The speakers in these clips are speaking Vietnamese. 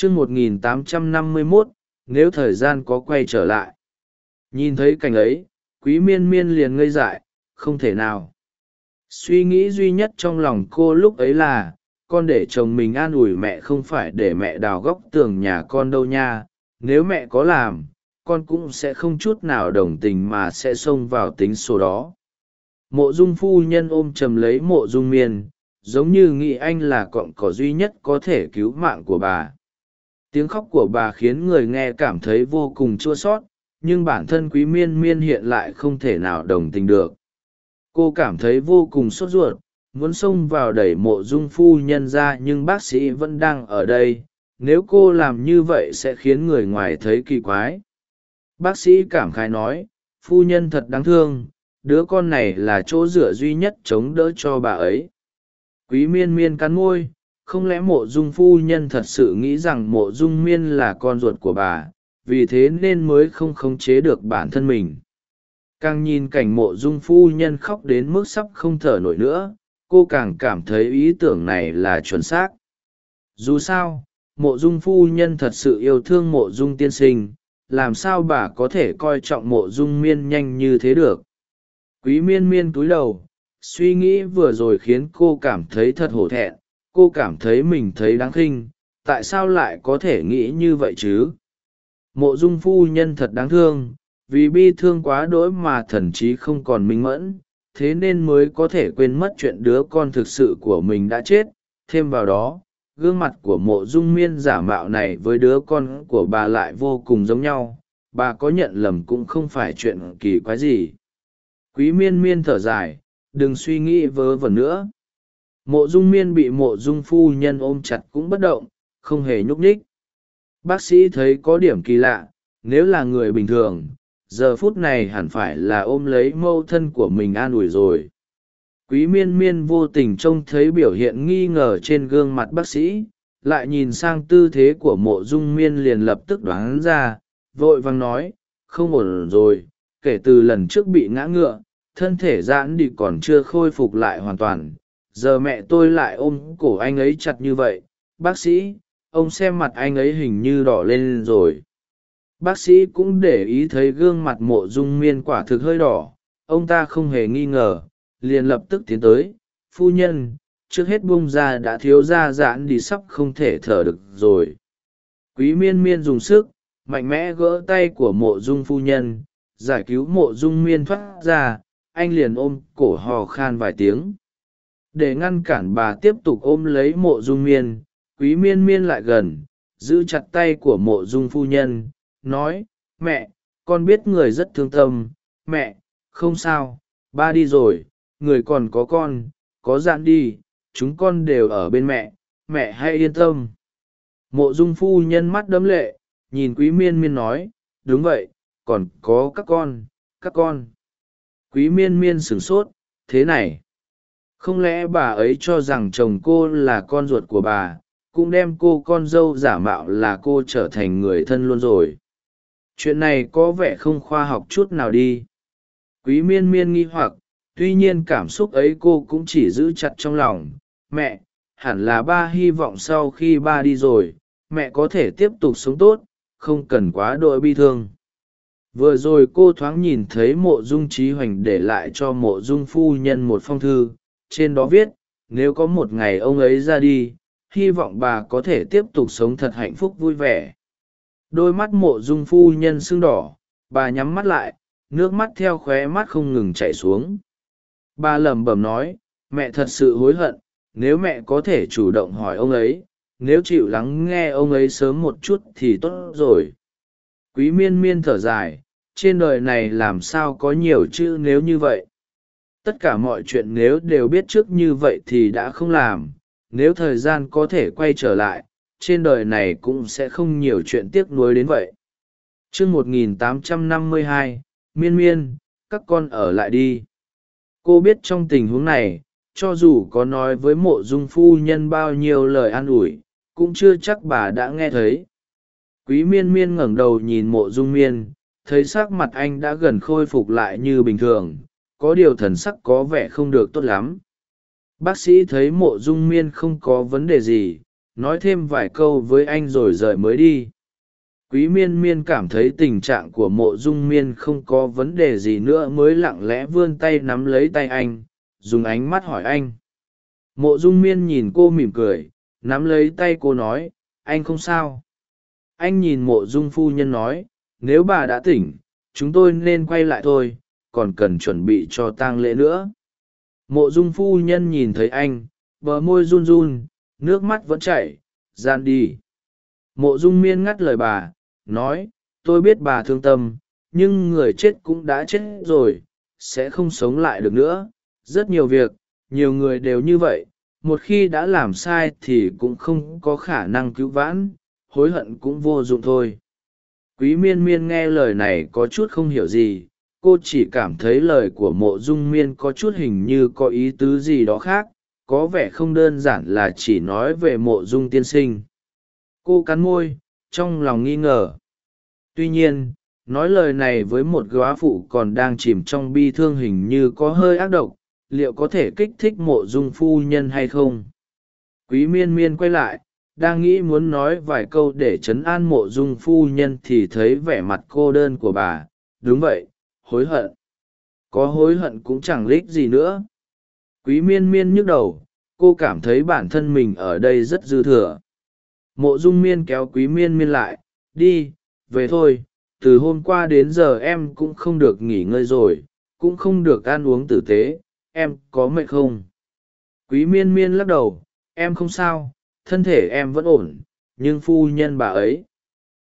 chương một nghìn tám trăm năm mươi mốt, nếu thời gian có quay trở lại. Nhìn thấy cảnh ấy, quý miên miên liền ngây dại, không thể nào. Suy nghĩ duy nhất trong lòng cô lúc ấy là, con để chồng mình an ủi mẹ không phải để mẹ đào góc tường nhà con đâu nha. Nếu mẹ có làm, con cũng sẽ không chút nào đồng tình mà sẽ xông vào tính số đó. Mộ dung phu nhân ôm chầm lấy mộ dung miên, giống như nghĩ anh là cọng cỏ duy nhất có thể cứu mạng của bà tiếng khóc của bà khiến người nghe cảm thấy vô cùng chua sót, nhưng bản thân quý miên miên hiện lại không thể nào đồng tình được. Cô cảm thấy vô cùng sốt ruột, muốn xông vào đẩy mộ dung phu nhân ra nhưng bác sĩ vẫn đang ở đây, nếu cô làm như vậy sẽ khiến người ngoài thấy kỳ quái. Bác sĩ cảm khái nói, phu nhân thật đáng thương, đứa con này là chỗ dựa duy nhất chống đỡ cho bà ấy. Quý miên miên cắn môi không lẽ mộ dung phu nhân thật sự nghĩ rằng mộ dung miên là con ruột của bà, vì thế nên mới không khống chế được bản thân mình? Càng nhìn cảnh mộ dung phu nhân khóc đến mức sắp không thở nổi nữa, cô càng cảm thấy ý tưởng này là chuẩn xác. Dù sao, mộ dung phu nhân thật sự yêu thương mộ dung tiên sinh, làm sao bà có thể coi trọng mộ dung miên nhanh như thế được? Quý miên miên cúi đầu, suy nghĩ vừa rồi khiến cô cảm thấy thật hổ thẹn cô cảm thấy mình thấy đáng khinh, tại sao lại có thể nghĩ như vậy chứ? Mộ dung phu nhân thật đáng thương, vì bi thương quá đỗi mà thần chí không còn minh mẫn, thế nên mới có thể quên mất chuyện đứa con thực sự của mình đã chết. Thêm vào đó, gương mặt của mộ dung miên giả mạo này với đứa con của bà lại vô cùng giống nhau. Bà có nhận lầm cũng không phải chuyện kỳ quái gì. Quý miên miên thở dài, đừng suy nghĩ vớ vẩn nữa mộ dung miên bị mộ dung phu nhân ôm chặt cũng bất động, không hề nhúc nhích. Bác sĩ thấy có điểm kỳ lạ, nếu là người bình thường, giờ phút này hẳn phải là ôm lấy mâu thân của mình an ủi rồi. Quý miên miên vô tình trông thấy biểu hiện nghi ngờ trên gương mặt bác sĩ, lại nhìn sang tư thế của mộ dung miên liền lập tức đoán ra, vội vàng nói, không ổn rồi, kể từ lần trước bị ngã ngựa, thân thể giãn đi còn chưa khôi phục lại hoàn toàn giờ mẹ tôi lại ôm cổ anh ấy chặt như vậy. Bác sĩ, ông xem mặt anh ấy hình như đỏ lên rồi. Bác sĩ cũng để ý thấy gương mặt mộ dung miên quả thực hơi đỏ. Ông ta không hề nghi ngờ, liền lập tức tiến tới. Phu nhân, trước hết bung ra đã thiếu ra giãn đi sắp không thể thở được rồi. Quý miên miên dùng sức, mạnh mẽ gỡ tay của mộ dung phu nhân. Giải cứu mộ dung miên thoát ra, anh liền ôm cổ hò khan vài tiếng để ngăn cản bà tiếp tục ôm lấy mộ dung miên, quý miên miên lại gần, giữ chặt tay của mộ dung phu nhân, nói, mẹ, con biết người rất thương tâm, mẹ, không sao, ba đi rồi, người còn có con, có dạn đi, chúng con đều ở bên mẹ mẹ hãy yên tâm. Mộ dung phu nhân mắt đấm lệ, nhìn quý miên miên nói, đúng vậy, còn có các con các con. Quý miên miên sửng sốt, thế này không lẽ bà ấy cho rằng chồng cô là con ruột của bà, cũng đem cô con dâu giả mạo là cô trở thành người thân luôn rồi? Chuyện này có vẻ không khoa học chút nào đi. Quý miên miên nghi hoặc, tuy nhiên cảm xúc ấy cô cũng chỉ giữ chặt trong lòng. Mẹ, hẳn là ba hy vọng sau khi ba đi rồi, mẹ có thể tiếp tục sống tốt, không cần quá đội bi thương. Vừa rồi cô thoáng nhìn thấy mộ dung trí hoành để lại cho mộ dung phu nhân một phong thư trên đó viết, nếu có một ngày ông ấy ra đi, hy vọng bà có thể tiếp tục sống thật hạnh phúc vui vẻ. Đôi mắt mộ dung phu nhân sưng đỏ, bà nhắm mắt lại, nước mắt theo khóe mắt không ngừng chảy xuống. Bà lẩm bẩm nói, mẹ thật sự hối hận, nếu mẹ có thể chủ động hỏi ông ấy, nếu chịu lắng nghe ông ấy sớm một chút thì tốt rồi. Quý miên miên thở dài, trên đời này làm sao có nhiều chữ nếu như vậy? Tất cả mọi chuyện nếu đều biết trước như vậy thì đã không làm. Nếu thời gian có thể quay trở lại, trên đời này cũng sẽ không nhiều chuyện tiếc nuối đến vậy. Chương một nghìn tám trăm năm mươi hai, miên miên, các con ở lại đi. Cô biết trong tình huống này, cho dù có nói với mộ dung phu nhân bao nhiêu lời an ủi, cũng chưa chắc bà đã nghe thấy. Quý miên miên ngẩng đầu nhìn mộ dung miên, thấy s ắ c mặt anh đã gần khôi phục lại như bình thường có điều thần sắc có vẻ không được tốt lắm. Bác sĩ thấy mộ dung miên không có vấn đề gì, nói thêm vài câu với anh rồi rời mới đi. Quý miên miên cảm thấy tình trạng của mộ dung miên không có vấn đề gì nữa mới lặng lẽ vươn tay nắm lấy tay anh, dùng ánh mắt hỏi anh. Mộ dung miên nhìn cô mỉm cười, nắm lấy tay cô nói, anh không sao. Anh nhìn mộ dung phu nhân nói, nếu bà đã tỉnh, chúng tôi nên quay lại thôi còn cần chuẩn bị cho tang lễ nữa. Mộ dung phu nhân nhìn thấy anh, bờ môi run run, nước mắt vẫn chảy, gian đi. Mộ dung miên ngắt lời bà, nói, tôi biết bà thương tâm, nhưng người chết cũng đã chết rồi, sẽ không sống lại được nữa. Rất nhiều việc, nhiều người đều như vậy, một khi đã làm sai thì cũng không có khả năng cứu vãn, hối hận cũng vô dụng thôi. Quý miên miên nghe lời này có chút không hiểu gì cô chỉ cảm thấy lời của mộ dung miên có chút hình như có ý tứ gì đó khác, có vẻ không đơn giản là chỉ nói về mộ dung tiên sinh. Cô cắn môi, trong lòng nghi ngờ. Tuy nhiên, nói lời này với một góa phụ còn đang chìm trong bi thương hình như có hơi ác độc, liệu có thể kích thích mộ dung phu nhân hay không? Quý miên miên quay lại, đang nghĩ muốn nói vài câu để chấn an mộ dung phu nhân thì thấy vẻ mặt cô đơn của bà. Đúng vậy hối hận. Có hối hận cũng chẳng lích gì nữa. Quý miên miên nhức đầu, cô cảm thấy bản thân mình ở đây rất dư thừa. Mộ dung miên kéo quý miên miên lại, đi, về thôi, từ hôm qua đến giờ em cũng không được nghỉ ngơi rồi, cũng không được ăn uống tử tế, em có mệt không? Quý miên miên lắc đầu, em không sao, thân thể em vẫn ổn, nhưng phu nhân bà ấy.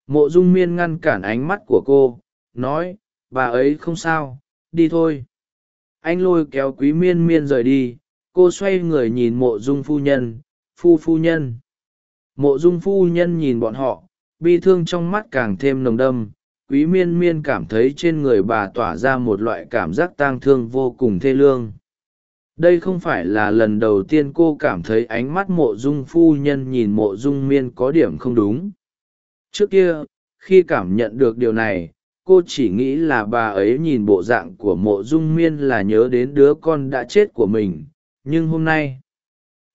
Mộ dung miên ngăn cản ánh mắt của cô, nói bà ấy không sao, đi thôi. Anh lôi kéo quý miên miên rời đi, cô xoay người nhìn mộ dung phu nhân, phu phu nhân. Mộ dung phu nhân nhìn bọn họ, bi thương trong mắt càng thêm nồng đâm. Quý miên miên cảm thấy trên người bà tỏa ra một loại cảm giác tang thương vô cùng thê lương. Đây không phải là lần đầu tiên cô cảm thấy ánh mắt mộ dung phu nhân nhìn mộ dung miên có điểm không đúng. Trước kia, khi cảm nhận được điều này cô chỉ nghĩ là bà ấy nhìn bộ dạng của mộ dung miên là nhớ đến đứa con đã chết của mình. Nhưng hôm nay,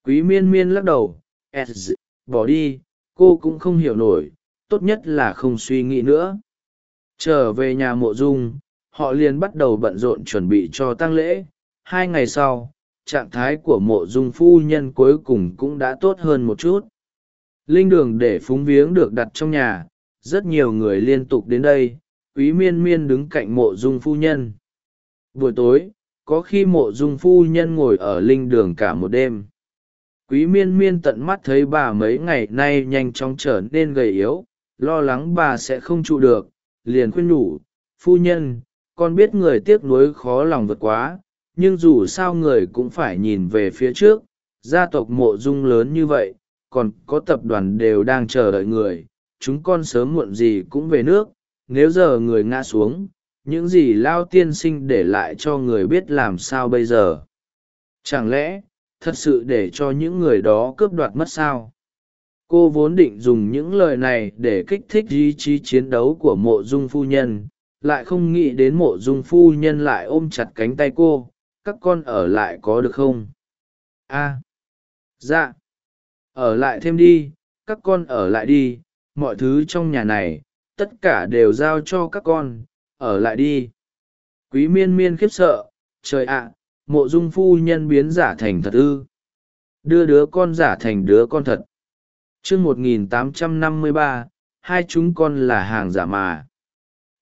quý miên miên lắc đầu s bỏ đi, cô cũng không hiểu nổi, tốt nhất là không suy nghĩ nữa. Trở về nhà mộ dung, họ liền bắt đầu bận rộn chuẩn bị cho tang lễ. Hai ngày sau, trạng thái của mộ dung phu nhân cuối cùng cũng đã tốt hơn một chút. Linh đường để phúng viếng được đặt trong nhà, rất nhiều người liên tục đến đây quý miên miên đứng cạnh mộ dung phu nhân. Buổi tối, có khi mộ dung phu nhân ngồi ở linh đường cả một đêm. Quý miên miên tận mắt thấy bà mấy ngày nay nhanh chóng trở nên gầy yếu, lo lắng bà sẽ không trụ được, liền khuyên nhủ, phu nhân, con biết người tiếc nuối khó lòng vượt quá, nhưng dù sao người cũng phải nhìn về phía trước, gia tộc mộ dung lớn như vậy, còn có tập đoàn đều đang chờ đợi người, chúng con sớm muộn gì cũng về nước nếu giờ người ngã xuống, những gì lao tiên sinh để lại cho người biết làm sao bây giờ? Chẳng lẽ, thật sự để cho những người đó cướp đoạt mất sao? Cô vốn định dùng những lời này để kích thích ý chí chiến đấu của mộ dung phu nhân, lại không nghĩ đến mộ dung phu nhân lại ôm chặt cánh tay cô, các con ở lại có được không? A. Dạ. Ở lại thêm đi, các con ở lại đi, mọi thứ trong nhà này tất cả đều giao cho các con, ở lại đi. Quý miên miên khiếp sợ, trời ạ, mộ dung phu nhân biến giả thành thật ư. Đưa đứa con giả thành đứa con thật. Chương một nghìn tám trăm năm mươi ba, hai chúng con là hàng giả mà.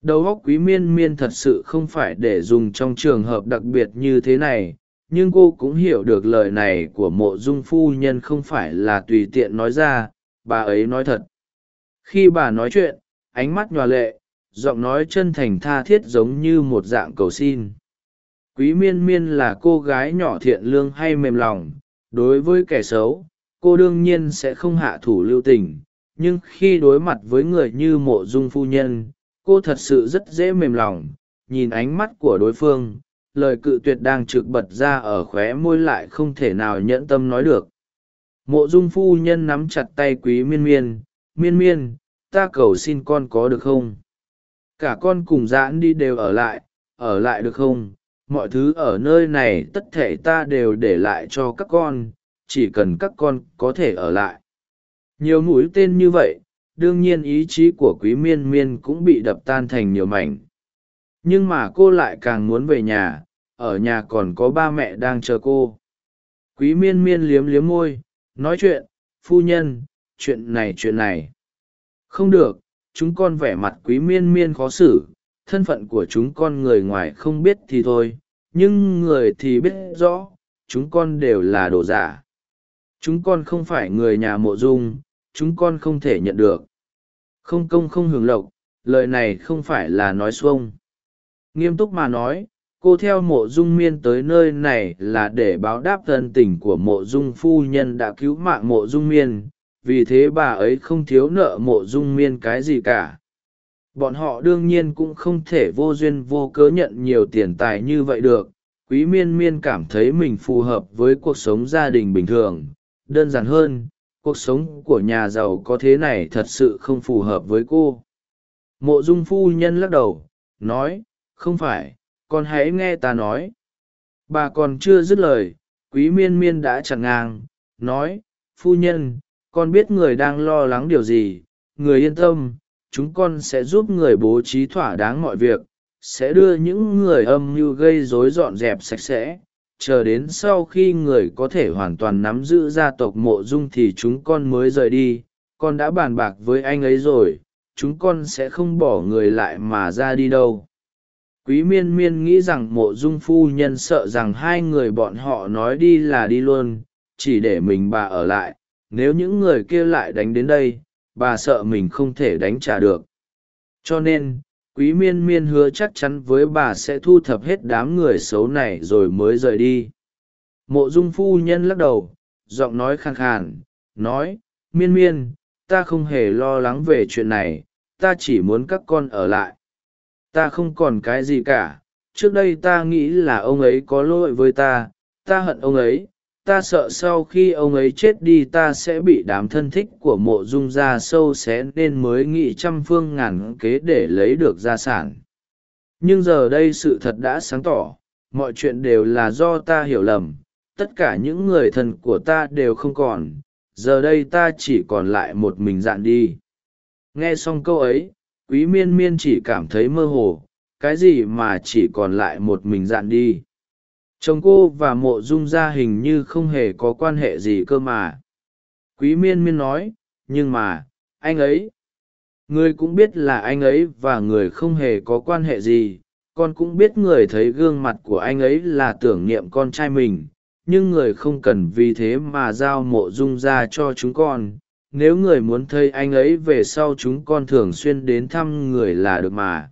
Đầu óc quý miên miên thật sự không phải để dùng trong trường hợp đặc biệt như thế này, nhưng cô cũng hiểu được lời này của mộ dung phu nhân không phải là tùy tiện nói ra, bà ấy nói thật. Khi bà nói chuyện ánh mắt nhòa lệ, giọng nói chân thành tha thiết giống như một dạng cầu xin. Quý miên miên là cô gái nhỏ thiện lương hay mềm lòng, đối với kẻ xấu, cô đương nhiên sẽ không hạ thủ lưu tình, nhưng khi đối mặt với người như mộ dung phu nhân, cô thật sự rất dễ mềm lòng, nhìn ánh mắt của đối phương, lời cự tuyệt đang trực bật ra ở khóe môi lại không thể nào nhẫn tâm nói được. Mộ dung phu nhân nắm chặt tay quý miên miên miên miên ta cầu xin con có được không? Cả con cùng giãn đi đều ở lại ở lại được không? Mọi thứ ở nơi này tất thể ta đều để lại cho các con, chỉ cần các con có thể ở lại. Nhiều mũi tên như vậy, đương nhiên ý chí của quý miên miên cũng bị đập tan thành nhiều mảnh. Nhưng mà cô lại càng muốn về nhà, ở nhà còn có ba mẹ đang chờ cô. Quý miên miên liếm liếm môi, nói chuyện, phu nhân, chuyện này chuyện này không được, chúng con vẻ mặt quý miên miên khó xử, thân phận của chúng con người ngoài không biết thì thôi, nhưng người thì biết rõ, chúng con đều là đồ giả. Chúng con không phải người nhà mộ dung, chúng con không thể nhận được. Không công không hưởng lộc, lời này không phải là nói xuông. Nghiêm túc mà nói, cô theo mộ dung miên tới nơi này là để báo đáp thân tình của mộ dung phu nhân đã cứu mạng mộ dung miên vì thế bà ấy không thiếu nợ mộ dung miên cái gì cả. Bọn họ đương nhiên cũng không thể vô duyên vô cớ nhận nhiều tiền tài như vậy được. Quý miên miên cảm thấy mình phù hợp với cuộc sống gia đình bình thường. Đơn giản hơn, cuộc sống của nhà giàu có thế này thật sự không phù hợp với cô. Mộ dung phu nhân lắc đầu, nói, không phải, con hãy nghe ta nói. Bà còn chưa dứt lời, quý miên miên đã chặn ngang, nói, phu nhân con biết người đang lo lắng điều gì, người yên tâm, chúng con sẽ giúp người bố trí thỏa đáng mọi việc, sẽ đưa những người âm mưu gây rối dọn dẹp sạch sẽ, chờ đến sau khi người có thể hoàn toàn nắm giữ gia tộc mộ dung thì chúng con mới rời đi, con đã bàn bạc với anh ấy rồi, chúng con sẽ không bỏ người lại mà ra đi đâu. Quý miên miên nghĩ rằng mộ dung phu nhân sợ rằng hai người bọn họ nói đi là đi luôn, chỉ để mình bà ở lại nếu những người kia lại đánh đến đây, bà sợ mình không thể đánh trả được. Cho nên, quý miên miên hứa chắc chắn với bà sẽ thu thập hết đám người xấu này rồi mới rời đi. Mộ dung phu nhân lắc đầu, giọng nói khàn khàn, nói, miên miên, ta không hề lo lắng về chuyện này, ta chỉ muốn các con ở lại. Ta không còn cái gì cả, trước đây ta nghĩ là ông ấy có lỗi với ta ta hận ông ấy ta sợ sau khi ông ấy chết đi ta sẽ bị đám thân thích của mộ dung gia sâu xé nên mới nghĩ trăm phương ngàn kế để lấy được gia sản. Nhưng giờ đây sự thật đã sáng tỏ, mọi chuyện đều là do ta hiểu lầm, tất cả những người thân của ta đều không còn, giờ đây ta chỉ còn lại một mình dạn đi. Nghe xong câu ấy, quý miên miên chỉ cảm thấy mơ hồ, cái gì mà chỉ còn lại một mình dạn đi? Chồng cô và mộ dung gia hình như không hề có quan hệ gì cơ mà. Quý miên miên nói, nhưng mà, anh ấy, người cũng biết là anh ấy và người không hề có quan hệ gì. Con cũng biết người thấy gương mặt của anh ấy là tưởng niệm con trai mình, nhưng người không cần vì thế mà giao mộ dung ra cho chúng con. Nếu người muốn thấy anh ấy về sau chúng con thường xuyên đến thăm người là được mà.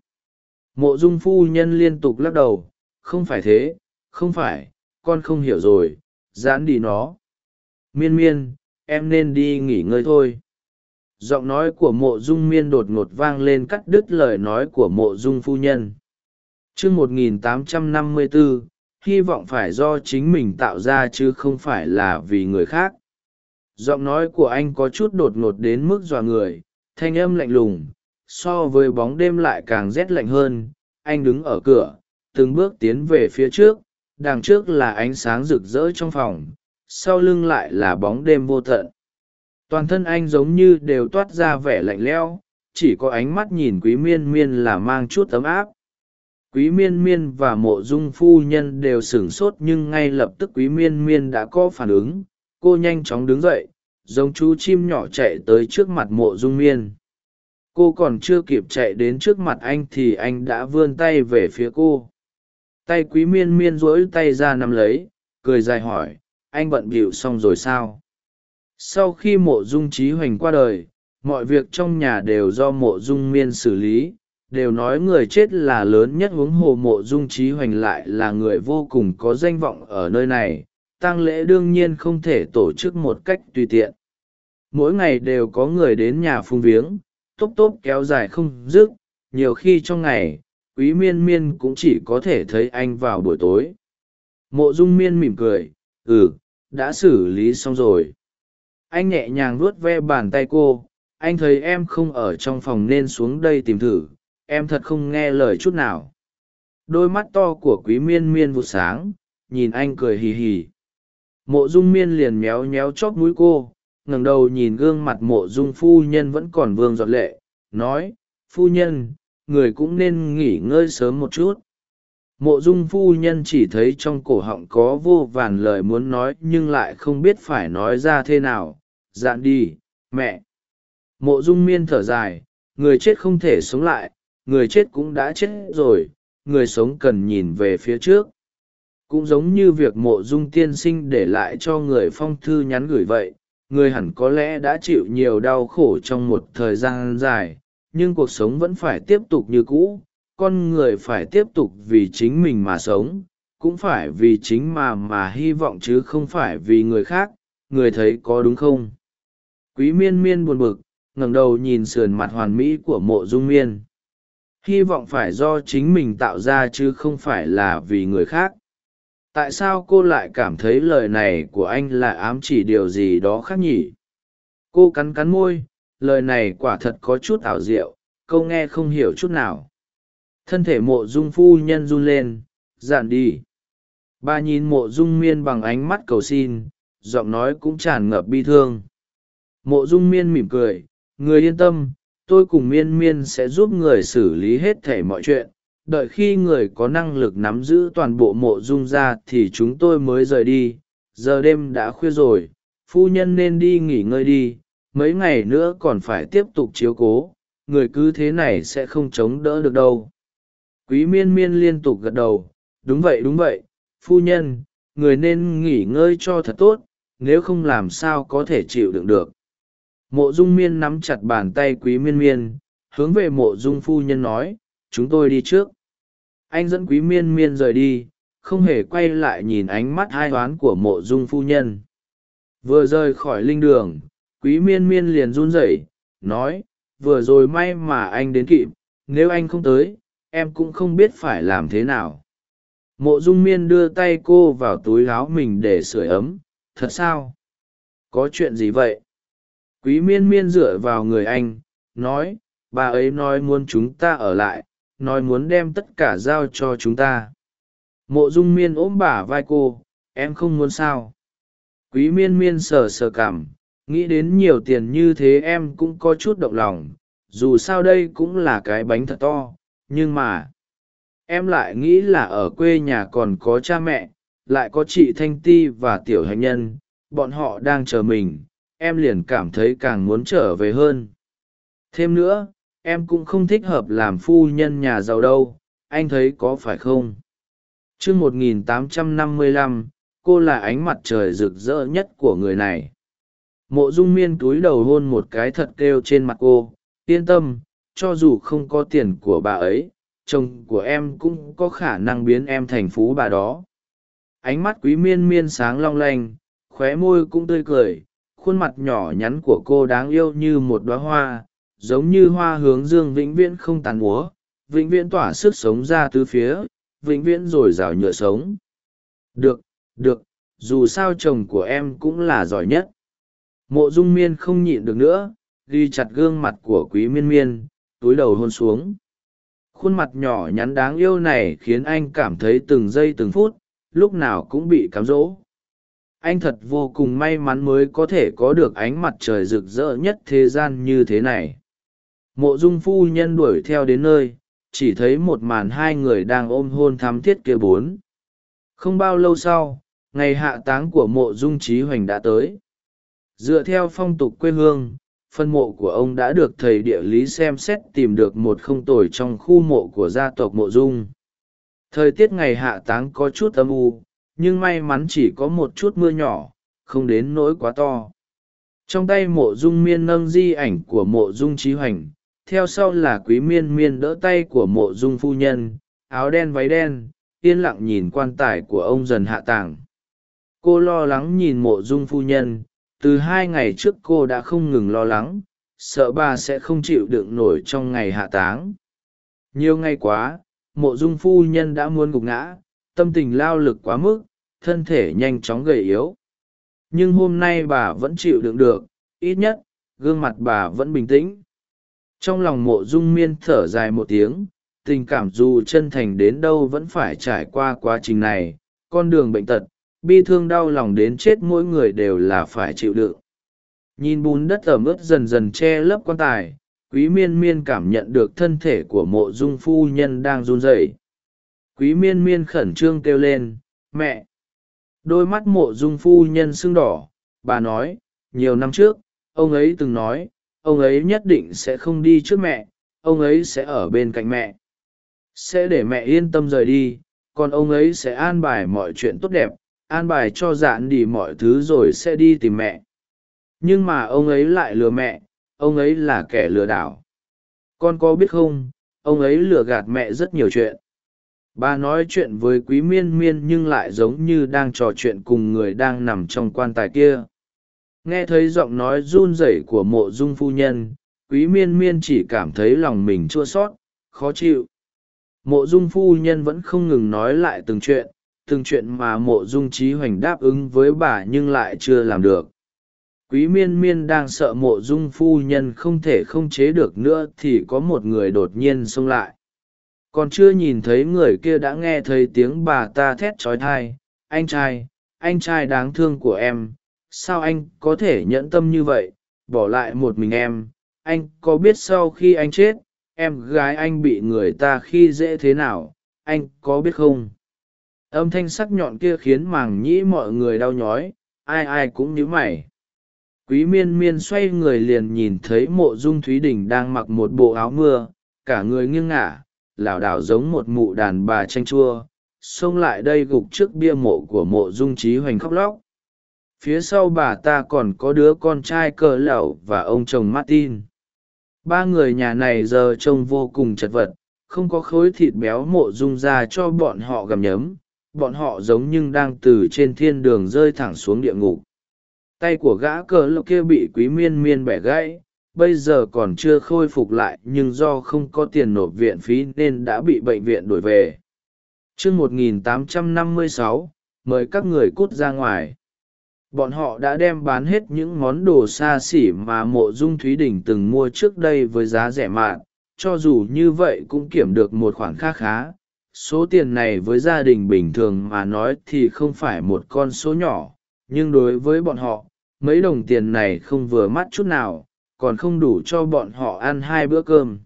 Mộ dung phu nhân liên tục lắc đầu, không phải thế không phải, con không hiểu rồi, giãn đi nó. Miên miên, em nên đi nghỉ ngơi thôi. Giọng nói của mộ dung miên đột ngột vang lên cắt đứt lời nói của mộ dung phu nhân. Chương một nghìn tám trăm năm mươi bốn hy vọng phải do chính mình tạo ra chứ không phải là vì người khác. Giọng nói của anh có chút đột ngột đến mức dọa người, thanh âm lạnh lùng, so với bóng đêm lại càng rét lạnh hơn. Anh đứng ở cửa, từng bước tiến về phía trước đằng trước là ánh sáng rực rỡ trong phòng, sau lưng lại là bóng đêm vô tận. Toàn thân anh giống như đều toát ra vẻ lạnh lẽo, chỉ có ánh mắt nhìn quý miên miên là mang chút ấm áp. Quý miên miên và mộ dung phu nhân đều sửng sốt nhưng ngay lập tức quý miên miên đã có phản ứng. Cô nhanh chóng đứng dậy, giống chú chim nhỏ chạy tới trước mặt mộ dung miên. Cô còn chưa kịp chạy đến trước mặt anh thì anh đã vươn tay về phía cô tay quý miên miên rỗi tay ra nắm lấy, cười dài hỏi, anh bận bịu xong rồi sao? Sau khi mộ dung trí hoành qua đời, mọi việc trong nhà đều do mộ dung miên xử lý, đều nói người chết là lớn nhất huống hồ mộ dung trí hoành lại là người vô cùng có danh vọng ở nơi này, tang lễ đương nhiên không thể tổ chức một cách tùy tiện. Mỗi ngày đều có người đến nhà phung viếng tốp tốp kéo dài không dứt, nhiều khi trong ngày quý miên miên cũng chỉ có thể thấy anh vào buổi tối. Mộ dung miên mỉm cười ừ đã xử lý xong rồi. Anh nhẹ nhàng vuốt ve bàn tay cô, anh thấy em không ở trong phòng nên xuống đây tìm thử, em thật không nghe lời chút nào. Đôi mắt to của quý miên miên vụt sáng, nhìn anh cười hì hì. Mộ dung miên liền méo méo chót mũi cô, ngẩng đầu nhìn gương mặt mộ dung phu nhân vẫn còn vương giọt lệ, nói, phu nhân người cũng nên nghỉ ngơi sớm một chút. Mộ dung phu nhân chỉ thấy trong cổ họng có vô vàn lời muốn nói nhưng lại không biết phải nói ra thế nào. Dạn đi, mẹ. Mộ dung miên thở dài, người chết không thể sống lại, người chết cũng đã chết rồi, người sống cần nhìn về phía trước. Cũng giống như việc mộ dung tiên sinh để lại cho người phong thư nhắn gửi vậy, người hẳn có lẽ đã chịu nhiều đau khổ trong một thời gian dài nhưng cuộc sống vẫn phải tiếp tục như cũ, con người phải tiếp tục vì chính mình mà sống, cũng phải vì chính mà mà hy vọng chứ không phải vì người khác, người thấy có đúng không? Quý miên miên buồn bực, ngẩng đầu nhìn sườn mặt hoàn mỹ của mộ dung miên. Hy vọng phải do chính mình tạo ra chứ không phải là vì người khác. Tại sao cô lại cảm thấy lời này của anh là ám chỉ điều gì đó khác nhỉ? Cô cắn cắn môi lời này quả thật có chút ảo diệu, câu nghe không hiểu chút nào. Thân thể mộ dung phu nhân run lên dạn đi. Bà nhìn mộ dung miên bằng ánh mắt cầu xin, giọng nói cũng tràn ngập bi thương. Mộ dung miên mỉm cười, người yên tâm, tôi cùng miên miên sẽ giúp người xử lý hết thể mọi chuyện. Đợi khi người có năng lực nắm giữ toàn bộ mộ dung ra thì chúng tôi mới rời đi. Giờ đêm đã khuya rồi, phu nhân nên đi nghỉ ngơi đi mấy ngày nữa còn phải tiếp tục chiếu cố, người cứ thế này sẽ không chống đỡ được đâu. Quý miên miên liên tục gật đầu, đúng vậy đúng vậy, phu nhân, người nên nghỉ ngơi cho thật tốt, nếu không làm sao có thể chịu đựng được. Mộ dung miên nắm chặt bàn tay quý miên miên, hướng về mộ dung phu nhân nói, chúng tôi đi trước. Anh dẫn quý miên miên rời đi, không hề quay lại nhìn ánh mắt hai toán của mộ dung phu nhân. Vừa rời khỏi linh đường quý miên miên liền run rẩy, nói, vừa rồi may mà anh đến kịp, nếu anh không tới, em cũng không biết phải làm thế nào. Mộ dung miên đưa tay cô vào túi áo mình để sưởi ấm, thật sao? Có chuyện gì vậy? Quý miên miên dựa vào người anh, nói, bà ấy nói muốn chúng ta ở lại, nói muốn đem tất cả giao cho chúng ta. Mộ dung miên ôm bả vai cô, em không muốn sao? Quý miên miên sờ sờ cảm nghĩ đến nhiều tiền như thế em cũng có chút động lòng, dù sao đây cũng là cái bánh thật to, nhưng mà em lại nghĩ là ở quê nhà còn có cha mẹ, lại có chị thanh ti và tiểu hạnh nhân, bọn họ đang chờ mình, em liền cảm thấy càng muốn trở về hơn. Thêm nữa, em cũng không thích hợp làm phu nhân nhà giàu đâu, anh thấy có phải không? T r ư n g một nghìn tám trăm năm mươi lăm, cô là ánh mặt trời rực rỡ nhất của người này mộ dung miên túi đầu hôn một cái thật kêu trên mặt cô, yên tâm, cho dù không có tiền của bà ấy, chồng của em cũng có khả năng biến em thành phú bà đó. Ánh mắt quý miên miên sáng long lanh, khóe môi cũng tươi cười, khuôn mặt nhỏ nhắn của cô đáng yêu như một đoá hoa, giống như hoa hướng dương vĩnh viễn không tàn múa, vĩnh viễn tỏa sức sống ra tứ phía, vĩnh viễn r ồ i r à o nhựa sống. Được được, dù sao chồng của em cũng là giỏi nhất mộ dung miên không nhịn được nữa, ghi chặt gương mặt của quý miên miên, túi đầu hôn xuống. Khuôn mặt nhỏ nhắn đáng yêu này khiến anh cảm thấy từng giây từng phút, lúc nào cũng bị cám dỗ. Anh thật vô cùng may mắn mới có thể có được ánh mặt trời rực rỡ nhất thế gian như thế này. Mộ dung phu nhân đuổi theo đến nơi, chỉ thấy một màn hai người đang ôm hôn thắm thiết kia bốn. Không bao lâu sau, ngày hạ táng của mộ dung trí hoành đã tới dựa theo phong tục quê hương, phân mộ của ông đã được thầy địa lý xem xét tìm được một không tồi trong khu mộ của gia tộc mộ dung. Thời tiết ngày hạ táng có chút âm u, nhưng may mắn chỉ có một chút mưa nhỏ, không đến nỗi quá to. Trong tay mộ dung miên nâng di ảnh của mộ dung trí hoành, theo sau là quý miên miên đỡ tay của mộ dung phu nhân, áo đen váy đen, yên lặng nhìn quan tài của ông dần hạ tàng. Cô lo lắng nhìn mộ dung phu nhân từ hai ngày trước cô đã không ngừng lo lắng, sợ bà sẽ không chịu đựng nổi trong ngày hạ táng. Nhiều ngày quá, mộ dung phu nhân đã muốn gục ngã, tâm tình lao lực quá mức, thân thể nhanh chóng gầy yếu. Nhưng hôm nay bà vẫn chịu đựng được, ít nhất, gương mặt bà vẫn bình tĩnh. Trong lòng mộ dung miên thở dài một tiếng, tình cảm dù chân thành đến đâu vẫn phải trải qua quá trình này, con đường bệnh tật bi thương đau lòng đến chết mỗi người đều là phải chịu đựng. Nhìn bùn đất ẩm ướt dần dần che lấp quan tài, quý miên miên cảm nhận được thân thể của mộ dung phu nhân đang run rẩy. Quý miên miên khẩn trương kêu lên, mẹ! Đôi mắt mộ dung phu nhân sưng đỏ, bà nói, nhiều năm trước, ông ấy từng nói, ông ấy nhất định sẽ không đi trước mẹ, ông ấy sẽ ở bên cạnh mẹ. Sẽ để mẹ yên tâm rời đi, còn ông ấy sẽ an bài mọi chuyện tốt đẹp an bài cho dạn đi mọi thứ rồi sẽ đi tìm mẹ. Nhưng mà ông ấy lại lừa mẹ, ông ấy là kẻ lừa đảo. Con có biết không, ông ấy lừa gạt mẹ rất nhiều chuyện. Bà nói chuyện với quý miên miên nhưng lại giống như đang trò chuyện cùng người đang nằm trong quan tài kia. Nghe thấy giọng nói run rẩy của mộ dung phu nhân, quý miên miên chỉ cảm thấy lòng mình chua sót khó chịu. Mộ dung phu nhân vẫn không ngừng nói lại từng chuyện từng chuyện mà mộ dung trí hoành đáp ứng với bà nhưng lại chưa làm được. Quý miên miên đang sợ mộ dung phu nhân không thể không chế được nữa thì có một người đột nhiên xông lại. Còn chưa nhìn thấy người kia đã nghe thấy tiếng bà ta thét trói thai, anh trai anh trai đáng thương của em, sao anh có thể nhẫn tâm như vậy? Bỏ lại một mình em, anh có biết sau khi anh chết, em gái anh bị người ta khi dễ thế nào? Anh có biết không? Âm thanh sắc nhọn kia khiến màng nhĩ mọi người đau nhói, ai ai cũng nhíu mày. Quý miên miên xoay người liền nhìn thấy mộ dung thúy đình đang mặc một bộ áo mưa, cả người nghiêng ngả, lảo đảo giống một mụ đàn bà chanh chua, xông lại đây gục trước bia mộ của mộ dung trí hoành khóc lóc. Phía sau bà ta còn có đứa con trai cờ lẩu và ông chồng martin. Ba người nhà này giờ trông vô cùng chật vật, không có khối thịt béo mộ dung ra cho bọn họ gặm nhấm bọn họ giống như đang từ trên thiên đường rơi thẳng xuống địa ngục. Tay của gã cờ lộc kia bị quý miên miên bẻ gãy bây giờ còn chưa khôi phục lại nhưng do không có tiền nộp viện phí nên đã bị bệnh viện đổi về. Chương 1856, mời các người cút ra ngoài. Bọn họ đã đem bán hết những món đồ xa xỉ mà mộ dung thúy đình từng mua trước đây với giá rẻ mạt cho dù như vậy cũng kiểm được một khoản kha khá số tiền này với gia đình bình thường mà nói thì không phải một con số nhỏ, nhưng đối với bọn họ, mấy đồng tiền này không vừa mắt chút nào, còn không đủ cho bọn họ ăn hai bữa cơm.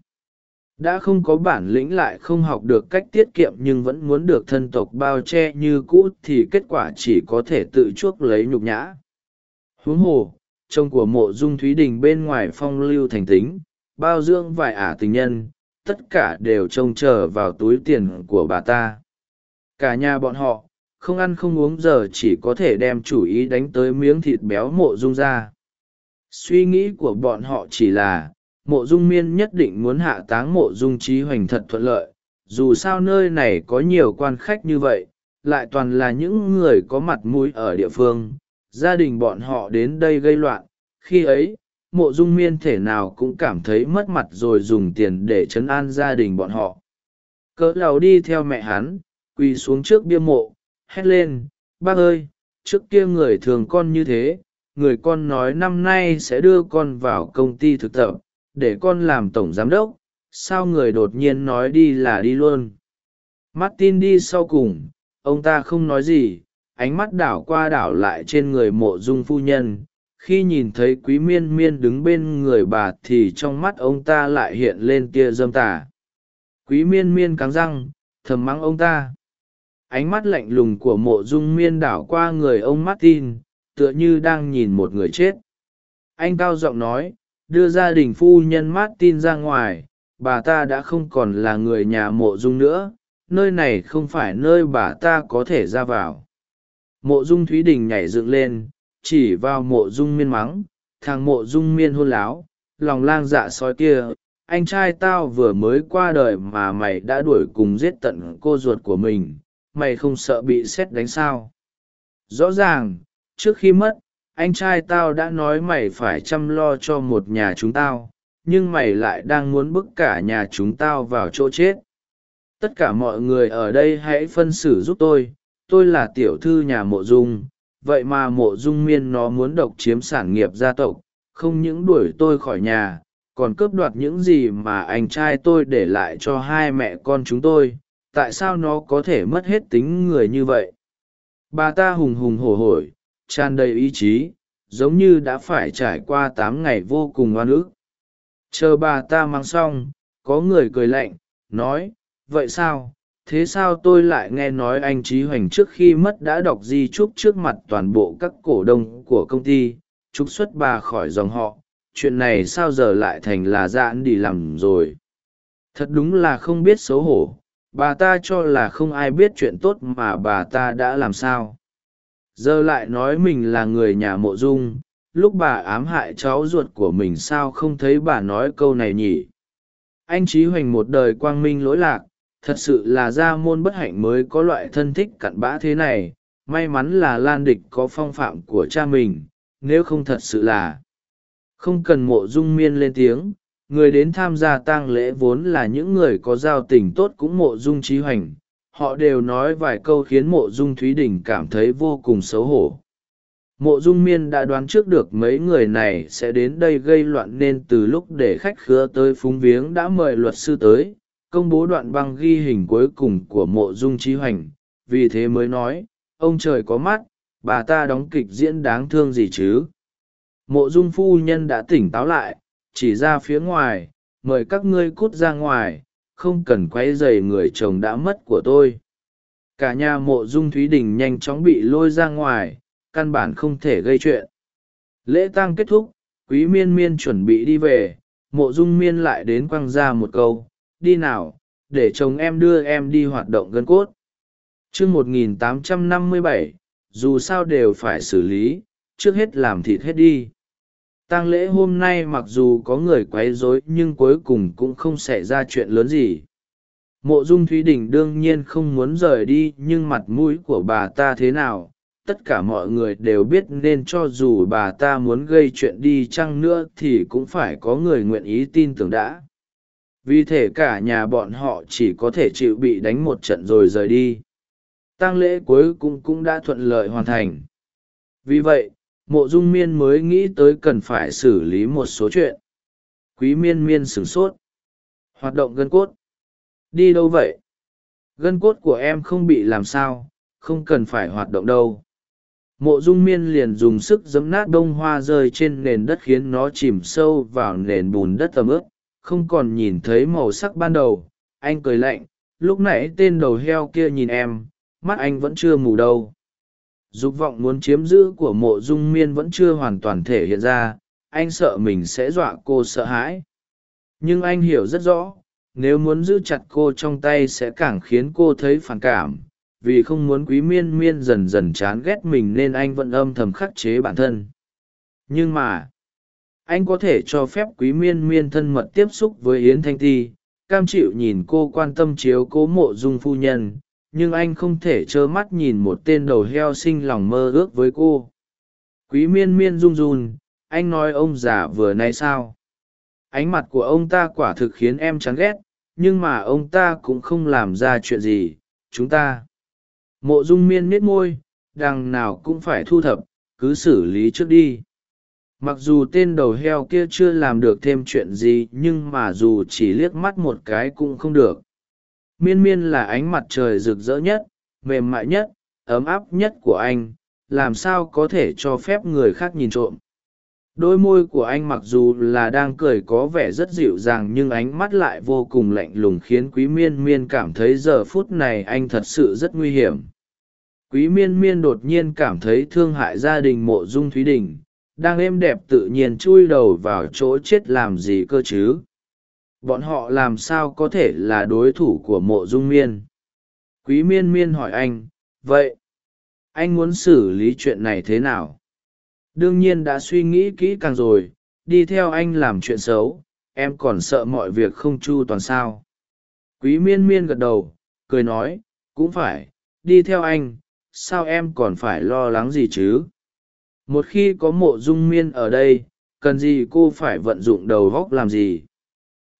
Đã không có bản lĩnh lại không học được cách tiết kiệm nhưng vẫn muốn được thân tộc bao che như cũ thì kết quả chỉ có thể tự chuốc lấy nhục nhã. Huống hồ, chồng của mộ dung thúy đình bên ngoài phong lưu thành tính, bao dưỡng vài ả tình nhân tất cả đều trông chờ vào túi tiền của bà ta. Cả nhà bọn họ, không ăn không uống giờ chỉ có thể đem chủ ý đánh tới miếng thịt béo mộ dung ra. Suy nghĩ của bọn họ chỉ là, mộ dung miên nhất định muốn hạ táng mộ dung trí hoành thật thuận lợi. Dù sao nơi này có nhiều quan khách như vậy, lại toàn là những người có mặt mũi ở địa phương. Gia đình bọn họ đến đây gây loạn, khi ấy mộ dung miên thể nào cũng cảm thấy mất mặt rồi dùng tiền để chấn an gia đình bọn họ. Cỡ lầu đi theo mẹ hắn, quỳ xuống trước bia mộ, hét lên, bác ơi, trước kia người thường con như thế, người con nói năm nay sẽ đưa con vào công ty thực tập, để con làm tổng giám đốc, sao người đột nhiên nói đi là đi luôn? Martin đi sau cùng, ông ta không nói gì, ánh mắt đảo qua đảo lại trên người mộ dung phu nhân khi nhìn thấy quý miên miên đứng bên người bà thì trong mắt ông ta lại hiện lên tia dâm tả quý miên miên cắn răng, thầm mắng ông ta. Ánh mắt lạnh lùng của mộ dung miên đảo qua người ông martin, tựa như đang nhìn một người chết. Anh cao giọng nói, đưa gia đình phu nhân martin ra ngoài, bà ta đã không còn là người nhà mộ dung nữa, nơi này không phải nơi bà ta có thể ra vào. Mộ dung thúy đình nhảy dựng lên chỉ vào mộ dung miên mắng, thằng mộ dung miên hôn láo, lòng lang dạ sói kia, anh trai tao vừa mới qua đời mà mày đã đuổi cùng giết tận cô ruột của mình, mày không sợ bị xét đánh sao? Rõ ràng, trước khi mất, anh trai tao đã nói mày phải chăm lo cho một nhà chúng tao, nhưng mày lại đang muốn bức cả nhà chúng tao vào chỗ chết. Tất cả mọi người ở đây hãy phân xử giúp tôi tôi là tiểu thư nhà mộ dung vậy mà mộ dung miên nó muốn độc chiếm sản nghiệp gia tộc, không những đuổi tôi khỏi nhà, còn cướp đoạt những gì mà anh trai tôi để lại cho hai mẹ con chúng tôi, tại sao nó có thể mất hết tính người như vậy? Bà ta hùng hùng hổ hổi, tràn đầy ý chí, giống như đã phải trải qua tám ngày vô cùng oan ức. Chờ bà ta mang xong, có người cười lạnh, nói, vậy sao? Thế sao tôi lại nghe nói anh trí hoành trước khi mất đã đọc di chúc trước mặt toàn bộ các cổ đông của công ty, trục xuất bà khỏi dòng họ, chuyện này sao giờ lại thành là dạn đi làm rồi? Thật đúng là không biết xấu hổ, bà ta cho là không ai biết chuyện tốt mà bà ta đã làm sao. Giờ lại nói mình là người nhà mộ dung, lúc bà ám hại cháu ruột của mình sao không thấy bà nói câu này nhỉ? Anh trí hoành một đời quang minh lỗi lạc thật sự là gia môn bất hạnh mới có loại thân thích cặn bã thế này, may mắn là lan địch có phong phạm của cha mình, nếu không thật sự là không cần mộ dung miên lên tiếng, người đến tham gia tang lễ vốn là những người có giao tình tốt cũng mộ dung trí hoành, họ đều nói vài câu khiến mộ dung thúy đình cảm thấy vô cùng xấu hổ. Mộ dung miên đã đoán trước được mấy người này sẽ đến đây gây loạn nên từ lúc để khách khứa tới phúng viếng đã mời luật sư tới công bố đoạn băng ghi hình cuối cùng của mộ dung trí hoành. Vì thế mới nói, ông trời có mắt, bà ta đóng kịch diễn đáng thương gì chứ? Mộ dung phu nhân đã tỉnh táo lại, chỉ ra phía ngoài, mời các ngươi cút ra ngoài, không cần quay dày người chồng đã mất của tôi. Cả nhà mộ dung thúy đình nhanh chóng bị lôi ra ngoài, căn bản không thể gây chuyện. Lễ tang kết thúc, quý miên miên chuẩn bị đi về, mộ dung miên lại đến quăng ra một câu đi nào, để chồng em đưa em đi hoạt động gân cốt. Chương một nghìn tám trăm năm mươi bảy, dù sao đều phải xử lý, trước hết làm thịt hết đi. Tang lễ hôm nay mặc dù có người quấy rối, nhưng cuối cùng cũng không xảy ra chuyện lớn gì. Mộ dung thúy đình đương nhiên không muốn rời đi, nhưng mặt mũi của bà ta thế nào, tất cả mọi người đều biết nên cho dù bà ta muốn gây chuyện đi chăng nữa thì cũng phải có người nguyện ý tin tưởng đã vì thể cả nhà bọn họ chỉ có thể chịu bị đánh một trận rồi rời đi. Tang lễ cuối cùng cũng đã thuận lợi hoàn thành. Vì vậy, mộ dung miên mới nghĩ tới cần phải xử lý một số chuyện. Quý miên miên sửng sốt. Hoạt động gân cốt. Đi đâu vậy? Gân cốt của em không bị làm sao, không cần phải hoạt động đâu. Mộ dung miên liền dùng sức giấm nát bông hoa rơi trên nền đất khiến nó chìm sâu vào nền bùn đất tầm ướp không còn nhìn thấy màu sắc ban đầu. Anh cười lạnh, lúc nãy tên đầu heo kia nhìn em, mắt anh vẫn chưa mù đâu. Dục vọng muốn chiếm giữ của mộ dung miên vẫn chưa hoàn toàn thể hiện ra, anh sợ mình sẽ dọa cô sợ hãi. Nhưng anh hiểu rất rõ, nếu muốn giữ chặt cô trong tay sẽ càng khiến cô thấy phản cảm. Vì không muốn quý miên miên dần dần chán ghét mình nên anh vẫn âm thầm khắc chế bản thân. Nhưng mà anh có thể cho phép quý miên miên thân mật tiếp xúc với yến thanh ti, cam chịu nhìn cô quan tâm chiếu cố mộ dung phu nhân, nhưng anh không thể trơ mắt nhìn một tên đầu heo sinh lòng mơ ước với cô. Quý miên miên run run, anh nói ông già vừa nay sao? Ánh mặt của ông ta quả thực khiến em chán ghét, nhưng mà ông ta cũng không làm ra chuyện gì, chúng ta. Mộ dung miên miết môi, đằng nào cũng phải thu thập, cứ xử lý trước đi mặc dù tên đầu heo kia chưa làm được thêm chuyện gì, nhưng mà dù chỉ liếc mắt một cái cũng không được. Miên miên là ánh mặt trời rực rỡ nhất, mềm mại nhất, ấm áp nhất của anh, làm sao có thể cho phép người khác nhìn trộm. Đôi môi của anh mặc dù là đang cười có vẻ rất dịu dàng nhưng ánh mắt lại vô cùng lạnh lùng khiến quý miên miên cảm thấy giờ phút này anh thật sự rất nguy hiểm. Quý miên miên đột nhiên cảm thấy thương hại gia đình mộ dung thúy đình đang êm đẹp tự nhiên chui đầu vào chỗ chết làm gì cơ chứ? Bọn họ làm sao có thể là đối thủ của mộ dung miên? Quý miên miên hỏi anh, vậy, anh muốn xử lý chuyện này thế nào? Đương nhiên đã suy nghĩ kỹ càng rồi, đi theo anh làm chuyện xấu, em còn sợ mọi việc không chu toàn sao? Quý miên miên gật đầu, cười nói, cũng phải, đi theo anh, sao em còn phải lo lắng gì chứ? Một khi có mộ dung miên ở đây, cần gì cô phải vận dụng đầu góc làm gì?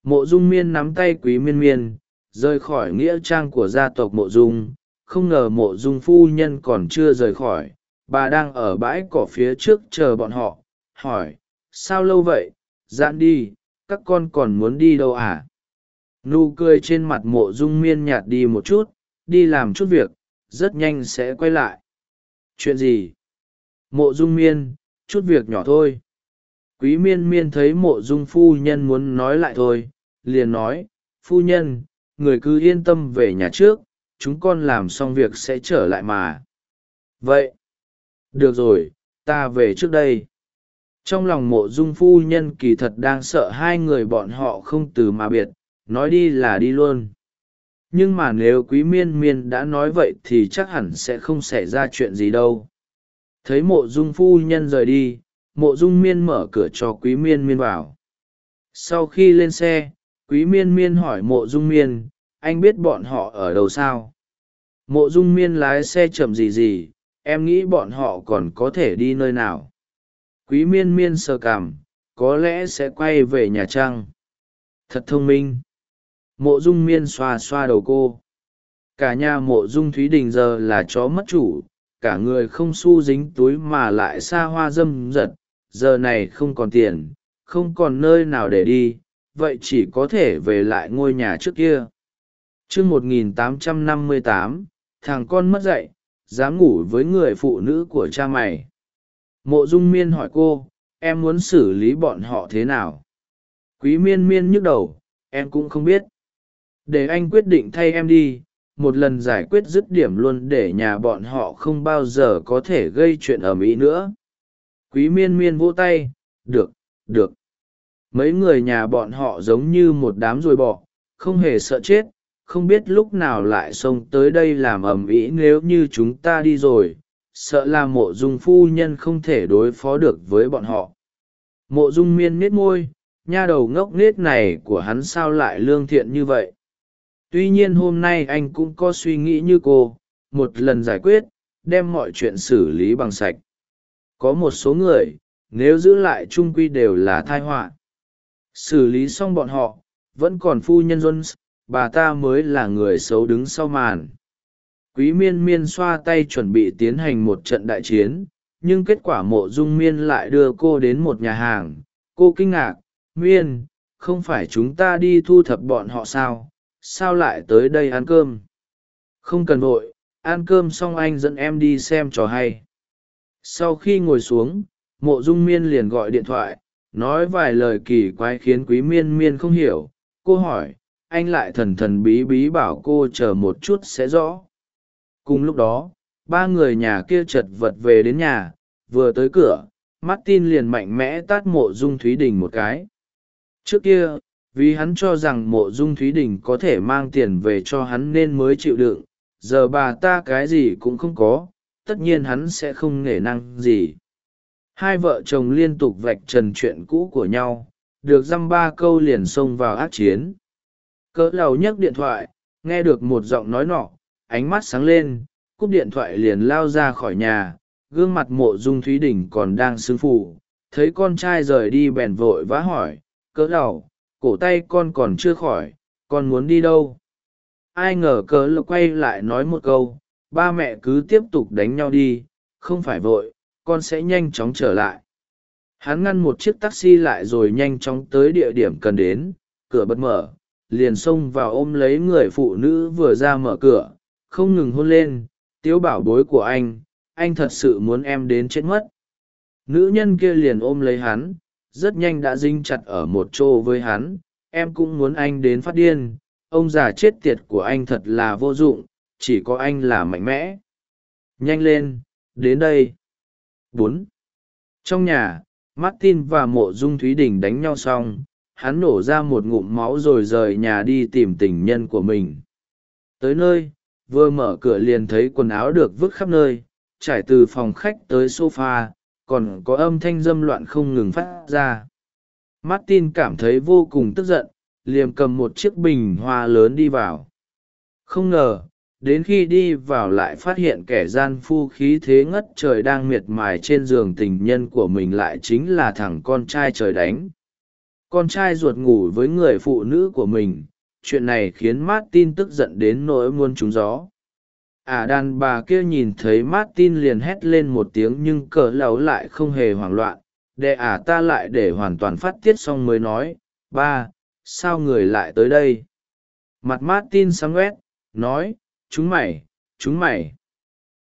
Mộ dung miên nắm tay quý miên miên, rời khỏi nghĩa trang của gia tộc mộ dung. Không ngờ mộ dung phu nhân còn chưa rời khỏi, bà đang ở bãi cỏ phía trước chờ bọn họ. Hỏi, sao lâu vậy? Dạn đi, các con còn muốn đi đâu à? Nụ cười trên mặt mộ dung miên nhạt đi một chút, đi làm chút việc, rất nhanh sẽ quay lại. Chuyện gì? Mộ dung miên, chút việc nhỏ thôi. Quý miên miên thấy mộ dung phu nhân muốn nói lại thôi, liền nói, phu nhân, người cứ yên tâm về nhà trước, chúng con làm xong việc sẽ trở lại mà. Vậy, được rồi, ta về trước đây. Trong lòng mộ dung phu nhân kỳ thật đang sợ hai người bọn họ không từ mà biệt, nói đi là đi luôn. Nhưng mà nếu quý miên miên đã nói vậy thì chắc hẳn sẽ không xảy ra chuyện gì đâu thấy mộ dung phu nhân rời đi, mộ dung miên mở cửa cho quý miên miên vào. Sau khi lên xe, quý miên miên hỏi mộ dung miên, anh biết bọn họ ở đâu sao? Mộ dung miên lái xe chậm gì gì, em nghĩ bọn họ còn có thể đi nơi nào? Quý miên miên sờ cảm có lẽ sẽ quay về nhà trăng. Thật thông minh. Mộ dung miên xoa xoa đầu cô. Cả nhà mộ dung thúy đình giờ là chó mất chủ cả người không s u dính túi mà lại xa hoa dâm dật, giờ này không còn tiền, không còn nơi nào để đi, vậy chỉ có thể về lại ngôi nhà trước kia. T r ư một nghìn tám trăm năm mươi tám, thằng con mất dạy, dám ngủ với người phụ nữ của cha mày. Mộ dung miên hỏi cô, em muốn xử lý bọn họ thế nào? Quý miên miên nhức đầu, em cũng không biết. Để anh quyết định thay em đi một lần giải quyết dứt điểm luôn để nhà bọn họ không bao giờ có thể gây chuyện ở mỹ nữa. Quý miên miên vỗ tay, được được. Mấy người nhà bọn họ giống như một đám ruồi bọ, không hề sợ chết, không biết lúc nào lại xông tới đây làm ầm ĩ nếu như chúng ta đi rồi, sợ là mộ dung phu nhân không thể đối phó được với bọn họ. Mộ dung miên nết môi, nha đầu ngốc nết này của hắn sao lại lương thiện như vậy? Tuy nhiên hôm nay anh cũng có suy nghĩ như cô, một lần giải quyết, đem mọi chuyện xử lý bằng sạch. Có một số người, nếu giữ lại trung quy đều là thai họa. Xử lý xong bọn họ, vẫn còn phu nhân jones, bà ta mới là người xấu đứng sau màn. Quý miên miên xoa tay chuẩn bị tiến hành một trận đại chiến, nhưng kết quả mộ dung miên lại đưa cô đến một nhà hàng. Cô kinh ngạc, miên, không phải chúng ta đi thu thập bọn họ sao? Sao lại tới đây ăn cơm? Không cần vội, ăn cơm xong anh dẫn em đi xem trò hay. Sau khi ngồi xuống, mộ dung miên liền gọi điện thoại, nói vài lời kỳ quái khiến quý miên miên không hiểu. Cô hỏi, anh lại thần thần bí bí bảo cô chờ một chút sẽ rõ. Cùng lúc đó, ba người nhà kia chật vật về đến nhà, vừa tới cửa, martin liền mạnh mẽ tát mộ dung thúy đình một cái. Trước kia vì hắn cho rằng mộ dung thúy đình có thể mang tiền về cho hắn nên mới chịu đựng, giờ bà ta cái gì cũng không có, tất nhiên hắn sẽ không nể năng gì. Hai vợ chồng liên tục vạch trần chuyện cũ của nhau, được dăm ba câu liền xông vào ác chiến. Cỡ lầu nhấc điện thoại, nghe được một giọng nói nọ, ánh mắt sáng lên, cúp điện thoại liền lao ra khỏi nhà, gương mặt mộ dung thúy đình còn đang sưng phù, thấy con trai rời đi bèn vội vã hỏi, cỡ đầu cổ tay con còn chưa khỏi, con muốn đi đâu? Ai ngờ cớ lộc quay lại nói một câu, ba mẹ cứ tiếp tục đánh nhau đi, không phải vội, con sẽ nhanh chóng trở lại. Hắn ngăn một chiếc taxi lại rồi nhanh chóng tới địa điểm cần đến, cửa bật mở, liền xông vào ôm lấy người phụ nữ vừa ra mở cửa, không ngừng hôn lên, tiếu bảo bối của anh anh thật sự muốn em đến chết mất. Nữ nhân kia liền ôm lấy hắn rất nhanh đã dinh chặt ở một chỗ với hắn, em cũng muốn anh đến phát điên, ông già chết tiệt của anh thật là vô dụng, chỉ có anh là mạnh mẽ. Nhanh lên, đến đây. Bốn. Trong nhà, martin và mộ dung thúy đình đánh nhau xong, hắn nổ ra một ngụm máu rồi rời nhà đi tìm tình nhân của mình. Tới nơi, vừa mở cửa liền thấy quần áo được vứt khắp nơi, trải từ phòng khách tới sofa còn có âm thanh dâm loạn không ngừng phát ra. Martin cảm thấy vô cùng tức giận liềm cầm một chiếc bình hoa lớn đi vào. Không ngờ, đến khi đi vào lại phát hiện kẻ gian phu khí thế ngất trời đang miệt mài trên giường tình nhân của mình lại chính là thằng con trai trời đánh. Con trai ruột ngủ với người phụ nữ của mình, chuyện này khiến martin tức giận đến nỗi muôn trúng gió à, đàn bà kia nhìn thấy martin liền hét lên một tiếng nhưng cờ lấu lại không hề hoảng loạn. Để ả à ta lại để hoàn toàn phát tiết xong mới nói ba sao người lại tới đây? Mặt martin sáng quét nói chúng mày chúng mày.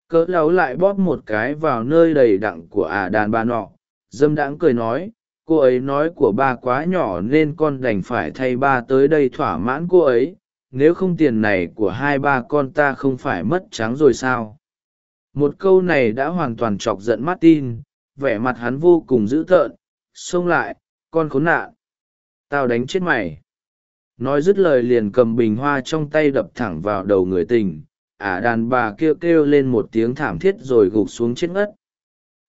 Cỡ lấu lại bóp một cái vào nơi đầy đặn của ả đàn bà nọ. Dâm đãng cười nói cô ấy nói của ba quá nhỏ nên con đành phải thay ba tới đây thỏa mãn cô ấy nếu không tiền này của hai ba con ta không phải mất trắng rồi sao? Một câu này đã hoàn toàn chọc giận martin, vẻ mặt hắn vô cùng dữ tợn, xông lại, con khốn nạn, tao đánh chết mày. Nói dứt lời liền cầm bình hoa trong tay đập thẳng vào đầu người tình, ả đàn bà kêu kêu lên một tiếng thảm thiết rồi gục xuống chết ngất.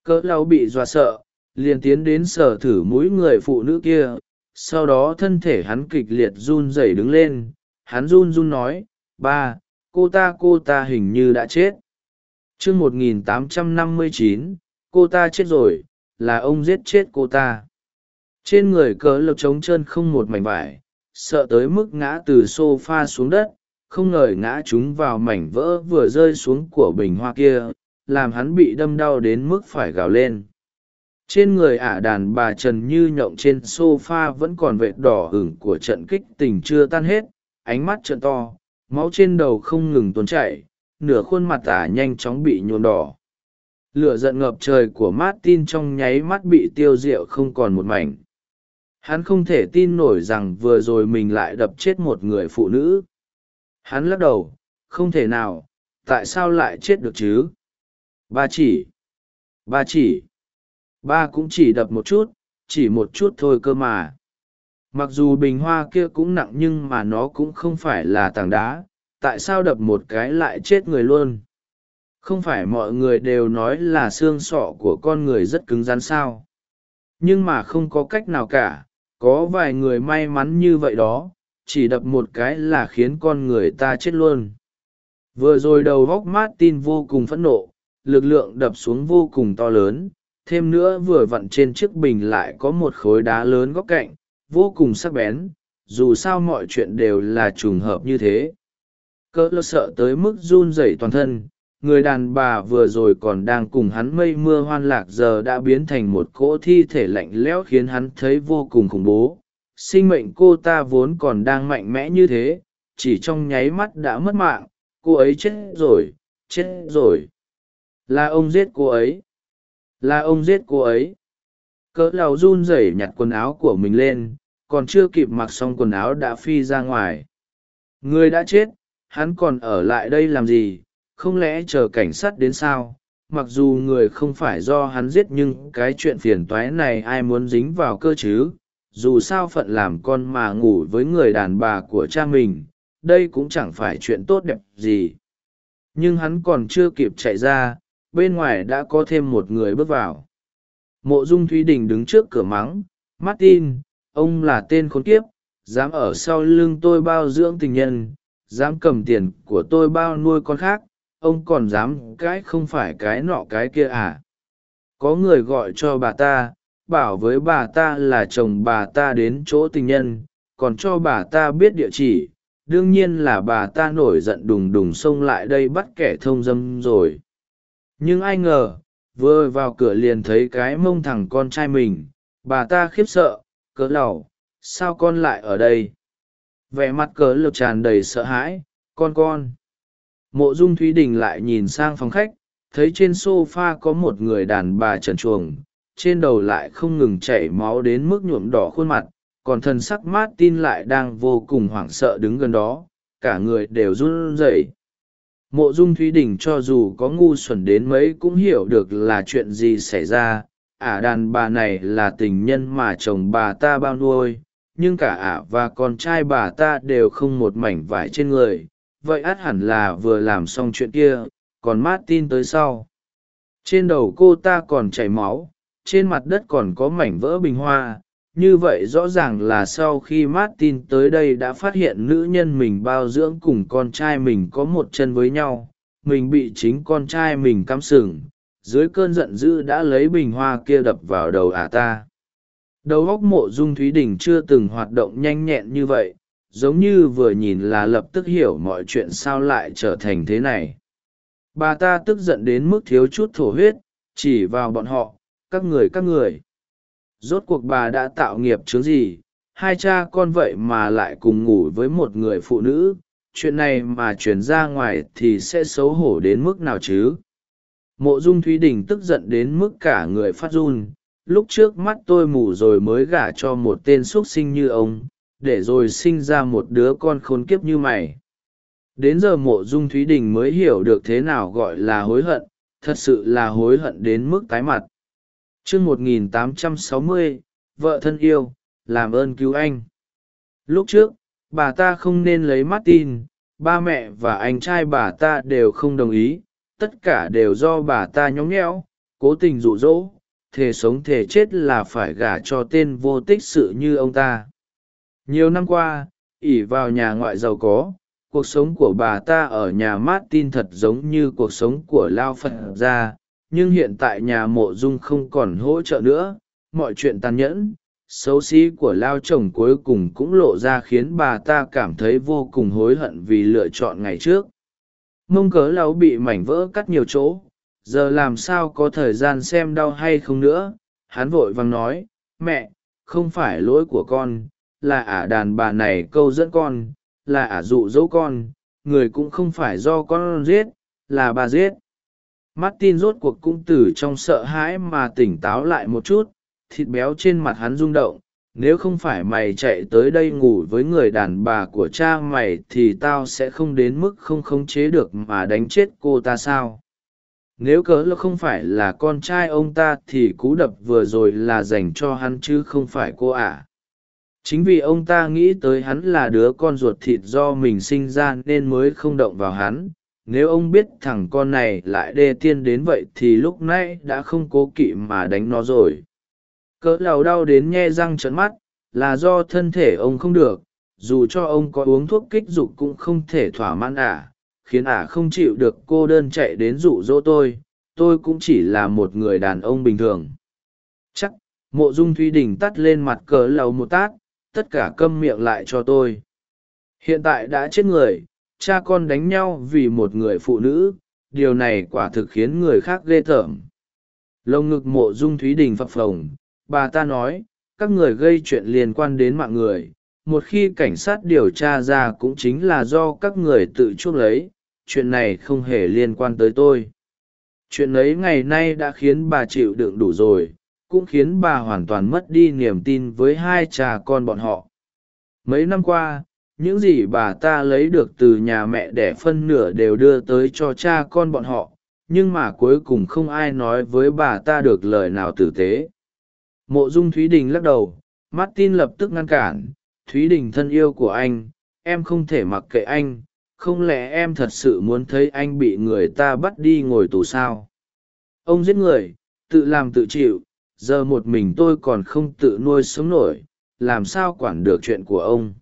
Cỡ lau bị dọa sợ, liền tiến đến sở thử mũi người phụ nữ kia, sau đó thân thể hắn kịch liệt run rẩy đứng lên hắn run run nói, ba, cô ta cô ta hình như đã chết. T r ư ơ n g một nghìn tám trăm năm mươi chín, cô ta chết rồi, là ông giết chết cô ta. Trên người cớ lộc trống chân không một mảnh vải, sợ tới mức ngã từ s o f a xuống đất, không ngờ ngã chúng vào mảnh vỡ vừa rơi xuống của bình hoa kia, làm hắn bị đâm đau đến mức phải gào lên. Trên người ả đàn bà trần như nhộng trên s o f a vẫn còn vệt đỏ hửng của trận kích tình chưa tan hết ánh mắt trợn to, máu trên đầu không ngừng tuôn chảy, nửa khuôn mặt ả nhanh chóng bị nhuộm đỏ. Lửa giận ngập trời của martin trong nháy mắt bị tiêu diệu không còn một mảnh. Hắn không thể tin nổi rằng vừa rồi mình lại đập chết một người phụ nữ. Hắn lắc đầu, không thể nào, tại sao lại chết được chứ? Ba chỉ. Ba chỉ. Ba cũng chỉ đập một chút, chỉ một chút thôi cơ mà mặc dù bình hoa kia cũng nặng nhưng mà nó cũng không phải là tảng đá, tại sao đập một cái lại chết người luôn? Không phải mọi người đều nói là xương sọ của con người rất cứng rắn sao? Nhưng mà không có cách nào cả, có vài người may mắn như vậy đó, chỉ đập một cái là khiến con người ta chết luôn. Vừa rồi đầu góc martin vô cùng phẫn nộ, lực lượng đập xuống vô cùng to lớn, thêm nữa vừa vặn trên chiếc bình lại có một khối đá lớn góc cạnh vô cùng sắc bén, dù sao mọi chuyện đều là trùng hợp như thế. Cỡ lơ sợ tới mức run rẩy toàn thân, người đàn bà vừa rồi còn đang cùng hắn mây mưa hoan lạc giờ đã biến thành một cỗ thi thể lạnh lẽo khiến hắn thấy vô cùng khủng bố. Sinh mệnh cô ta vốn còn đang mạnh mẽ như thế, chỉ trong nháy mắt đã mất mạng, cô ấy chết rồi chết rồi. Là ông giết cô ấy. Là ông giết cô ấy cỡ lào run rẩy nhặt quần áo của mình lên, còn chưa kịp mặc xong quần áo đã phi ra ngoài. Người đã chết, hắn còn ở lại đây làm gì, không lẽ chờ cảnh sát đến sao? Mặc dù người không phải do hắn giết nhưng cái chuyện phiền toái này ai muốn dính vào cơ chứ? Dù sao phận làm con mà ngủ với người đàn bà của cha mình, đây cũng chẳng phải chuyện tốt đẹp gì. Nhưng hắn còn chưa kịp chạy ra, bên ngoài đã có thêm một người bước vào mộ dung thúy đình đứng trước cửa mắng, martin, ông là tên khốn kiếp, dám ở sau lưng tôi bao dưỡng tình nhân, dám cầm tiền của tôi bao nuôi con khác, ông còn dám cãi không phải cái nọ cái kia à? Có người gọi cho bà ta, bảo với bà ta là chồng bà ta đến chỗ tình nhân, còn cho bà ta biết địa chỉ, đương nhiên là bà ta nổi giận đùng đùng xông lại đây bắt kẻ thông dâm rồi. Nhưng ai ngờ vừa vào cửa liền thấy cái mông thẳng con trai mình. Bà ta khiếp sợ, cỡ lầu sao con lại ở đây? Vẻ mặt cỡ lực tràn đầy sợ hãi, con con. Mộ dung thúy đình lại nhìn sang phòng khách, thấy trên s o f a có một người đàn bà trần chuồng trên đầu lại không ngừng chảy máu đến mức nhuộm đỏ khuôn mặt, còn thần sắc mát tin lại đang vô cùng hoảng sợ đứng gần đó, cả người đều run rẩy mộ dung thúy đình cho dù có ngu xuẩn đến mấy cũng hiểu được là chuyện gì xảy ra. Ả đàn bà này là tình nhân mà chồng bà ta bao nuôi, nhưng cả ả và con trai bà ta đều không một mảnh vải trên người. Vậy át hẳn là vừa làm xong chuyện kia, còn martin tới sau. Trên đầu cô ta còn chảy máu, trên mặt đất còn có mảnh vỡ bình hoa như vậy rõ ràng là sau khi martin tới đây đã phát hiện nữ nhân mình bao dưỡng cùng con trai mình có một chân với nhau, mình bị chính con trai mình cắm sừng, dưới cơn giận dữ đã lấy bình hoa kia đập vào đầu ả ta. Đầu góc mộ dung thúy đình chưa từng hoạt động nhanh nhẹn như vậy, giống như vừa nhìn là lập tức hiểu mọi chuyện sao lại trở thành thế này. Bà ta tức giận đến mức thiếu chút thổ huyết, chỉ vào bọn họ, các người các người rốt cuộc bà đã tạo nghiệp chướng gì? Hai cha con vậy mà lại cùng ngủ với một người phụ nữ. Chuyện này mà chuyển ra ngoài thì sẽ xấu hổ đến mức nào chứ? Mộ dung thúy đình tức giận đến mức cả người phát run. Lúc trước mắt tôi mù rồi mới gả cho một tên x u ấ t sinh như ông, để rồi sinh ra một đứa con khốn kiếp như mày. Đến giờ mộ dung thúy đình mới hiểu được thế nào gọi là hối hận, thật sự là hối hận đến mức tái mặt chương một nghìn tám trăm sáu mươi, vợ thân yêu, làm ơn cứu anh lúc trước, bà ta không nên lấy martin, ba mẹ và anh trai bà ta đều không đồng ý, tất cả đều do bà ta nhóng nhẽo, cố tình rụ rỗ thề sống thề chết là phải gả cho tên vô tích sự như ông ta nhiều năm qua ỉ vào nhà ngoại giàu có, cuộc sống của bà ta ở nhà martin thật giống như cuộc sống của lao phật gia nhưng hiện tại nhà mộ dung không còn hỗ trợ nữa, mọi chuyện tàn nhẫn, xấu xí của lao chồng cuối cùng cũng lộ ra khiến bà ta cảm thấy vô cùng hối hận vì lựa chọn ngày trước. Mông cớ lau bị mảnh vỡ cắt nhiều chỗ, giờ làm sao có thời gian xem đau hay không nữa, hắn vội vàng nói, mẹ, không phải lỗi của con, là ả đàn bà này câu dẫn con, là ả dụ dỗ con, người cũng không phải do con giết, là bà giết martin rốt cuộc cũng từ trong sợ hãi mà tỉnh táo lại một chút, thịt béo trên mặt hắn rung động. Nếu không phải mày chạy tới đây ngủ với người đàn bà của cha mày thì tao sẽ không đến mức không khống chế được mà đánh chết cô ta sao? Nếu cớ là không phải là con trai ông ta thì cú đập vừa rồi là dành cho hắn chứ không phải cô ả à. chính vì ông ta nghĩ tới hắn là đứa con ruột thịt do mình sinh ra nên mới không động vào hắn nếu ông biết thằng con này lại đê tiên đến vậy thì lúc nãy đã không cố kỵ mà đánh nó rồi. Cỡ lầu đau đến nhe răng trận mắt, là do thân thể ông không được, dù cho ông có uống thuốc kích dục cũng không thể thỏa mãn ả, khiến ả không chịu được cô đơn chạy đến rụ rỗ tôi tôi cũng chỉ là một người đàn ông bình thường. Chắc, mộ dung thúy đình tắt lên mặt cờ lầu một tát, tất cả câm miệng lại cho tôi. Hiện tại đã chết người cha con đánh nhau vì một người phụ nữ, điều này quả thực khiến người khác ghê tởm. Lồng ngực mộ dung thúy đình phập phồng, bà ta nói, các người gây chuyện liên quan đến mạng người, một khi cảnh sát điều tra ra cũng chính là do các người tự chuốc lấy, chuyện này không hề liên quan tới tôi. Chuyện ấy ngày nay đã khiến bà chịu đựng đủ rồi, cũng khiến bà hoàn toàn mất đi niềm tin với hai cha con bọn họ. Mấy năm qua những gì bà ta lấy được từ nhà mẹ đẻ phân nửa đều đưa tới cho cha con bọn họ, nhưng mà cuối cùng không ai nói với bà ta được lời nào tử tế. Mộ dung thúy đình lắc đầu, martin lập tức ngăn cản, thúy đình thân yêu của anh, em không thể mặc kệ anh, không lẽ em thật sự muốn thấy anh bị người ta bắt đi ngồi tù sao? Ông giết người, tự làm tự chịu, giờ một mình tôi còn không tự nuôi sống nổi, làm sao quản được chuyện của ông?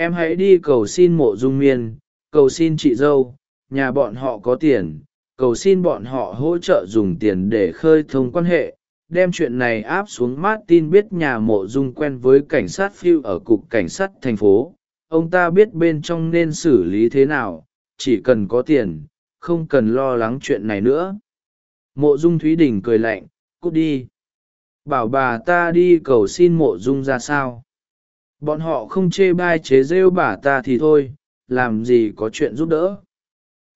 Em hãy đi cầu xin mộ dung miên, cầu xin chị dâu, nhà bọn họ có tiền, cầu xin bọn họ hỗ trợ dùng tiền để khơi thông quan hệ. Đem chuyện này áp xuống martin biết nhà mộ dung quen với cảnh sát phiêu ở cục cảnh sát thành phố. Ông ta biết bên trong nên xử lý thế nào, chỉ cần có tiền, không cần lo lắng chuyện này nữa. Mộ dung thúy đình cười lạnh, cút đi. Bảo bà ta đi cầu xin mộ dung ra sao? Bọn họ không chê bai chế rêu bà ta thì thôi, làm gì có chuyện giúp đỡ.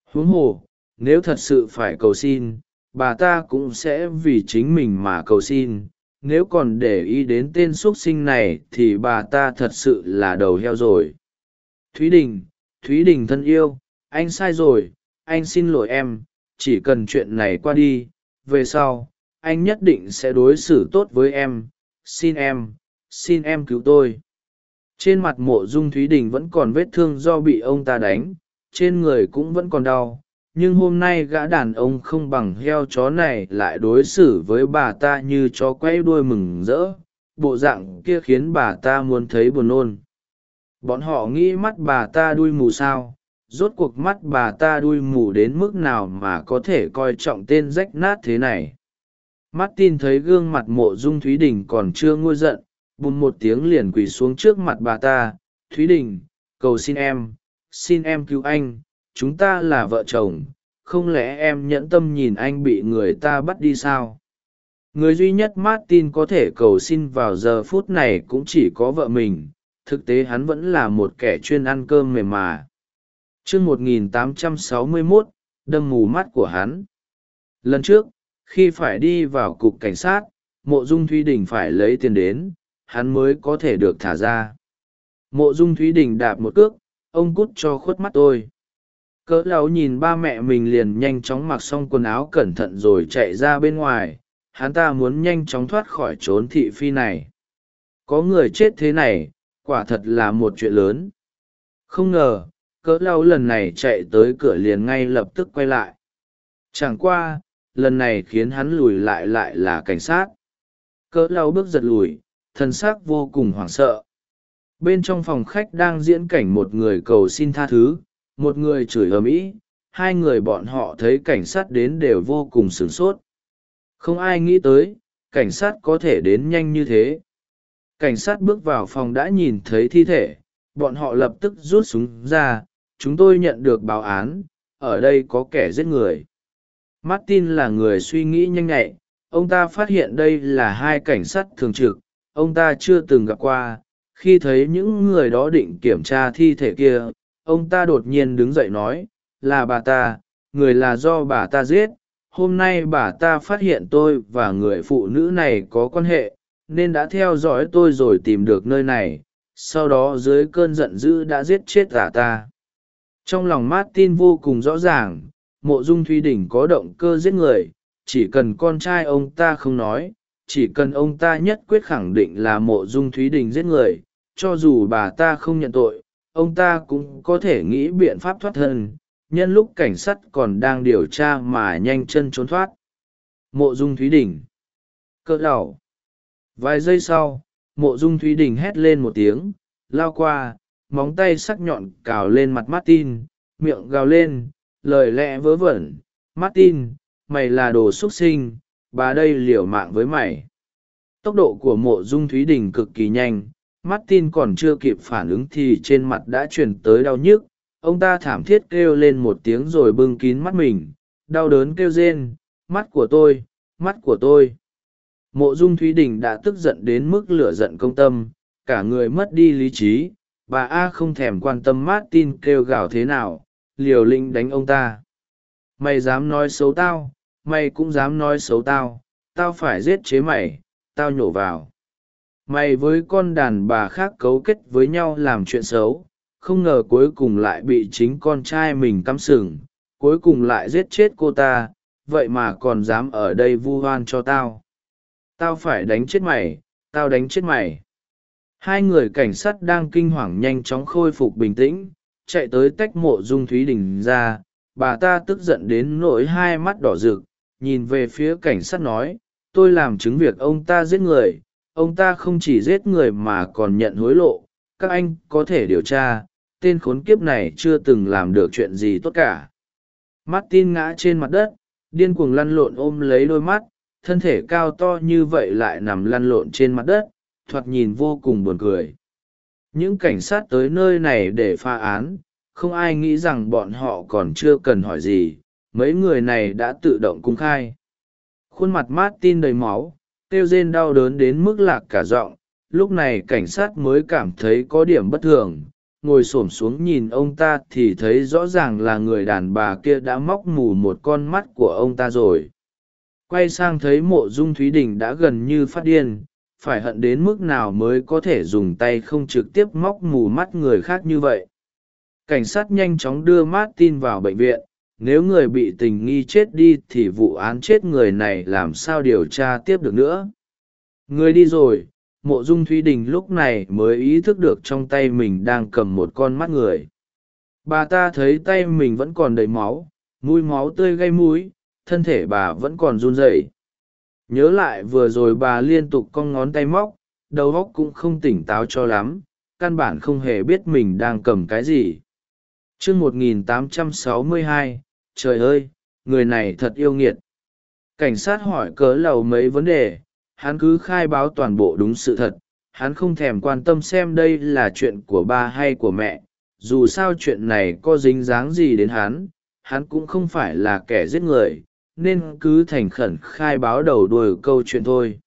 Huống hồ, nếu thật sự phải cầu xin, bà ta cũng sẽ vì chính mình mà cầu xin. Nếu còn để ý đến tên x u ấ t sinh này thì bà ta thật sự là đầu heo rồi. Thúy đình thúy đình thân yêu, anh sai rồi, anh xin lỗi em, chỉ cần chuyện này qua đi, về sau, anh nhất định sẽ đối xử tốt với em. Xin em xin em cứu tôi trên mặt mộ dung thúy đình vẫn còn vết thương do bị ông ta đánh, trên người cũng vẫn còn đau. Nhưng hôm nay gã đàn ông không bằng heo chó này lại đối xử với bà ta như chó quay đuôi mừng rỡ. Bộ dạng kia khiến bà ta muốn thấy buồn nôn. Bọn họ nghĩ mắt bà ta đuôi mù sao? Rốt cuộc mắt bà ta đuôi mù đến mức nào mà có thể coi trọng tên rách nát thế này? Martin thấy gương mặt mộ dung thúy đình còn chưa ngôi giận bùn một tiếng liền quỳ xuống trước mặt bà ta thúy đình cầu xin em xin em cứu anh chúng ta là vợ chồng không lẽ em nhẫn tâm nhìn anh bị người ta bắt đi sao? Người duy nhất martin có thể cầu xin vào giờ phút này cũng chỉ có vợ mình thực tế hắn vẫn là một kẻ chuyên ăn cơm mềm mà. Chương 1861, đâm mù mắt của hắn. Lần trước khi phải đi vào cục cảnh sát mộ dung thúy đình phải lấy tiền đến hắn mới có thể được thả ra. Mộ dung thúy đình đạp một cước, ông cút cho khuất mắt tôi. Cỡ lão nhìn ba mẹ mình liền nhanh chóng mặc xong quần áo cẩn thận rồi chạy ra bên ngoài. Hắn ta muốn nhanh chóng thoát khỏi trốn thị phi này. Có người chết thế này, quả thật là một chuyện lớn. Không ngờ, cỡ lau lần này chạy tới cửa liền ngay lập tức quay lại. Chẳng qua, lần này khiến hắn lùi lại lại là cảnh sát. Cỡ lau bước giật lùi thân xác vô cùng hoảng sợ. Bên trong phòng khách đang diễn cảnh một người cầu xin tha thứ, một người chửi ầm ĩ, hai người bọn họ thấy cảnh sát đến đều vô cùng sửng sốt. Không ai nghĩ tới, cảnh sát có thể đến nhanh như thế. Cảnh sát bước vào phòng đã nhìn thấy thi thể, bọn họ lập tức rút súng ra, chúng tôi nhận được báo án, ở đây có kẻ giết người. Martin là người suy nghĩ nhanh nhạy, ông ta phát hiện đây là hai cảnh sát thường trực ông ta chưa từng gặp qua, khi thấy những người đó định kiểm tra thi thể kia, ông ta đột nhiên đứng dậy nói, là bà ta, người là do bà ta giết. Hôm nay bà ta phát hiện tôi và người phụ nữ này có quan hệ, nên đã theo dõi tôi rồi tìm được nơi này. Sau đó dưới cơn giận dữ đã giết chết ả ta. Trong lòng martin vô cùng rõ ràng, mộ dung thúy đỉnh có động cơ giết người, chỉ cần con trai ông ta không nói chỉ cần ông ta nhất quyết khẳng định là mộ dung thúy đình giết người, cho dù bà ta không nhận tội, ông ta cũng có thể nghĩ biện pháp thoát thân, nhân lúc cảnh sát còn đang điều tra mà nhanh chân trốn thoát. Mộ dung thúy đình. Cỡ đau vài giây sau, mộ dung thúy đình hét lên một tiếng, lao qua, móng tay sắc nhọn cào lên mặt martin, miệng gào lên, lời lẽ vớ vẩn. Martin, mày là đồ xuất sinh bà đây liều mạng với mày. Tốc độ của mộ dung thúy đình cực kỳ nhanh, martin còn chưa kịp phản ứng thì trên mặt đã chuyển tới đau nhức. Ông ta thảm thiết kêu lên một tiếng rồi bưng kín mắt mình, đau đớn kêu rên, mắt của tôi, mắt của tôi. Mộ dung thúy đình đã tức giận đến mức lửa giận công tâm, cả người mất đi lý trí. Bà a không thèm quan tâm martin kêu gào thế nào, liều lĩnh đánh ông ta. Mày dám nói xấu tao mày cũng dám nói xấu tao tao phải giết chế mày, tao nhổ vào. Mày với con đàn bà khác cấu kết với nhau làm chuyện xấu, không ngờ cuối cùng lại bị chính con trai mình cắm sừng, cuối cùng lại giết chết cô ta, vậy mà còn dám ở đây vu hoan cho tao. Tao phải đánh chết mày, tao đánh chết mày. Hai người cảnh sát đang kinh hoàng nhanh chóng khôi phục bình tĩnh, chạy tới tách mộ dung thúy đình ra, bà ta tức giận đến nỗi hai mắt đỏ rực nhìn về phía cảnh sát nói, tôi làm chứng việc ông ta giết người, ông ta không chỉ giết người mà còn nhận hối lộ. Các anh có thể điều tra, tên khốn kiếp này chưa từng làm được chuyện gì tốt cả. Martin ngã trên mặt đất, điên cuồng lăn lộn ôm lấy đôi mắt, thân thể cao to như vậy lại nằm lăn lộn trên mặt đất, thoạt nhìn vô cùng buồn cười. Những cảnh sát tới nơi này để pha án, không ai nghĩ rằng bọn họ còn chưa cần hỏi gì mấy người này đã tự động cung khai. Khuôn mặt martin đầy máu, kêu rên đau đớn đến mức lạc cả giọng. Lúc này cảnh sát mới cảm thấy có điểm bất thường. Ngồi s ổ m xuống nhìn ông ta thì thấy rõ ràng là người đàn bà kia đã móc mù một con mắt của ông ta rồi. Quay sang thấy mộ dung thúy đình đã gần như phát điên. Phải hận đến mức nào mới có thể dùng tay không trực tiếp móc mù mắt người khác như vậy? Cảnh sát nhanh chóng đưa martin vào bệnh viện nếu người bị tình nghi chết đi thì vụ án chết người này làm sao điều tra tiếp được nữa? Người đi rồi mộ dung thúy đình lúc này mới ý thức được trong tay mình đang cầm một con mắt người. Bà ta thấy tay mình vẫn còn đầy máu mũi máu tươi gây mũi thân thể bà vẫn còn run rẩy. Nhớ lại vừa rồi bà liên tục cong ngón tay móc đầu óc cũng không tỉnh táo cho lắm căn bản không hề biết mình đang cầm cái gì. T r ư ớ c 1862, trời ơi, người này thật yêu nghiệt. Cảnh sát hỏi cớ lầu mấy vấn đề, hắn cứ khai báo toàn bộ đúng sự thật. Hắn không thèm quan tâm xem đây là chuyện của ba hay của mẹ. Dù sao chuyện này có dính dáng gì đến hắn hắn cũng không phải là kẻ giết người, nên cứ thành khẩn khai báo đầu đuôi câu chuyện thôi.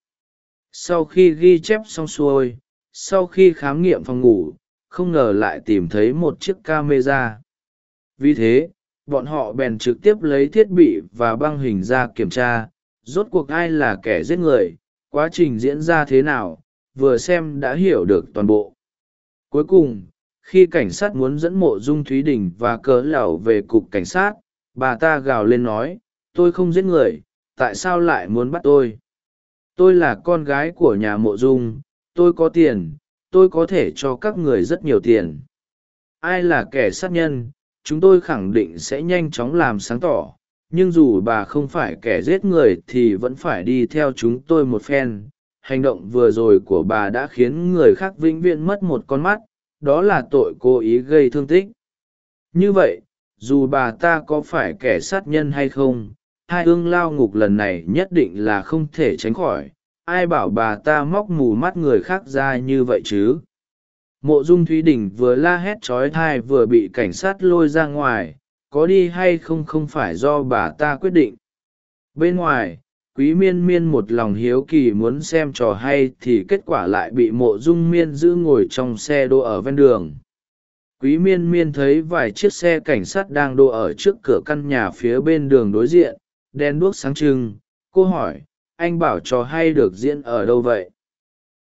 Sau khi ghi chép xong xuôi, sau khi khám nghiệm phòng ngủ, không ngờ lại tìm thấy một chiếc camera. Vì thế bọn họ bèn trực tiếp lấy thiết bị và băng hình ra kiểm tra, rốt cuộc ai là kẻ giết người, quá trình diễn ra thế nào, vừa xem đã hiểu được toàn bộ. Cuối cùng, khi cảnh sát muốn dẫn mộ dung thúy đình và cớ lẩu về cục cảnh sát, bà ta gào lên nói, tôi không giết người, tại sao lại muốn bắt tôi? Tôi là con gái của nhà mộ dung, tôi có tiền, tôi có thể cho các người rất nhiều tiền. Ai là kẻ sát nhân chúng tôi khẳng định sẽ nhanh chóng làm sáng tỏ, nhưng dù bà không phải kẻ giết người thì vẫn phải đi theo chúng tôi một phen. Hành động vừa rồi của bà đã khiến người khác vĩnh viễn mất một con mắt, đó là tội cố ý gây thương tích. Như vậy, dù bà ta có phải kẻ sát nhân hay không, hai ương lao ngục lần này nhất định là không thể tránh khỏi. Ai bảo bà ta móc mù mắt người khác ra như vậy chứ? Mộ dung thúy đình vừa la hét trói thai vừa bị cảnh sát lôi ra ngoài, có đi hay không không phải do bà ta quyết định. Bên ngoài, quý miên miên một lòng hiếu kỳ muốn xem trò hay thì kết quả lại bị mộ dung miên giữ ngồi trong xe đỗ ở ven đường. Quý miên miên thấy vài chiếc xe cảnh sát đang đỗ ở trước cửa căn nhà phía bên đường đối diện đen đuốc sáng trưng. Cô hỏi, anh bảo trò hay được diễn ở đâu vậy?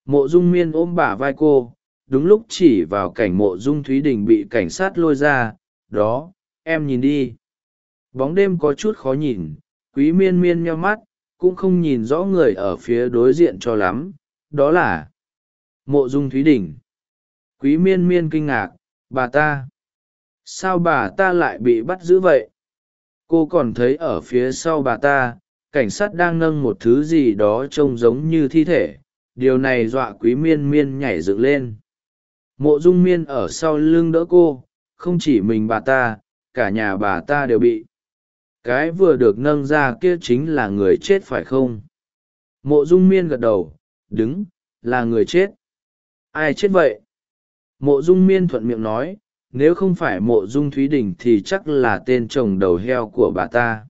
Mộ dung miên ôm bả vai cô đúng lúc chỉ vào cảnh mộ dung thúy đình bị cảnh sát lôi ra, đó, em nhìn đi. Bóng đêm có chút khó nhìn, quý miên miên nheo mắt, cũng không nhìn rõ người ở phía đối diện cho lắm, đó là mộ dung thúy đình. Quý miên miên kinh ngạc, bà ta, sao bà ta lại bị bắt giữ vậy? Cô còn thấy ở phía sau bà ta, cảnh sát đang nâng một thứ gì đó trông giống như thi thể, điều này dọa quý miên miên nhảy dựng lên mộ dung miên ở sau lưng đỡ cô, không chỉ mình bà ta, cả nhà bà ta đều bị. Cái vừa được nâng ra kia chính là người chết phải không? Mộ dung miên gật đầu, đứng, là người chết. Ai chết vậy? Mộ dung miên thuận miệng nói, nếu không phải mộ dung thúy đình thì chắc là tên chồng đầu heo của bà ta.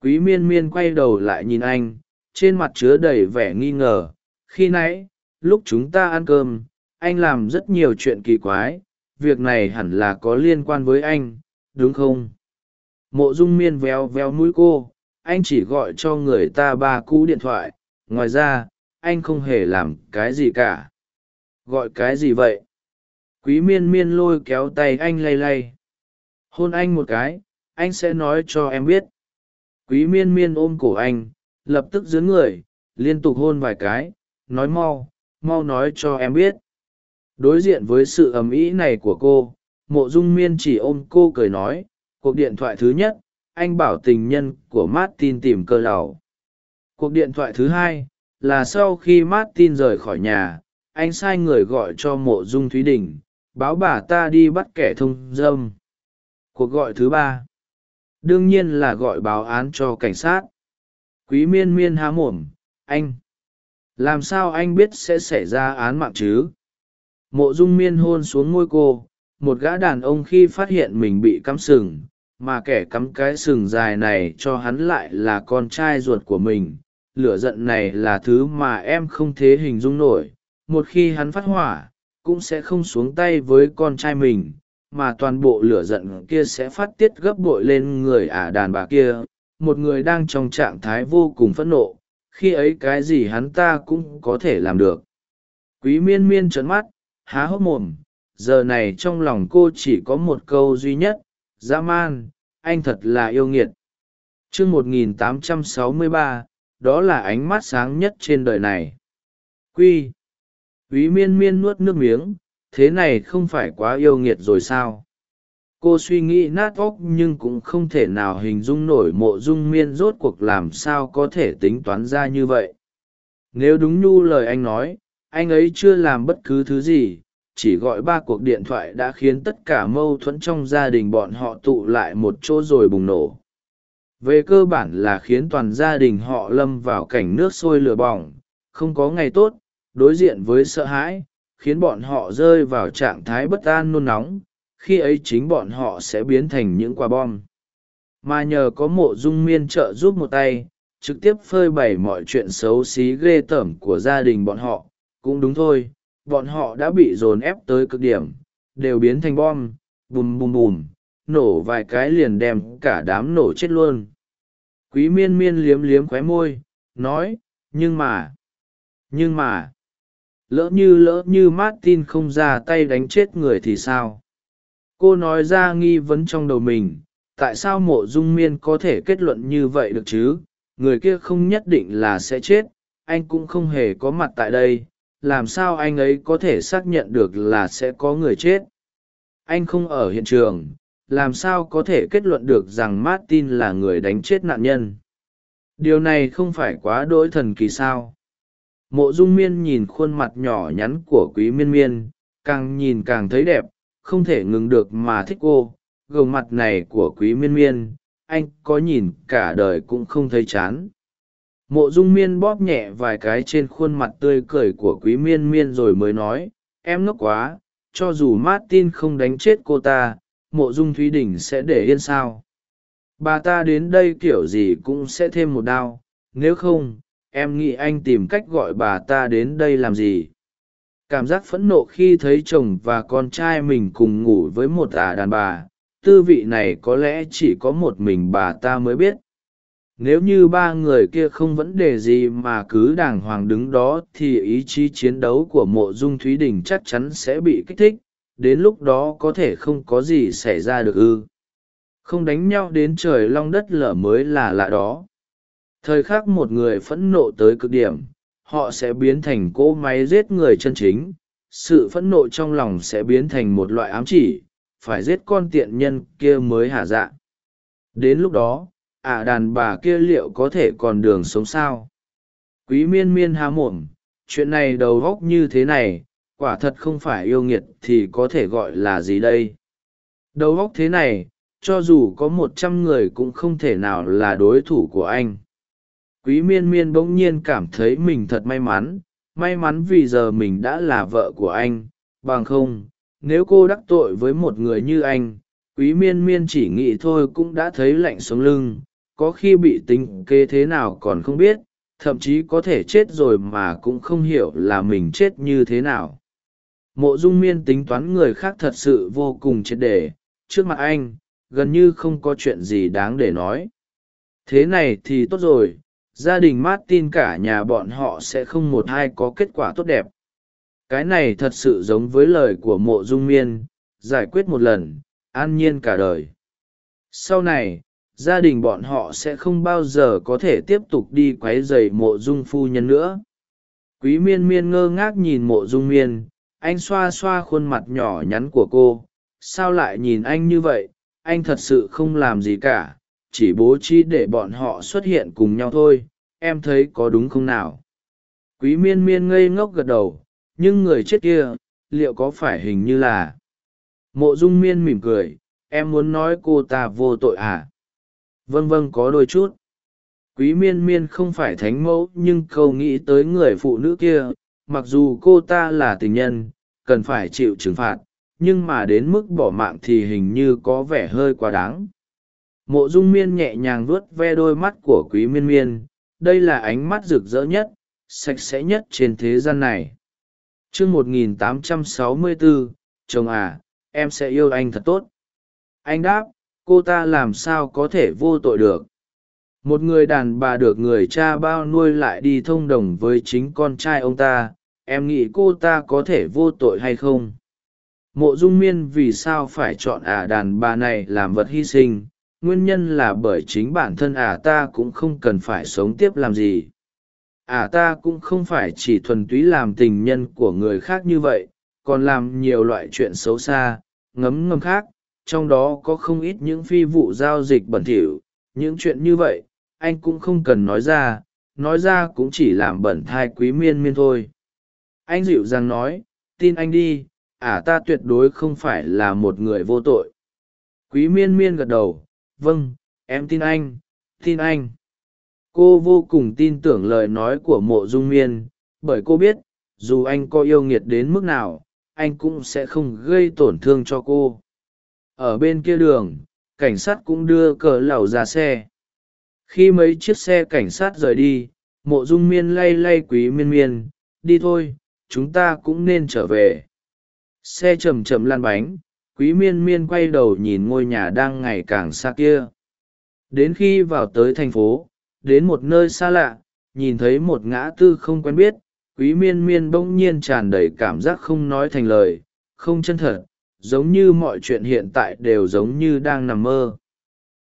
Quý miên miên quay đầu lại nhìn anh, trên mặt chứa đầy vẻ nghi ngờ. Khi nãy, lúc chúng ta ăn cơm anh làm rất nhiều chuyện kỳ quái, việc này hẳn là có liên quan với anh, đúng không? Mộ dung miên véo véo mũi cô, anh chỉ gọi cho người ta ba cú điện thoại, ngoài ra, anh không hề làm cái gì cả. Gọi cái gì vậy? Quý miên miên lôi kéo tay anh lay lay. Hôn anh một cái, anh sẽ nói cho em biết. Quý miên miên ôm cổ anh, lập tức dướng người, liên tục hôn vài cái, nói mau mau nói cho em biết đối diện với sự ầm ĩ này của cô, mộ dung miên chỉ ôm cô cười nói, cuộc điện thoại thứ nhất, anh bảo tình nhân của martin tìm cơ lầu cuộc điện thoại thứ hai, là sau khi martin rời khỏi nhà, anh sai người gọi cho mộ dung thúy đình, báo bà ta đi bắt kẻ thông dâm. Cuộc gọi thứ ba, đương nhiên là gọi báo án cho cảnh sát. Quý miên miên há mồm, anh, làm sao anh biết sẽ xảy ra án mạng chứ? Mộ dung miên hôn xuống môi cô, một gã đàn ông khi phát hiện mình bị cắm sừng, mà kẻ cắm cái sừng dài này cho hắn lại là con trai ruột của mình. Lửa giận này là thứ mà em không thể hình dung nổi. Một khi hắn phát hỏa, cũng sẽ không xuống tay với con trai mình, mà toàn bộ lửa giận kia sẽ phát tiết gấp bội lên người ả đàn bà kia. Một người đang trong trạng thái vô cùng phẫn nộ, khi ấy cái gì hắn ta cũng có thể làm được. Quý miên miên trấn mắt há hốc mồm, giờ này trong lòng cô chỉ có một câu duy nhất, dã man, anh thật là yêu nghiệt. Chương một nghìn tám trăm sáu mươi ba, đó là ánh mắt sáng nhất trên đời này. Quy, quý miên miên nuốt nước miếng, thế này không phải quá yêu nghiệt rồi sao? Cô suy nghĩ nát óc nhưng cũng không thể nào hình dung nổi mộ dung miên rốt cuộc làm sao có thể tính toán ra như vậy. Nếu đúng nhu lời anh nói anh ấy chưa làm bất cứ thứ gì, chỉ gọi ba cuộc điện thoại đã khiến tất cả mâu thuẫn trong gia đình bọn họ tụ lại một chỗ rồi bùng nổ. Về cơ bản là khiến toàn gia đình họ lâm vào cảnh nước sôi lửa bỏng, không có ngày tốt, đối diện với sợ hãi, khiến bọn họ rơi vào trạng thái bất an nôn nóng, khi ấy chính bọn họ sẽ biến thành những quả bom. Mà nhờ có mộ dung miên trợ giúp một tay, trực tiếp phơi bày mọi chuyện xấu xí ghê tởm của gia đình bọn họ cũng đúng thôi, bọn họ đã bị dồn ép tới cực điểm, đều biến thành bom, bùm bùm bùm, nổ vài cái liền đem cả đám nổ chết luôn. Quý miên miên liếm liếm khóe môi, nói, nhưng mà nhưng mà, lỡ như lỡ như martin không ra tay đánh chết người thì sao? Cô nói ra nghi vấn trong đầu mình, tại sao mộ dung miên có thể kết luận như vậy được chứ? Người kia không nhất định là sẽ chết, anh cũng không hề có mặt tại đây làm sao anh ấy có thể xác nhận được là sẽ có người chết? Anh không ở hiện trường, làm sao có thể kết luận được rằng martin là người đánh chết nạn nhân? Điều này không phải quá đỗi thần kỳ sao? Mộ dung miên nhìn khuôn mặt nhỏ nhắn của quý miên miên, càng nhìn càng thấy đẹp, không thể ngừng được mà thích cô. Gương mặt này của quý miên miên, anh có nhìn cả đời cũng không thấy chán mộ dung miên bóp nhẹ vài cái trên khuôn mặt tươi cười của quý miên miên rồi mới nói, em ngốc quá, cho dù martin không đánh chết cô ta, mộ dung thúy đình sẽ để yên sao? Bà ta đến đây kiểu gì cũng sẽ thêm một đao, nếu không, em nghĩ anh tìm cách gọi bà ta đến đây làm gì? Cảm giác phẫn nộ khi thấy chồng và con trai mình cùng ngủ với một ả đàn bà, tư vị này có lẽ chỉ có một mình bà ta mới biết nếu như ba người kia không vấn đề gì mà cứ đàng hoàng đứng đó thì ý chí chiến đấu của mộ dung thúy đình chắc chắn sẽ bị kích thích, đến lúc đó có thể không có gì xảy ra được ư. Không đánh nhau đến trời long đất lở mới là lạ đó. Thời khắc một người phẫn nộ tới cực điểm, họ sẽ biến thành cỗ máy giết người chân chính, sự phẫn nộ trong lòng sẽ biến thành một loại ám chỉ, phải giết con tiện nhân kia mới hả dạ. Đến lúc đó ả đàn bà kia liệu có thể còn đường sống sao? Quý miên miên há mồm, chuyện này đầu góc như thế này, quả thật không phải yêu nghiệt thì có thể gọi là gì đây? Đầu góc thế này, cho dù có một trăm người cũng không thể nào là đối thủ của anh. Quý miên miên bỗng nhiên cảm thấy mình thật may mắn may mắn vì giờ mình đã là vợ của anh. Bằng không, nếu cô đắc tội với một người như anh, quý miên miên chỉ nghĩ thôi cũng đã thấy lạnh sống lưng có khi bị tính kế thế nào còn không biết, thậm chí có thể chết rồi mà cũng không hiểu là mình chết như thế nào. Mộ dung miên tính toán người khác thật sự vô cùng triệt đề, trước mặt anh, gần như không có chuyện gì đáng để nói. Thế này thì tốt rồi, gia đình mát tin cả nhà bọn họ sẽ không một ai có kết quả tốt đẹp. Cái này thật sự giống với lời của mộ dung miên, giải quyết một lần, an nhiên cả đời. Sau này gia đình bọn họ sẽ không bao giờ có thể tiếp tục đi q u ấ y dày mộ dung phu nhân nữa. Quý miên miên ngơ ngác nhìn mộ dung miên, anh xoa xoa khuôn mặt nhỏ nhắn của cô. Sao lại nhìn anh như vậy? Anh thật sự không làm gì cả. Chỉ bố trí để bọn họ xuất hiện cùng nhau thôi. Em thấy có đúng không nào? Quý miên miên ngây ngốc gật đầu. Nhưng người chết kia, liệu có phải hình như là mộ dung miên mỉm cười. Em muốn nói cô ta vô tội à? Vâng vâng có đôi chút. Quý miên miên không phải thánh mẫu, nhưng câu nghĩ tới người phụ nữ kia, mặc dù cô ta là tình nhân, cần phải chịu trừng phạt, nhưng mà đến mức bỏ mạng thì hình như có vẻ hơi quá đáng. Mộ dung miên nhẹ nhàng vuốt ve đôi mắt của quý miên miên. Đây là ánh mắt rực rỡ nhất, sạch sẽ nhất trên thế gian này. Chương một nghìn tám trăm sáu mươi bốn, chồng à em sẽ yêu anh thật tốt. Anh đáp cô ta làm sao có thể vô tội được? Một người đàn bà được người cha bao nuôi lại đi thông đồng với chính con trai ông ta, em nghĩ cô ta có thể vô tội hay không? Mộ dung miên vì sao phải chọn ả đàn bà này làm vật hy sinh? Nguyên nhân là bởi chính bản thân ả ta cũng không cần phải sống tiếp làm gì. Ả ta cũng không phải chỉ thuần túy làm tình nhân của người khác như vậy, còn làm nhiều loại chuyện xấu xa, ngấm ngầm khác trong đó có không ít những phi vụ giao dịch bẩn thỉu, những chuyện như vậy, anh cũng không cần nói ra nói ra cũng chỉ làm bẩn thai quý miên miên thôi. Anh dịu dàng nói, tin anh đi, ả ta tuyệt đối không phải là một người vô tội. Quý miên miên gật đầu vâng em tin anh tin anh. Cô vô cùng tin tưởng lời nói của mộ dung miên, bởi cô biết, dù anh có yêu nghiệt đến mức nào, anh cũng sẽ không gây tổn thương cho cô ở bên kia đường, cảnh sát cũng đưa cờ lầu ra xe. Khi mấy chiếc xe cảnh sát rời đi, mộ dung miên lay lay quý miên miên, đi thôi, chúng ta cũng nên trở về. Xe c h ậ m chậm lan bánh, quý miên miên quay đầu nhìn ngôi nhà đang ngày càng xa kia. Đến khi vào tới thành phố, đến một nơi xa lạ, nhìn thấy một ngã tư không quen biết, quý miên miên bỗng nhiên tràn đầy cảm giác không nói thành lời, không chân thật giống như mọi chuyện hiện tại đều giống như đang nằm mơ.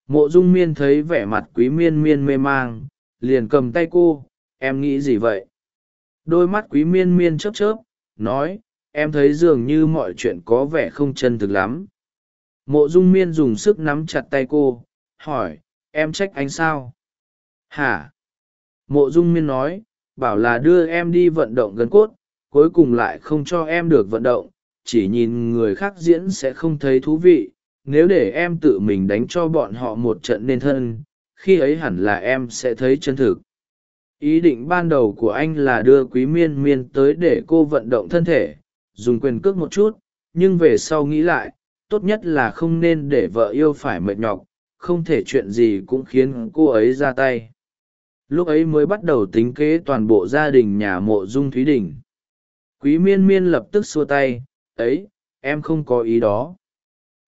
Mộ dung miên thấy vẻ mặt quý miên miên mê mang, liền cầm tay cô, em nghĩ gì vậy? Đôi mắt quý miên miên chớp chớp, nói, em thấy dường như mọi chuyện có vẻ không chân thực lắm. Mộ dung miên dùng sức nắm chặt tay cô, hỏi, em trách anh sao? Hả? Mộ dung miên nói, bảo là đưa em đi vận động gần cốt, cuối cùng lại không cho em được vận động chỉ nhìn người khác diễn sẽ không thấy thú vị, nếu để em tự mình đánh cho bọn họ một trận nên thân, khi ấy hẳn là em sẽ thấy chân thực. Ý định ban đầu của anh là đưa quý miên miên tới để cô vận động thân thể, dùng quyền cước một chút, nhưng về sau nghĩ lại, tốt nhất là không nên để vợ yêu phải mệt nhọc, không thể chuyện gì cũng khiến cô ấy ra tay. Lúc ấy mới bắt đầu tính kế toàn bộ gia đình nhà mộ dung thúy đình. Quý miên miên lập tức xua tay ấy, em không có ý đó.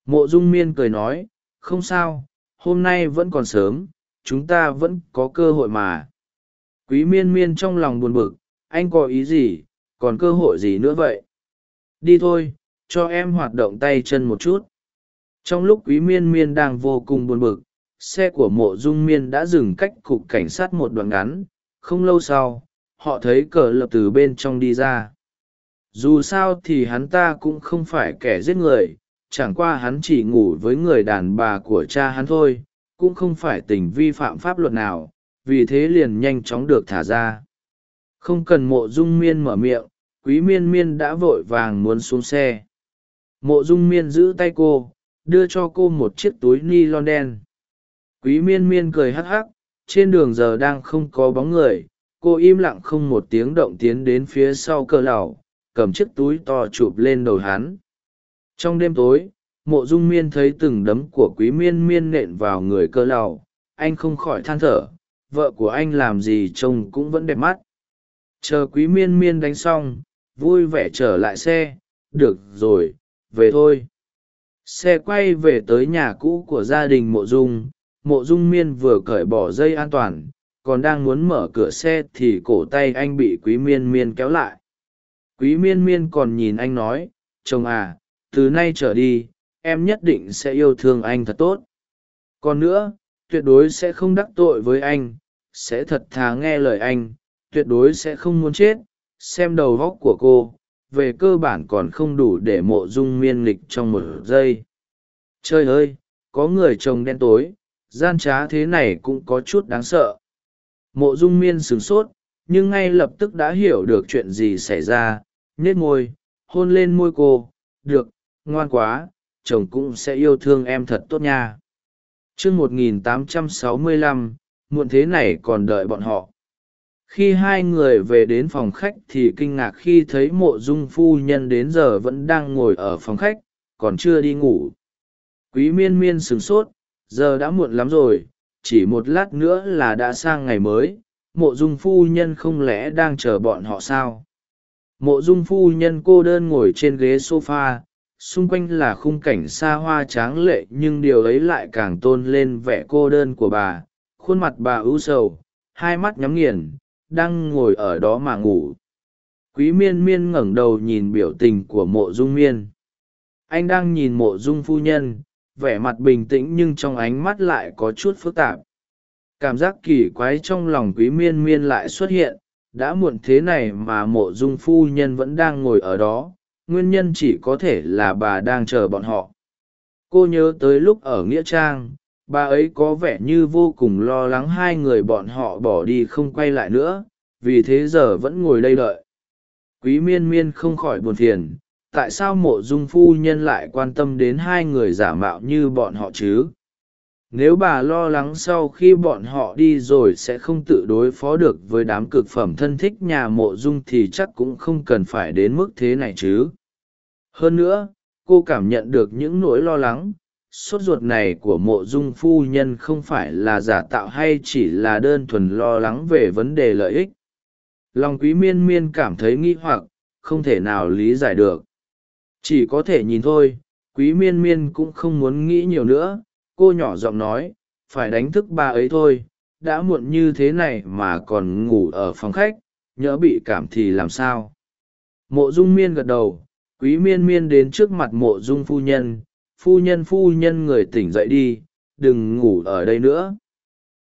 Mộ dung miên cười nói, không sao, hôm nay vẫn còn sớm, chúng ta vẫn có cơ hội mà. Quý miên miên trong lòng buồn bực, anh có ý gì, còn cơ hội gì nữa vậy? Đi thôi, cho em hoạt động tay chân một chút. Trong lúc quý miên miên đang vô cùng buồn bực, xe của mộ dung miên đã dừng cách cục cảnh sát một đoạn ngắn, không lâu sau, họ thấy cờ lập từ bên trong đi ra dù sao thì hắn ta cũng không phải kẻ giết người, chẳng qua hắn chỉ ngủ với người đàn bà của cha hắn thôi, cũng không phải tình vi phạm pháp luật nào, vì thế liền nhanh chóng được thả ra. Không cần mộ dung miên mở miệng, quý miên miên đã vội vàng muốn xuống xe. Mộ dung miên giữ tay cô, đưa cho cô một chiếc túi ni lon đen. Quý miên miên cười hắc hắc, trên đường giờ đang không có bóng người, cô im lặng không một tiếng động tiến đến phía sau cờ lầu cầm chiếc túi to chụp lên đầu hắn. Trong đêm tối, mộ dung miên thấy từng đấm của quý miên miên nện vào người cơ lầu anh không khỏi than thở, vợ của anh làm gì trông cũng vẫn đẹp mắt. Chờ quý miên miên đánh xong, vui vẻ trở lại xe. Được rồi, về thôi. Xe quay về tới nhà cũ của gia đình mộ dung. Mộ dung miên vừa cởi bỏ dây an toàn, còn đang muốn mở cửa xe thì cổ tay anh bị quý miên miên kéo lại quý miên miên còn nhìn anh nói, chồng à từ nay trở đi, em nhất định sẽ yêu thương anh thật tốt. Còn nữa, tuyệt đối sẽ không đắc tội với anh, sẽ thật thà nghe lời anh, tuyệt đối sẽ không muốn chết, xem đầu góc của cô, về cơ bản còn không đủ để mộ dung miên lịch trong một giây. Trời ơi, có người chồng đen tối, gian trá thế này cũng có chút đáng sợ. Mộ dung miên sửng sốt, nhưng ngay lập tức đã hiểu được chuyện gì xảy ra nết môi, hôn lên môi cô, được, ngoan quá, chồng cũng sẽ yêu thương em thật tốt nha. T r ư ơ n g một nghìn tám trăm sáu mươi lăm, muộn thế này còn đợi bọn họ. Khi hai người về đến phòng khách thì kinh ngạc khi thấy mộ dung phu nhân đến giờ vẫn đang ngồi ở phòng khách, còn chưa đi ngủ. Quý miên miên sửng sốt, giờ đã muộn lắm rồi, chỉ một lát nữa là đã sang ngày mới, mộ dung phu nhân không lẽ đang chờ bọn họ sao? Mộ dung phu nhân cô đơn ngồi trên ghế s o f a xung quanh là khung cảnh xa hoa tráng lệ nhưng điều ấy lại càng tôn lên vẻ cô đơn của bà. Khuôn mặt bà ưu sầu, hai mắt nhắm nghiền, đang ngồi ở đó mà ngủ. Quý miên miên ngẩng đầu nhìn biểu tình của mộ dung miên. Anh đang nhìn mộ dung phu nhân, vẻ mặt bình tĩnh nhưng trong ánh mắt lại có chút phức tạp. Cảm giác kỳ quái trong lòng quý miên miên lại xuất hiện đã muộn thế này mà mộ dung phu nhân vẫn đang ngồi ở đó, nguyên nhân chỉ có thể là bà đang chờ bọn họ. Cô nhớ tới lúc ở nghĩa trang, bà ấy có vẻ như vô cùng lo lắng hai người bọn họ bỏ đi không quay lại nữa, vì thế giờ vẫn ngồi đây đợi. Quý miên miên không khỏi buồn phiền, tại sao mộ dung phu nhân lại quan tâm đến hai người giả mạo như bọn họ chứ? Nếu bà lo lắng sau khi bọn họ đi rồi sẽ không tự đối phó được với đám cực phẩm thân thích nhà mộ dung thì chắc cũng không cần phải đến mức thế này chứ. Hơn nữa, cô cảm nhận được những nỗi lo lắng. Sốt ruột này của mộ dung phu nhân không phải là giả tạo hay chỉ là đơn thuần lo lắng về vấn đề lợi ích. Lòng quý miên miên cảm thấy nghi hoặc, không thể nào lý giải được. Chỉ có thể nhìn thôi, quý miên miên cũng không muốn nghĩ nhiều nữa cô nhỏ giọng nói, phải đánh thức ba ấy thôi, đã muộn như thế này mà còn ngủ ở phòng khách, nhỡ bị cảm thì làm sao? Mộ dung miên gật đầu, quý miên miên đến trước mặt mộ dung phu nhân phu nhân phu nhân người tỉnh dậy đi, đừng ngủ ở đây nữa.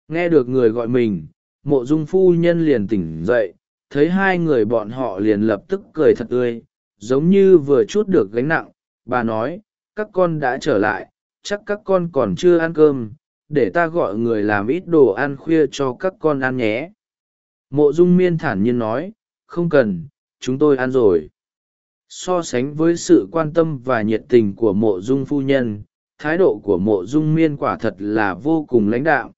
Nghe được người gọi mình, mộ dung phu nhân liền tỉnh dậy, thấy hai người bọn họ liền lập tức cười thật tươi, giống như vừa chút được gánh nặng. Bà nói, các con đã trở lại chắc các con còn chưa ăn cơm, để ta gọi người làm ít đồ ăn khuya cho các con ăn nhé. Mộ dung miên thản nhiên nói, không cần, chúng tôi ăn rồi. So sánh với sự quan tâm và nhiệt tình của mộ dung phu nhân, thái độ của mộ dung miên quả thật là vô cùng lãnh đạo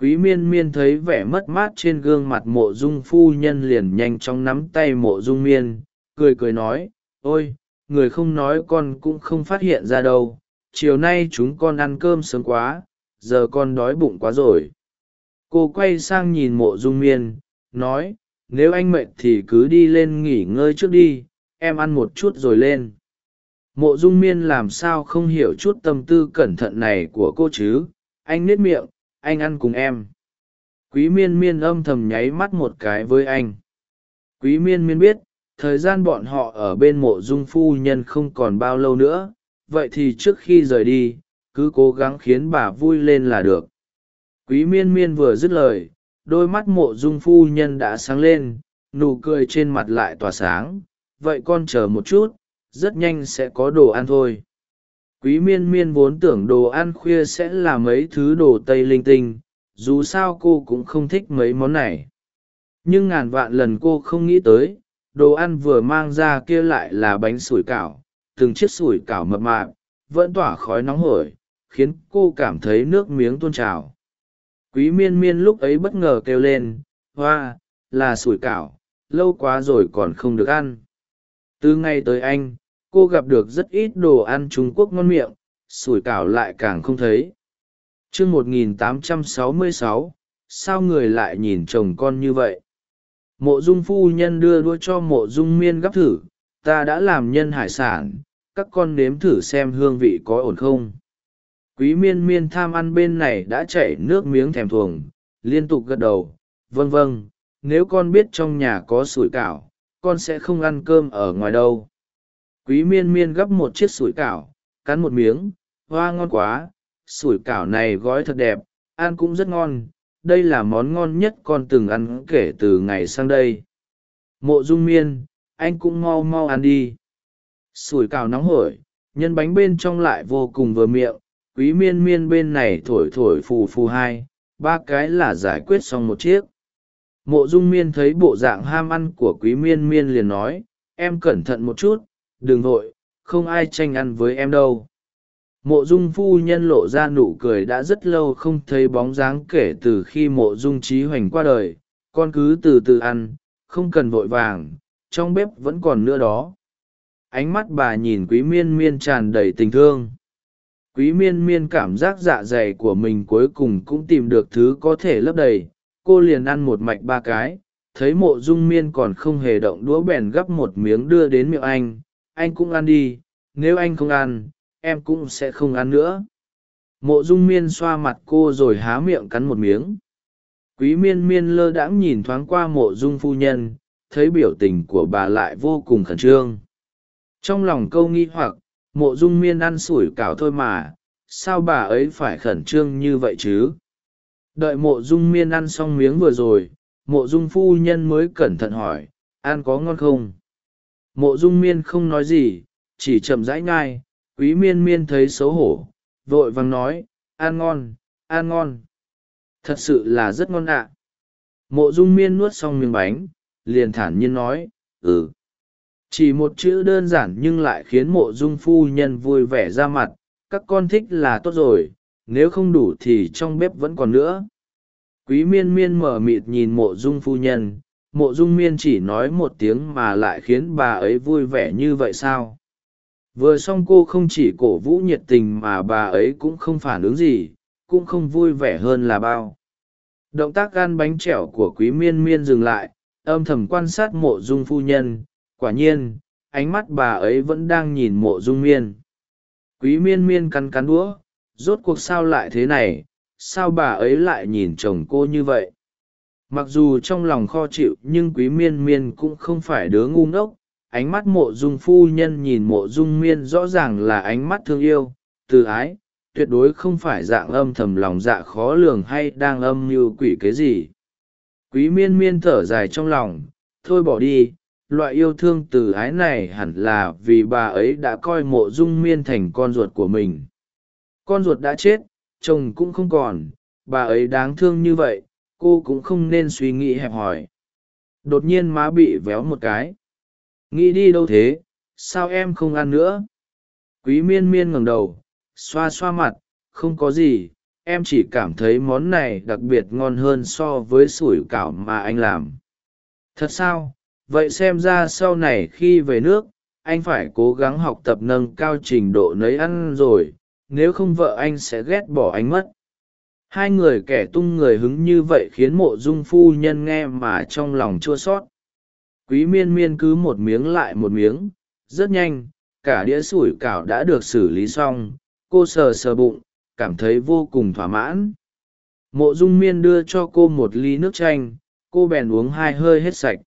quý miên miên thấy vẻ mất mát trên gương mặt mộ dung phu nhân liền nhanh chóng nắm tay mộ dung miên, cười cười nói, ôi, người không nói con cũng không phát hiện ra đâu chiều nay chúng con ăn cơm sớm quá, giờ con đói bụng quá rồi. Cô quay sang nhìn mộ dung miên, nói, nếu anh mệt thì cứ đi lên nghỉ ngơi trước đi, em ăn một chút rồi lên. Mộ dung miên làm sao không hiểu chút tâm tư cẩn thận này của cô chứ? Anh nết miệng, anh ăn cùng em. Quý miên miên âm thầm nháy mắt một cái với anh. Quý miên miên biết, thời gian bọn họ ở bên mộ dung phu nhân không còn bao lâu nữa vậy thì trước khi rời đi, cứ cố gắng khiến bà vui lên là được. Quý miên miên vừa dứt lời, đôi mắt mộ dung phu nhân đã sáng lên, nụ cười trên mặt lại tỏa sáng. Vậy con chờ một chút, rất nhanh sẽ có đồ ăn thôi. Quý miên miên vốn tưởng đồ ăn khuya sẽ là mấy thứ đồ tây linh tinh, dù sao cô cũng không thích mấy món này. Nhưng ngàn vạn lần cô không nghĩ tới, đồ ăn vừa mang ra kia lại là bánh sủi cảo từng chiếc sủi cảo mập mạp, vẫn tỏa khói nóng hổi, khiến cô cảm thấy nước miếng tuôn trào. Quý miên miên lúc ấy bất ngờ kêu lên, hoa, là sủi cảo, lâu quá rồi còn không được ăn. Từ ngày tới anh, cô gặp được rất ít đồ ăn trung quốc ngon miệng, sủi cảo lại càng không thấy. T r ư ơ n g một nghìn tám trăm sáu mươi sáu, sao người lại nhìn chồng con như vậy? Mộ dung phu nhân đưa đua cho mộ dung miên gắp thử ta đã làm nhân hải sản, các con nếm thử xem hương vị có ổn không. Quý miên miên tham ăn bên này đã chảy nước miếng thèm thuồng, liên tục gật đầu vâng vâng nếu con biết trong nhà có sủi cảo, con sẽ không ăn cơm ở ngoài đâu. Quý miên miên gắp một chiếc sủi cảo, cắn một miếng, hoa ngon quá, sủi cảo này gói thật đẹp, ăn cũng rất ngon, đây là món ngon nhất con từng ăn kể từ ngày sang đây. Mộ dung miên anh cũng mau mau ăn đi. Sủi cảo nóng hổi, nhân bánh bên trong lại vô cùng vừa miệng, quý miên miên bên này thổi thổi phù phù hai, ba cái là giải quyết xong một chiếc. Mộ dung miên thấy bộ dạng ham ăn của quý miên miên liền nói, em cẩn thận một chút, đừng vội, không ai tranh ăn với em đâu. Mộ dung phu nhân lộ ra nụ cười đã rất lâu không thấy bóng dáng kể từ khi mộ dung trí hoành qua đời, con cứ từ từ ăn, không cần vội vàng trong bếp vẫn còn nữa đó. Ánh mắt bà nhìn quý miên miên tràn đầy tình thương. Quý miên miên cảm giác dạ dày của mình cuối cùng cũng tìm được thứ có thể lấp đầy. Cô liền ăn một mạch ba cái, thấy mộ dung miên còn không hề động đũa bèn gắp một miếng đưa đến miệng anh. Anh cũng ăn đi, nếu anh không ăn, em cũng sẽ không ăn nữa. Mộ dung miên xoa mặt cô rồi há miệng cắn một miếng. Quý miên miên lơ đãng nhìn thoáng qua mộ dung phu nhân thấy biểu tình của bà lại vô cùng khẩn trương. Trong lòng câu nghi hoặc, mộ dung miên ăn sủi cảo thôi mà, sao bà ấy phải khẩn trương như vậy chứ? Đợi mộ dung miên ăn xong miếng vừa rồi, mộ dung phu nhân mới cẩn thận hỏi, ăn có ngon không? Mộ dung miên không nói gì, chỉ chậm rãi ngai quý miên miên thấy xấu hổ, vội vàng nói, ăn ngon ăn ngon. Thật sự là rất ngon ạ. Mộ dung miên nuốt xong miếng bánh liền thản nhiên nói ừ. Chỉ một chữ đơn giản nhưng lại khiến mộ dung phu nhân vui vẻ ra mặt, các con thích là tốt rồi, nếu không đủ thì trong bếp vẫn còn nữa. Quý miên miên mở mịt nhìn mộ dung phu nhân, mộ dung miên chỉ nói một tiếng mà lại khiến bà ấy vui vẻ như vậy sao? Vừa xong cô không chỉ cổ vũ nhiệt tình mà bà ấy cũng không phản ứng gì, cũng không vui vẻ hơn là bao. Động tác gan bánh trẻo của quý miên miên dừng lại âm thầm quan sát mộ dung phu nhân, quả nhiên, ánh mắt bà ấy vẫn đang nhìn mộ dung miên. Quý miên miên cắn cắn đũa, rốt cuộc sao lại thế này, sao bà ấy lại nhìn chồng cô như vậy? Mặc dù trong lòng kho chịu, nhưng quý miên miên cũng không phải đứa ngu ngốc. Ánh mắt mộ dung phu nhân nhìn mộ dung miên rõ ràng là ánh mắt thương yêu, từ ái, tuyệt đối không phải dạng âm thầm lòng dạ khó lường hay đang âm mưu quỷ cái gì quý miên miên thở dài trong lòng, thôi bỏ đi, loại yêu thương từ ái này hẳn là vì bà ấy đã coi mộ dung miên thành con ruột của mình. Con ruột đã chết, chồng cũng không còn, bà ấy đáng thương như vậy, cô cũng không nên suy nghĩ hẹp hòi. Đột nhiên má bị véo một cái. Nghĩ đi đâu thế, sao em không ăn nữa? Quý miên miên ngẩng đầu, xoa xoa mặt, không có gì em chỉ cảm thấy món này đặc biệt ngon hơn so với sủi cảo mà anh làm. Thật sao? Vậy xem ra sau này khi về nước, anh phải cố gắng học tập nâng cao trình độ nấy ăn rồi, nếu không vợ anh sẽ ghét bỏ anh mất. Hai người kẻ tung người hứng như vậy khiến mộ dung phu nhân nghe mà trong lòng chua sót quý miên miên cứ một miếng lại một miếng, rất nhanh, cả đĩa sủi cảo đã được xử lý xong, cô sờ sờ bụng cảm thấy vô cùng thỏa mãn. Mộ dung miên đưa cho cô một ly nước chanh, cô bèn uống hai hơi hết sạch.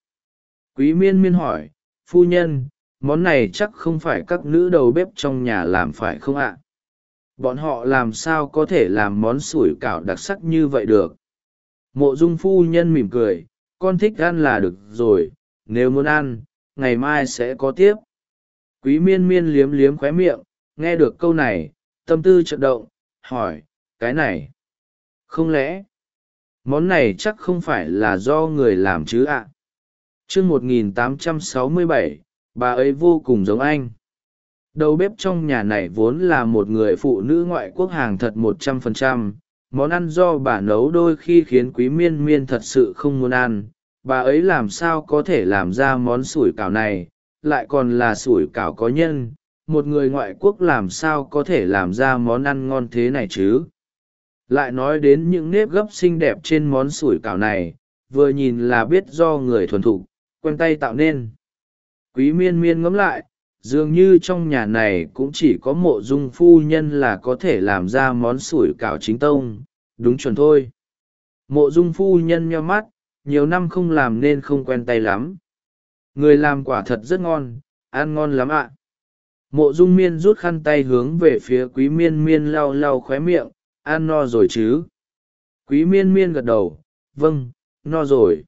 Quý miên miên hỏi, phu nhân, món này chắc không phải các nữ đầu bếp trong nhà làm phải không ạ? Bọn họ làm sao có thể làm món sủi cảo đặc sắc như vậy được? Mộ dung phu nhân mỉm cười, con thích ăn là được rồi, nếu muốn ăn, ngày mai sẽ có tiếp. Quý miên miên liếm liếm khóe miệng, nghe được câu này, tâm tư chợt động hỏi, cái này, không lẽ, món này chắc không phải là do người làm chứ ạ? À? chương một nghìn tám trăm sáu mươi bảy, bà ấy vô cùng giống anh. Đầu bếp trong nhà này vốn là một người phụ nữ ngoại quốc hàng thật một trăm phần trăm. Món ăn do bà nấu đôi khi khiến quý miên miên thật sự không muốn ăn. Bà ấy làm sao có thể làm ra món sủi cảo này, lại còn là sủi cảo có nhân một người ngoại quốc làm sao có thể làm ra món ăn ngon thế này chứ? Lại nói đến những nếp gấp xinh đẹp trên món sủi cảo này, vừa nhìn là biết do người thuần thục, quen tay tạo nên. Quý miên miên ngẫm lại, dường như trong nhà này cũng chỉ có mộ dung phu nhân là có thể làm ra món sủi cảo chính tông. Đúng chuẩn thôi. Mộ dung phu nhân nheo mắt, nhiều năm không làm nên không quen tay lắm. Người làm quả thật rất ngon, ăn ngon lắm ạ mộ dung miên rút khăn tay hướng về phía quý miên miên lau lau khóe miệng ăn no rồi chứ? Quý miên miên gật đầu vâng no rồi.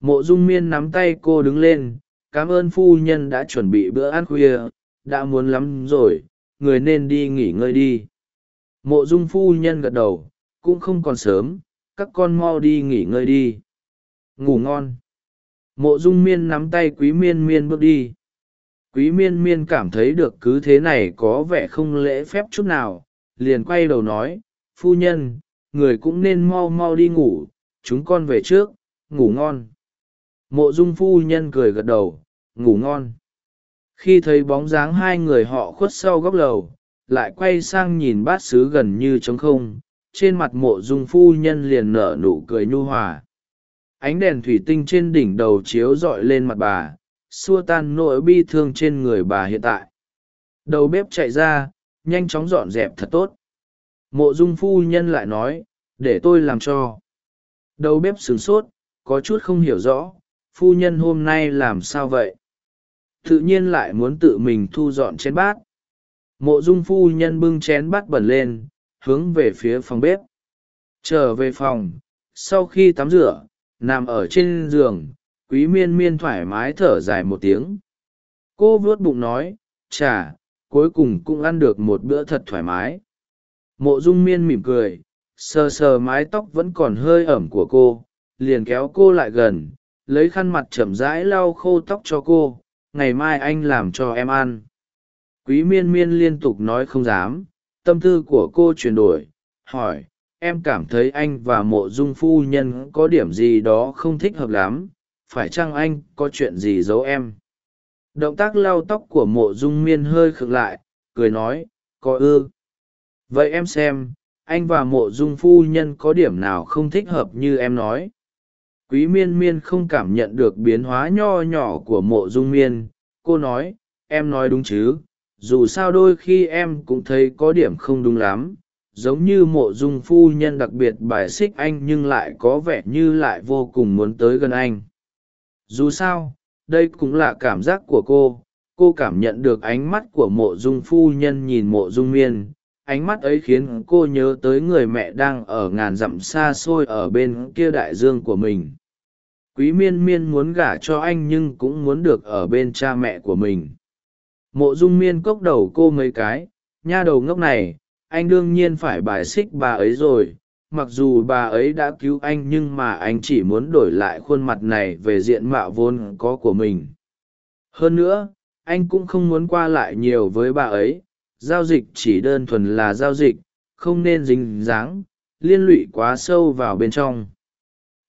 Mộ dung miên nắm tay cô đứng lên, cảm ơn phu nhân đã chuẩn bị bữa ăn khuya, đã muốn lắm rồi, người nên đi nghỉ ngơi đi. Mộ dung phu nhân gật đầu, cũng không còn sớm, các con mau đi nghỉ ngơi đi. Ngủ ngon. Mộ dung miên nắm tay quý miên miên bước đi quý miên miên cảm thấy được cứ thế này có vẻ không lễ phép chút nào, liền quay đầu nói, phu nhân, người cũng nên mau mau đi ngủ, chúng con về trước, ngủ ngon. Mộ dung phu nhân cười gật đầu, ngủ ngon. Khi thấy bóng dáng hai người họ khuất sau góc lầu, lại quay sang nhìn bát xứ gần như trống không, trên mặt mộ dung phu nhân liền nở nụ cười nhu hòa. Ánh đèn thủy tinh trên đỉnh đầu chiếu rọi lên mặt bà xua tan nỗi bi thương trên người bà hiện tại. Đầu bếp chạy ra, nhanh chóng dọn dẹp thật tốt. Mộ dung phu nhân lại nói, để tôi làm cho. Đầu bếp sửng sốt, có chút không hiểu rõ, phu nhân hôm nay làm sao vậy? Tự nhiên lại muốn tự mình thu dọn chén bát. Mộ dung phu nhân bưng chén bát bẩn lên, hướng về phía phòng bếp. Trở về phòng, sau khi tắm rửa, nằm ở trên giường quý miên miên thoải mái thở dài một tiếng. Cô vuốt bụng nói, chà, cuối cùng cũng ăn được một bữa thật thoải mái. Mộ dung miên mỉm cười, sờ sờ mái tóc vẫn còn hơi ẩm của cô, liền kéo cô lại gần, lấy khăn mặt chậm rãi lau khô tóc cho cô, ngày mai anh làm cho em ăn. Quý miên miên liên tục nói không dám, tâm tư của cô chuyển đổi, hỏi, em cảm thấy anh và mộ dung phu nhân có điểm gì đó không thích hợp lắm? Phải chăng anh có chuyện gì giấu em? Động tác lau tóc của mộ dung miên hơi khựng lại, cười nói, có ư? Vậy em xem, anh và mộ dung phu nhân có điểm nào không thích hợp như em nói? Quý miên miên không cảm nhận được biến hóa nho nhỏ của mộ dung miên. Cô nói, em nói đúng chứ, dù sao đôi khi em cũng thấy có điểm không đúng lắm. Giống như mộ dung phu nhân đặc biệt bài xích anh nhưng lại có vẻ như lại vô cùng muốn tới gần anh dù sao, đây cũng là cảm giác của cô. Cô cảm nhận được ánh mắt của mộ dung phu nhân nhìn mộ dung miên. Ánh mắt ấy khiến cô nhớ tới người mẹ đang ở ngàn dặm xa xôi ở bên kia đại dương của mình. Quý miên miên muốn gả cho anh nhưng cũng muốn được ở bên cha mẹ của mình. Mộ dung miên cốc đầu cô mấy cái. Nha đầu ngốc này, anh đương nhiên phải bài xích bà ấy rồi mặc dù bà ấy đã cứu anh nhưng mà anh chỉ muốn đổi lại khuôn mặt này về diện mạo vốn có của mình. Hơn nữa, anh cũng không muốn qua lại nhiều với bà ấy. Giao dịch chỉ đơn thuần là giao dịch, không nên dính dáng, liên lụy quá sâu vào bên trong.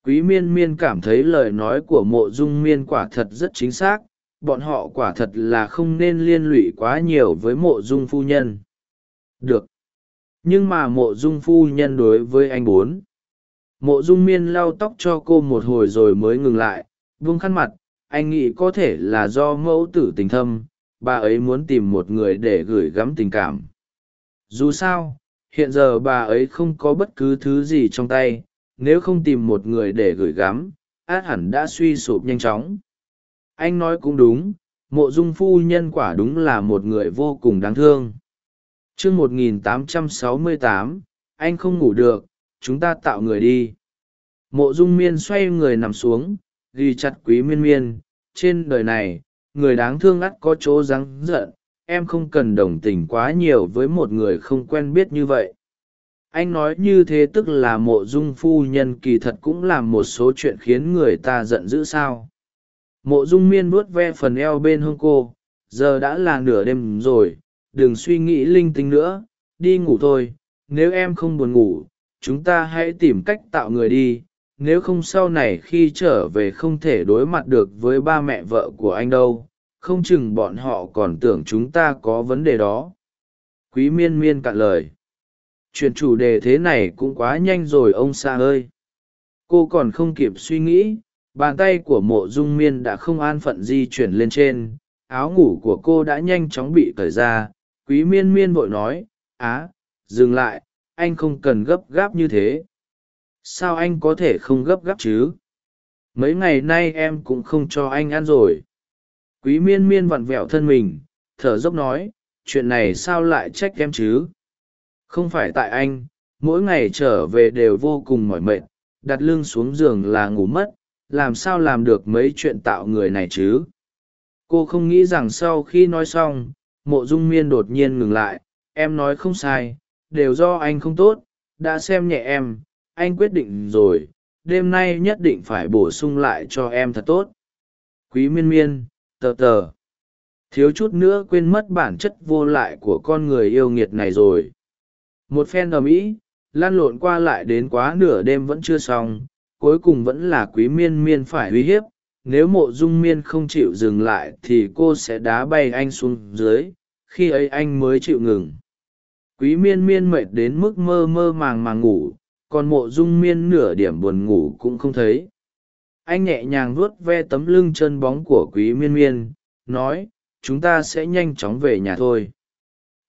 Quý miên miên cảm thấy lời nói của mộ dung miên quả thật rất chính xác, bọn họ quả thật là không nên liên lụy quá nhiều với mộ dung phu nhân. Được nhưng mà mộ dung phu nhân đối với anh bốn. Mộ dung miên lau tóc cho cô một hồi rồi mới ngừng lại vung khăn mặt, anh nghĩ có thể là do mẫu tử tình thâm, bà ấy muốn tìm một người để gửi gắm tình cảm. Dù sao, hiện giờ bà ấy không có bất cứ thứ gì trong tay, nếu không tìm một người để gửi gắm, át hẳn đã suy sụp nhanh chóng. Anh nói cũng đúng, mộ dung phu nhân quả đúng là một người vô cùng đáng thương chương một nghìn tám trăm sáu mươi tám, anh không ngủ được, chúng ta tạo người đi. Mộ dung miên xoay người nằm xuống, ghi chặt quý miên miên. Trên đời này, người đáng thương ắt có chỗ rắn giận, em không cần đồng tình quá nhiều với một người không quen biết như vậy. Anh nói như thế tức là mộ dung phu nhân kỳ thật cũng làm một số chuyện khiến người ta giận dữ sao. Mộ dung miên vuốt ve phần eo bên hông cô, giờ đã là nửa đêm rồi đừng suy nghĩ linh tinh nữa, đi ngủ thôi, nếu em không buồn ngủ, chúng ta hãy tìm cách tạo người đi, nếu không sau này khi trở về không thể đối mặt được với ba mẹ vợ của anh đâu, không chừng bọn họ còn tưởng chúng ta có vấn đề đó. Quý miên miên cạn lời. Chuyện chủ đề thế này cũng quá nhanh rồi ông xa ơi. Cô còn không kịp suy nghĩ, bàn tay của mộ dung miên đã không an phận di chuyển lên trên, áo ngủ của cô đã nhanh chóng bị cởi ra quý miên miên vội nói, á, dừng lại, anh không cần gấp gáp như thế. Sao anh có thể không gấp gáp chứ? Mấy ngày nay em cũng không cho anh ăn rồi. Quý miên miên vặn vẹo thân mình, thở dốc nói, chuyện này sao lại trách em chứ? Không phải tại anh, mỗi ngày trở về đều vô cùng mỏi mệt, đặt lưng xuống giường là ngủ mất, làm sao làm được mấy chuyện tạo người này chứ? Cô không nghĩ rằng sau khi nói xong mộ dung miên đột nhiên ngừng lại, em nói không sai, đều do anh không tốt, đã xem nhẹ em, anh quyết định rồi, đêm nay nhất định phải bổ sung lại cho em thật tốt. Quý miên miên, tờ tờ. Thiếu chút nữa quên mất bản chất vô lại của con người yêu nghiệt này rồi. Một phen ầm ĩ, lan lộn qua lại đến quá nửa đêm vẫn chưa xong, cuối cùng vẫn là quý miên miên phải uy hiếp, nếu mộ dung miên không chịu dừng lại thì cô sẽ đá bay anh xuống dưới khi ấy anh mới chịu ngừng. Quý miên miên mệt đến mức mơ mơ màng màng ngủ, còn mộ dung miên nửa điểm buồn ngủ cũng không thấy. Anh nhẹ nhàng vuốt ve tấm lưng chân bóng của quý miên miên, nói, chúng ta sẽ nhanh chóng về nhà thôi.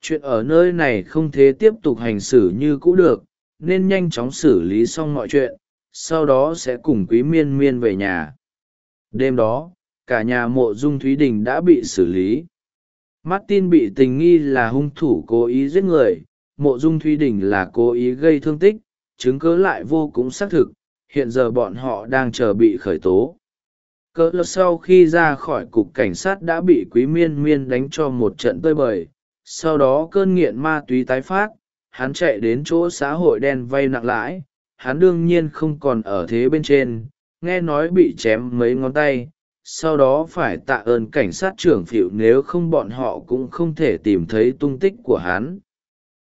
Chuyện ở nơi này không thể tiếp tục hành xử như cũ được, nên nhanh chóng xử lý xong mọi chuyện, sau đó sẽ cùng quý miên miên về nhà. Đêm đó, cả nhà mộ dung thúy đình đã bị xử lý martin bị tình nghi là hung thủ cố ý giết người, mộ dung thúy đình là cố ý gây thương tích, chứng cớ lại vô cùng xác thực, hiện giờ bọn họ đang chờ bị khởi tố. Cỡ lơ sau khi ra khỏi cục cảnh sát đã bị quý miên miên đánh cho một trận tơi bời, sau đó cơn nghiện ma túy tái phát, hắn chạy đến chỗ xã hội đen vay nặng lãi, hắn đương nhiên không còn ở thế bên trên, nghe nói bị chém mấy ngón tay sau đó phải tạ ơn cảnh sát trưởng phịu nếu không bọn họ cũng không thể tìm thấy tung tích của hắn.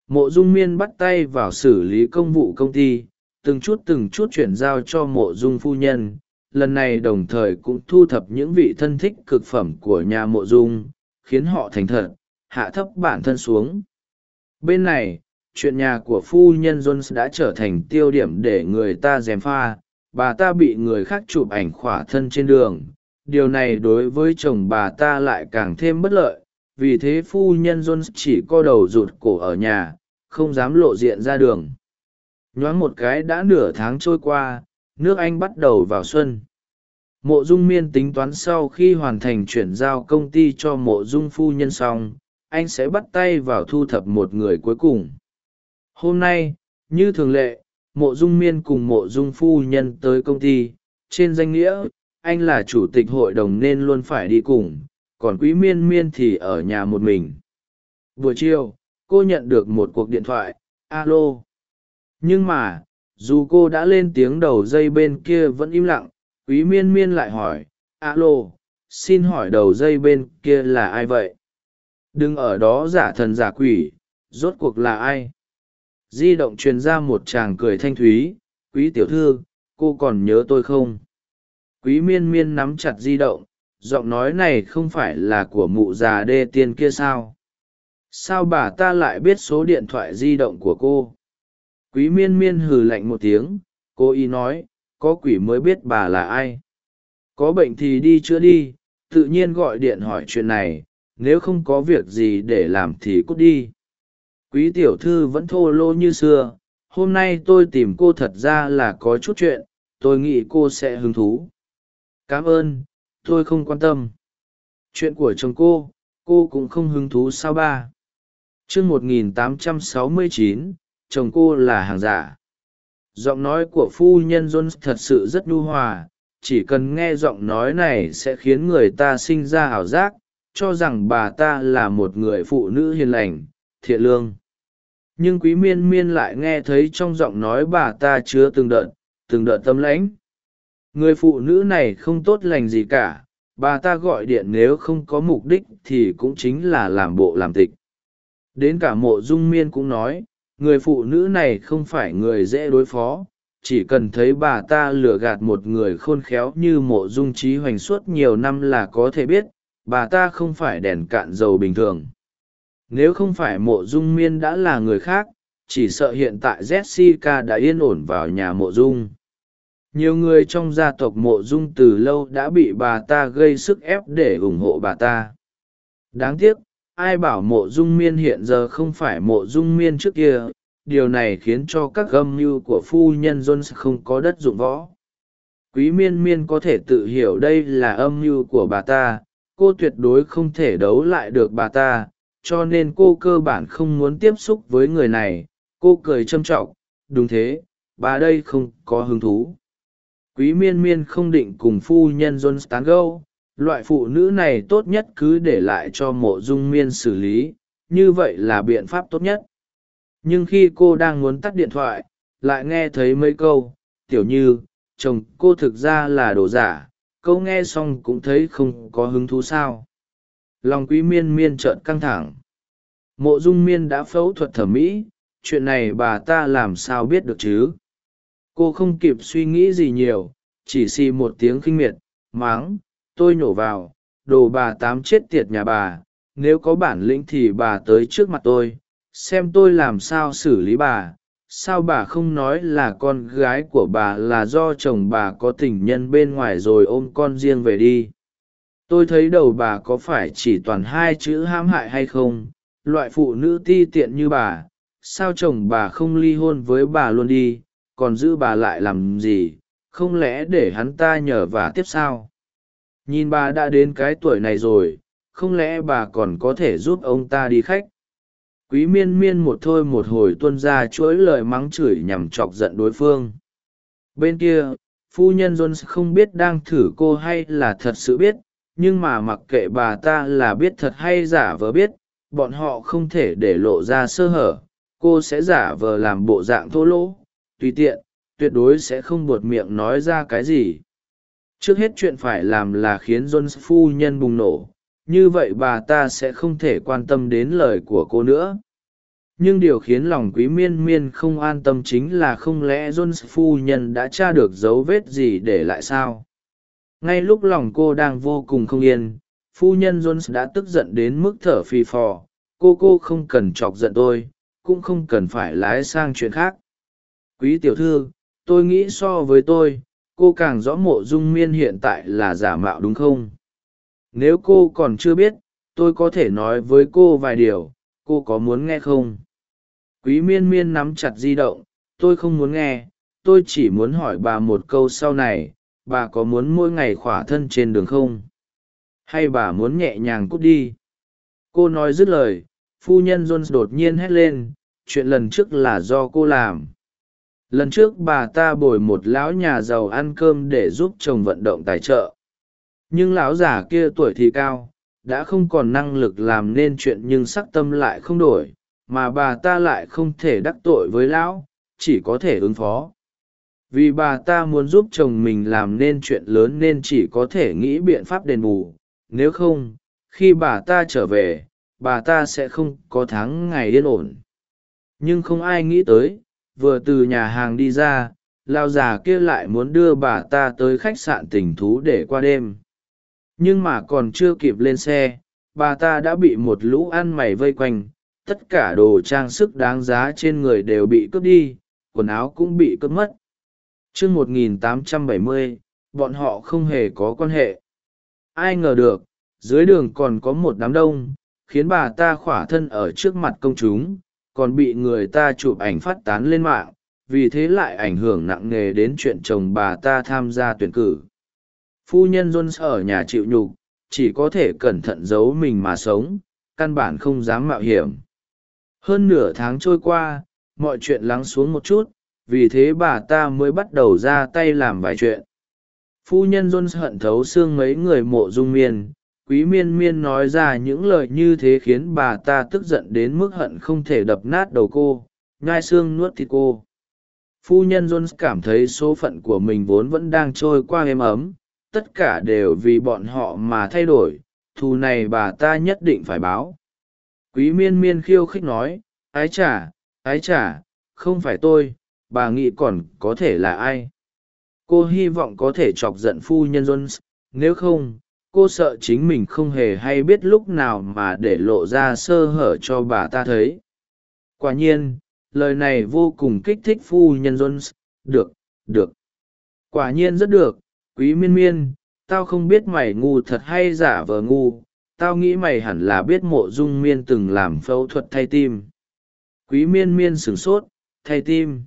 Mộ dung miên bắt tay vào xử lý công vụ công ty, từng chút từng chút chuyển giao cho mộ dung phu nhân. Lần này đồng thời cũng thu thập những vị thân thích cực phẩm của nhà mộ dung, khiến họ thành thật, hạ thấp bản thân xuống. Bên này, chuyện nhà của phu nhân jones đã trở thành tiêu điểm để người ta dèm pha. Bà ta bị người khác chụp ảnh khỏa thân trên đường điều này đối với chồng bà ta lại càng thêm bất lợi, vì thế phu nhân jones chỉ co đầu rụt cổ ở nhà, không dám lộ diện ra đường. Nhoáng một cái đã nửa tháng trôi qua, nước anh bắt đầu vào xuân. Mộ dung miên tính toán sau khi hoàn thành chuyển giao công ty cho mộ dung phu nhân xong, anh sẽ bắt tay vào thu thập một người cuối cùng. Hôm nay, như thường lệ, mộ dung miên cùng mộ dung phu nhân tới công ty, trên danh nghĩa anh là chủ tịch hội đồng nên luôn phải đi cùng, còn quý miên miên thì ở nhà một mình. Buổi chiều, cô nhận được một cuộc điện thoại, alo. Nhưng mà, dù cô đã lên tiếng đầu dây bên kia vẫn im lặng, quý miên miên lại hỏi, alo, xin hỏi đầu dây bên kia là ai vậy? Đừng ở đó giả thần giả quỷ, rốt cuộc là ai? Di động truyền ra một chàng cười thanh thúy, quý tiểu thư, cô còn nhớ tôi không? Quý miên miên nắm chặt di động, giọng nói này không phải là của mụ già đê tiên kia sao? Sao bà ta lại biết số điện thoại di động của cô? Quý miên miên hừ lạnh một tiếng, cô ý nói, có quỷ mới biết bà là ai. Có bệnh thì đi chữa đi, tự nhiên gọi điện hỏi chuyện này, nếu không có việc gì để làm thì cút đi. Quý tiểu thư vẫn thô lô như xưa, hôm nay tôi tìm cô thật ra là có chút chuyện, tôi nghĩ cô sẽ hứng thú cảm ơn, tôi không quan tâm. Chuyện của chồng cô cô cũng không hứng thú sao ba? T r ư một nghìn tám trăm sáu mươi chín, chồng cô là hàng giả. Giọng nói của phu nhân jones thật sự rất nhu hòa. Chỉ cần nghe giọng nói này sẽ khiến người ta sinh ra ảo giác, cho rằng bà ta là một người phụ nữ hiền lành, thiện lương. Nhưng quý miên miên lại nghe thấy trong giọng nói bà ta chứa từng đợt từng đợt tâm lãnh người phụ nữ này không tốt lành gì cả, bà ta gọi điện nếu không có mục đích thì cũng chính là làm bộ làm tịch. Đến cả mộ dung miên cũng nói, người phụ nữ này không phải người dễ đối phó, chỉ cần thấy bà ta lừa gạt một người khôn khéo như mộ dung trí hoành suốt nhiều năm là có thể biết, bà ta không phải đèn cạn dầu bình thường. Nếu không phải mộ dung miên đã là người khác, chỉ sợ hiện tại jessica đã yên ổn vào nhà mộ dung nhiều người trong gia tộc mộ dung từ lâu đã bị bà ta gây sức ép để ủng hộ bà ta. Đáng tiếc, ai bảo mộ dung miên hiện giờ không phải mộ dung miên trước kia, điều này khiến cho các gâm mưu của phu nhân jones không có đất dụng võ. Quý miên miên có thể tự hiểu đây là âm mưu của bà ta, cô tuyệt đối không thể đấu lại được bà ta, cho nên cô cơ bản không muốn tiếp xúc với người này. Cô cười trâm trọng, đúng thế, bà đây không có hứng thú quý miên miên không định cùng phu nhân john tán gâu loại phụ nữ này tốt nhất cứ để lại cho mộ dung miên xử lý, như vậy là biện pháp tốt nhất. Nhưng khi cô đang muốn tắt điện thoại, lại nghe thấy mấy câu, tiểu như, chồng cô thực ra là đồ giả, câu nghe xong cũng thấy không có hứng thú sao? Lòng quý miên miên trợn căng thẳng. Mộ dung miên đã phẫu thuật thẩm mỹ, chuyện này bà ta làm sao biết được chứ? Cô không kịp suy nghĩ gì nhiều, chỉ xì một tiếng khinh miệt, máng, tôi nhổ vào, đồ bà tám chết tiệt nhà bà, nếu có bản lĩnh thì bà tới trước mặt tôi, xem tôi làm sao xử lý bà. Sao bà không nói là con gái của bà là do chồng bà có tình nhân bên ngoài rồi ôm con riêng về đi? Tôi thấy đầu bà có phải chỉ toàn hai chữ hãm hại hay không? Loại phụ nữ ti tiện như bà, sao chồng bà không ly hôn với bà luôn đi? Còn giữ bà lại làm gì, không lẽ để hắn ta nhờ và tiếp sao? Nhìn bà đã đến cái tuổi này rồi, không lẽ bà còn có thể giúp ông ta đi khách? Quý miên miên một thôi một hồi tuân ra chuỗi lời mắng chửi nhằm chọc giận đối phương. Bên kia, phu nhân jones không biết đang thử cô hay là thật sự biết, nhưng mà mặc kệ bà ta là biết thật hay giả vờ biết, bọn họ không thể để lộ ra sơ hở, cô sẽ giả vờ làm bộ dạng thô lỗ tùy tiện, tuyệt đối sẽ không buột miệng nói ra cái gì. Trước hết chuyện phải làm là khiến john phu nhân bùng nổ, như vậy bà ta sẽ không thể quan tâm đến lời của cô nữa. Nhưng điều khiến lòng quý miên miên không an tâm chính là không lẽ john phu nhân đã tra được dấu vết gì để lại sao? Ngay lúc lòng cô đang vô cùng không yên, phu nhân jones đã tức giận đến mức thở phì phò. Cô cô không cần chọc giận tôi, cũng không cần phải lái sang chuyện khác quý tiểu thư, tôi nghĩ so với tôi, cô càng rõ mộ dung miên hiện tại là giả mạo đúng không? Nếu cô còn chưa biết, tôi có thể nói với cô vài điều, cô có muốn nghe không? Quý miên miên nắm chặt di động, tôi không muốn nghe, tôi chỉ muốn hỏi bà một câu sau này, bà có muốn mỗi ngày khỏa thân trên đường không? Hay bà muốn nhẹ nhàng cút đi? Cô nói dứt lời, phu nhân jones đột nhiên hét lên, chuyện lần trước là do cô làm lần trước bà ta bồi một lão nhà giàu ăn cơm để giúp chồng vận động tài trợ. Nhưng lão già kia tuổi thì cao, đã không còn năng lực làm nên chuyện nhưng sắc tâm lại không đổi, mà bà ta lại không thể đắc tội với lão, chỉ có thể ứng phó. Vì bà ta muốn giúp chồng mình làm nên chuyện lớn nên chỉ có thể nghĩ biện pháp đền bù. Nếu không, khi bà ta trở về, bà ta sẽ không có tháng ngày yên ổn. Nhưng không ai nghĩ tới vừa từ nhà hàng đi ra lao già kia lại muốn đưa bà ta tới khách sạn tình thú để qua đêm. Nhưng mà còn chưa kịp lên xe bà ta đã bị một lũ ăn mày vây quanh tất cả đồ trang sức đáng giá trên người đều bị cướp đi quần áo cũng bị cướp mất. T r ư ớ c 1870, bọn họ không hề có quan hệ. Ai ngờ được dưới đường còn có một đám đông khiến bà ta khỏa thân ở trước mặt công chúng còn bị người ta chụp ảnh phát tán lên mạng, vì thế lại ảnh hưởng nặng nề đến chuyện chồng bà ta tham gia tuyển cử. Phu nhân jones ở nhà chịu nhục, chỉ có thể cẩn thận giấu mình mà sống, căn bản không dám mạo hiểm. Hơn nửa tháng trôi qua, mọi chuyện lắng xuống một chút, vì thế bà ta mới bắt đầu ra tay làm vài chuyện. Phu nhân jones hận thấu xương mấy người mộ dung miên quý miên miên nói ra những lời như thế khiến bà ta tức giận đến mức hận không thể đập nát đầu cô, nhai xương nuốt thịt cô. Phu nhân jones cảm thấy số phận của mình vốn vẫn đang trôi qua êm ấm, tất cả đều vì bọn họ mà thay đổi, thù này bà ta nhất định phải báo. Quý miên miên khiêu khích nói, ái chả ái chả không phải tôi, bà nghĩ còn có thể là ai? Cô hy vọng có thể chọc giận phu nhân jones, nếu không cô sợ chính mình không hề hay biết lúc nào mà để lộ ra sơ hở cho bà ta thấy. Quả nhiên, lời này vô cùng kích thích phu nhân jones. Được được. Quả nhiên rất được, quý miên miên, tao không biết mày ngu thật hay giả vờ ngu. Tao nghĩ mày hẳn là biết mộ dung miên từng làm phẫu thuật thay tim. Quý miên miên sửng sốt, thay tim.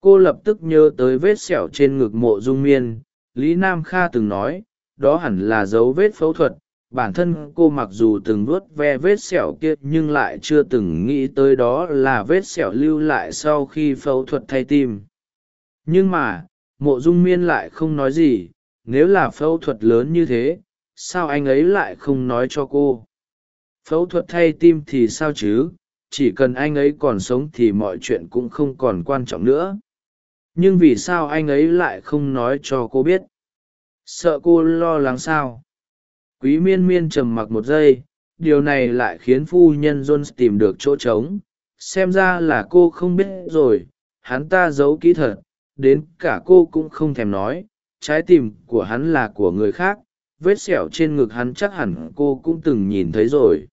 Cô lập tức nhớ tới vết sẹo trên ngực mộ dung miên, lý nam kha từng nói đó hẳn là dấu vết phẫu thuật. Bản thân cô mặc dù từng vuốt ve vết sẹo kia nhưng lại chưa từng nghĩ tới đó là vết sẹo lưu lại sau khi phẫu thuật thay tim. Nhưng mà, mộ dung miên lại không nói gì. Nếu là phẫu thuật lớn như thế, sao anh ấy lại không nói cho cô? Phẫu thuật thay tim thì sao chứ? Chỉ cần anh ấy còn sống thì mọi chuyện cũng không còn quan trọng nữa. Nhưng vì sao anh ấy lại không nói cho cô biết? Sợ cô lo lắng sao? Quý miên miên trầm mặc một giây, điều này lại khiến phu nhân jones tìm được chỗ trống. Xem ra là cô không biết rồi, hắn ta giấu kỹ thật, đến cả cô cũng không thèm nói. Trái tim của hắn là của người khác, vết sẹo trên ngực hắn chắc hẳn cô cũng từng nhìn thấy rồi.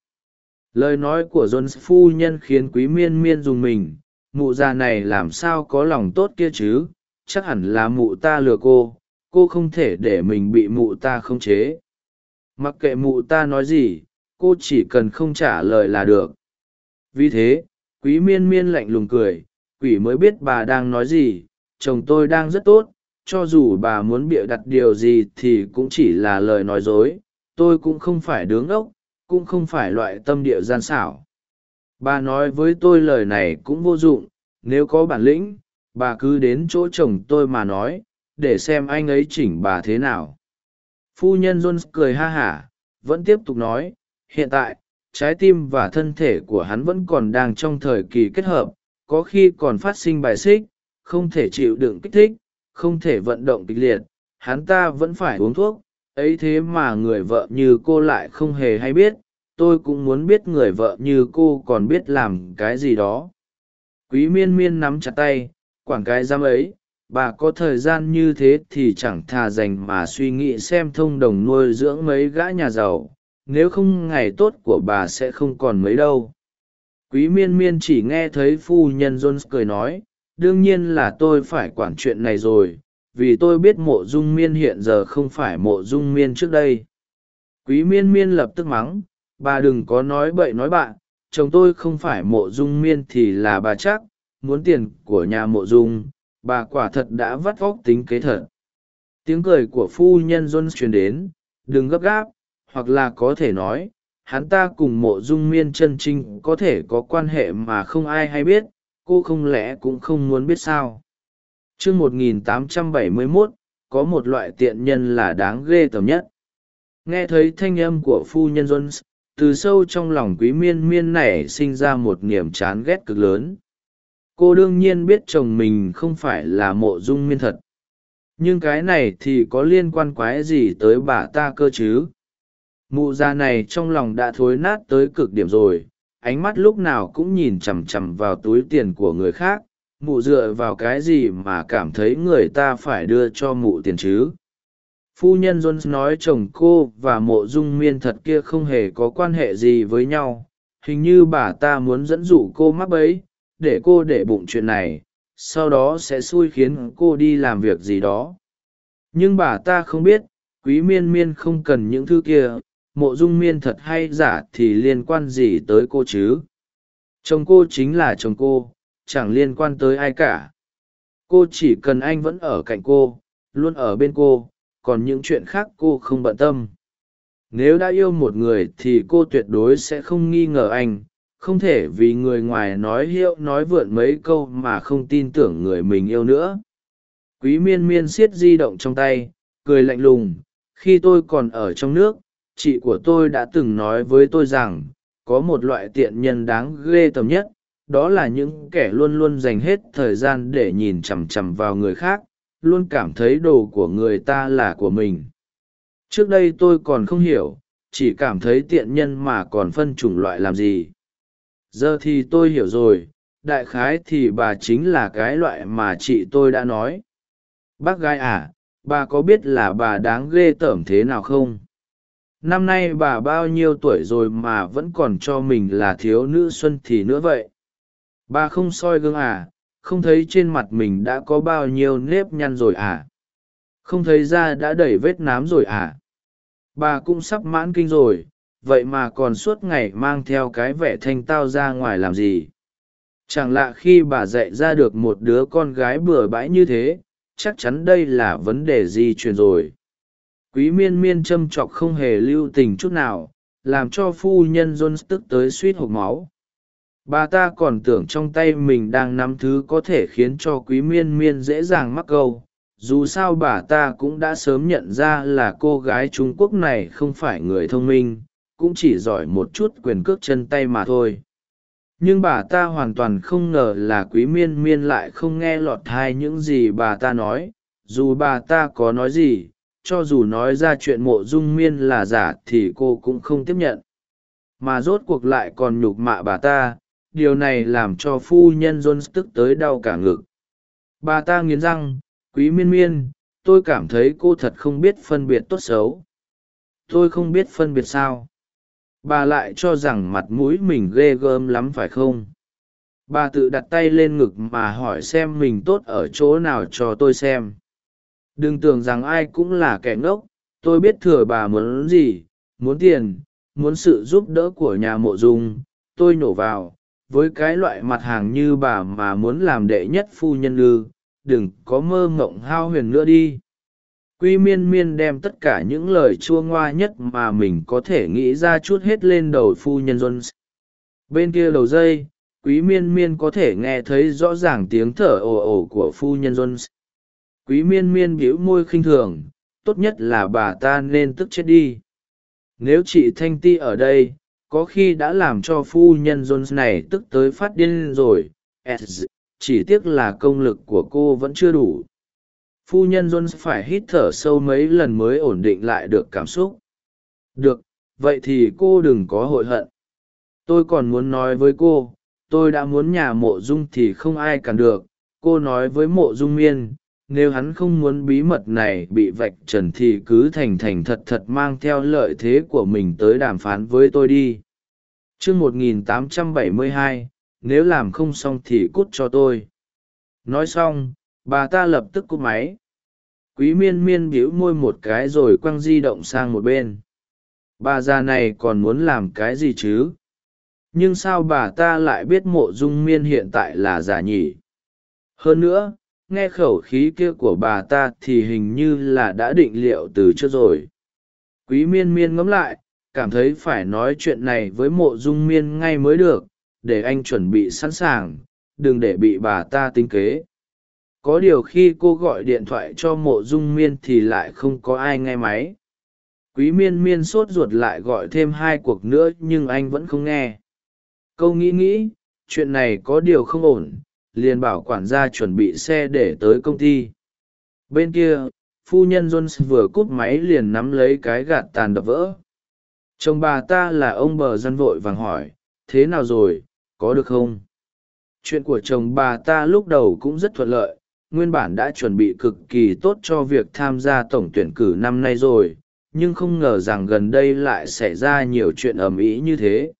Lời nói của jones phu nhân khiến quý miên miên dùng mình. Mụ già này làm sao có lòng tốt kia chứ? Chắc hẳn là mụ ta lừa cô cô không thể để mình bị mụ ta khống chế. Mặc kệ mụ ta nói gì, cô chỉ cần không trả lời là được. Vì thế, quý miên miên lạnh lùng cười, quỷ mới biết bà đang nói gì, chồng tôi đang rất tốt, cho dù bà muốn bịa đặt điều gì thì cũng chỉ là lời nói dối, tôi cũng không phải đứng ốc, cũng không phải loại tâm địa gian xảo. Bà nói với tôi lời này cũng vô dụng, nếu có bản lĩnh, bà cứ đến chỗ chồng tôi mà nói để xem anh ấy chỉnh bà thế nào. Phu nhân jones cười ha hả, vẫn tiếp tục nói, hiện tại, trái tim và thân thể của hắn vẫn còn đang trong thời kỳ kết hợp, có khi còn phát sinh bài xích, không thể chịu đựng kích thích, không thể vận động kịch liệt, hắn ta vẫn phải uống thuốc, ấy thế mà người vợ như cô lại không hề hay biết, tôi cũng muốn biết người vợ như cô còn biết làm cái gì đó. Quý miên miên nắm chặt tay, quảng cái giam ấy bà có thời gian như thế thì chẳng thà dành mà suy nghĩ xem thông đồng nuôi dưỡng mấy gã nhà giàu. Nếu không ngày tốt của bà sẽ không còn mấy đâu. Quý miên miên chỉ nghe thấy phu nhân jones cười nói, đương nhiên là tôi phải quản chuyện này rồi, vì tôi biết mộ dung miên hiện giờ không phải mộ dung miên trước đây. Quý miên miên lập tức mắng, bà đừng có nói bậy nói bạn chồng tôi không phải mộ dung miên thì là bà chắc, muốn tiền của nhà mộ dung bà quả thật đã vắt vóc tính kế thật. Tiếng cười của phu nhân john truyền đến đừng gấp gáp hoặc là có thể nói hắn ta cùng mộ dung miên chân trinh có thể có quan hệ mà không ai hay biết cô không lẽ cũng không muốn biết sao? T r ư ơ n g 1871, có một loại tiện nhân là đáng ghê tởm nhất. Nghe thấy thanh âm của phu nhân jones từ sâu trong lòng quý miên miên nảy sinh ra một niềm chán ghét cực lớn cô đương nhiên biết chồng mình không phải là mộ dung miên thật. Nhưng cái này thì có liên quan quái gì tới bà ta cơ chứ? Mụ già này trong lòng đã thối nát tới cực điểm rồi. Ánh mắt lúc nào cũng nhìn chằm chằm vào túi tiền của người khác. Mụ dựa vào cái gì mà cảm thấy người ta phải đưa cho mụ tiền chứ? Phu nhân jones nói chồng cô và mộ dung miên thật kia không hề có quan hệ gì với nhau. Hình như bà ta muốn dẫn dụ cô mắc ấy để cô để bụng chuyện này, sau đó sẽ xui khiến cô đi làm việc gì đó. Nhưng bà ta không biết, quý miên miên không cần những thứ kia, mộ dung miên thật hay giả thì liên quan gì tới cô chứ? Chồng cô chính là chồng cô, chẳng liên quan tới ai cả. Cô chỉ cần anh vẫn ở cạnh cô, luôn ở bên cô, còn những chuyện khác cô không bận tâm. Nếu đã yêu một người thì cô tuyệt đối sẽ không nghi ngờ anh không thể vì người ngoài nói hiệu, nói vượn mấy câu mà không tin tưởng người mình yêu nữa. Quý miên miên siết di động trong tay, cười lạnh lùng, khi tôi còn ở trong nước, chị của tôi đã từng nói với tôi rằng, có một loại tiện nhân đáng ghê tởm nhất, đó là những kẻ luôn luôn dành hết thời gian để nhìn chằm chằm vào người khác, luôn cảm thấy đồ của người ta là của mình. Trước đây tôi còn không hiểu, chỉ cảm thấy tiện nhân mà còn phân chủng loại làm gì giờ thì tôi hiểu rồi, đại khái thì bà chính là cái loại mà chị tôi đã nói. Bác gái à bà có biết là bà đáng ghê tởm thế nào không? Năm nay bà bao nhiêu tuổi rồi mà vẫn còn cho mình là thiếu nữ xuân thì nữa vậy? Bà không soi gương à không thấy trên mặt mình đã có bao nhiêu nếp nhăn rồi à? Không thấy da đã đầy vết nám rồi à? Bà cũng sắp mãn kinh rồi vậy mà còn suốt ngày mang theo cái vẻ thanh tao ra ngoài làm gì? Chẳng lạ khi bà dạy ra được một đứa con gái bừa bãi như thế, chắc chắn đây là vấn đề di truyền rồi. Quý miên miên châm chọc không hề lưu tình chút nào, làm cho phu nhân john tức tới suýt hộp máu. Bà ta còn tưởng trong tay mình đang nắm thứ có thể khiến cho quý miên miên dễ dàng mắc câu, dù sao bà ta cũng đã sớm nhận ra là cô gái trung quốc này không phải người thông minh cũng chỉ giỏi một chút quyền cước chân tay mà thôi. Nhưng bà ta hoàn toàn không ngờ là quý miên miên lại không nghe lọt thai những gì bà ta nói. Dù bà ta có nói gì, cho dù nói ra chuyện mộ dung miên là giả thì cô cũng không tiếp nhận. Mà rốt cuộc lại còn nhục mạ bà ta, điều này làm cho phu nhân john tức tới đau cả ngực. Bà ta nghiến răng, quý miên miên, tôi cảm thấy cô thật không biết phân biệt tốt xấu. Tôi không biết phân biệt sao bà lại cho rằng mặt mũi mình ghê gớm lắm phải không? Bà tự đặt tay lên ngực mà hỏi xem mình tốt ở chỗ nào cho tôi xem. Đừng tưởng rằng ai cũng là kẻ ngốc, tôi biết thừa bà muốn gì, muốn tiền, muốn sự giúp đỡ của nhà mộ dung, tôi nhổ vào, với cái loại mặt hàng như bà mà muốn làm đệ nhất phu nhân ư, đừng có mơ mộng hao huyền nữa đi quy miên miên đem tất cả những lời chua ngoa nhất mà mình có thể nghĩ ra chút hết lên đầu phu nhân jones. Bên kia đầu dây, quý miên miên có thể nghe thấy rõ ràng tiếng thở ồ ồ của phu nhân jones. Quý miên miên bĩu môi khinh thường, tốt nhất là bà ta nên tức chết đi. Nếu chị thanh ti ở đây, có khi đã làm cho phu nhân jones này tức tới phát điên rồi. Chỉ tiếc là công lực của cô vẫn chưa đủ phu nhân jones phải hít thở sâu mấy lần mới ổn định lại được cảm xúc. Được, vậy thì cô đừng có hội hận. Tôi còn muốn nói với cô, tôi đã muốn nhà mộ dung thì không ai cản được. Cô nói với mộ dung miên, nếu hắn không muốn bí mật này bị vạch trần thì cứ thành thành thật thật mang theo lợi thế của mình tới đàm phán với tôi đi. Chương một nghìn tám trăm bảy mươi hai, nếu làm không xong thì cút cho tôi. Nói xong, bà ta lập tức cúp máy quý miên miên bĩu môi một cái rồi quăng di động sang một bên. Bà già này còn muốn làm cái gì chứ? Nhưng sao bà ta lại biết mộ dung miên hiện tại là giả nhỉ? Hơn nữa, nghe khẩu khí kia của bà ta thì hình như là đã định liệu từ trước rồi. Quý miên miên ngẫm lại, cảm thấy phải nói chuyện này với mộ dung miên ngay mới được, để anh chuẩn bị sẵn sàng, đừng để bị bà ta tính kế có điều khi cô gọi điện thoại cho mộ dung miên thì lại không có ai nghe máy. Quý miên miên sốt ruột lại gọi thêm hai cuộc nữa nhưng anh vẫn không nghe. Câu nghĩ nghĩ, chuyện này có điều không ổn, liền bảo quản gia chuẩn bị xe để tới công ty. Bên kia, phu nhân jones vừa cúp máy liền nắm lấy cái gạt tàn đập vỡ. Chồng bà ta là ông bờ dân vội vàng hỏi, thế nào rồi, có được không? Chuyện của chồng bà ta lúc đầu cũng rất thuận lợi nguyên bản đã chuẩn bị cực kỳ tốt cho việc tham gia tổng tuyển cử năm nay rồi, nhưng không ngờ rằng gần đây lại xảy ra nhiều chuyện ầm ĩ như thế.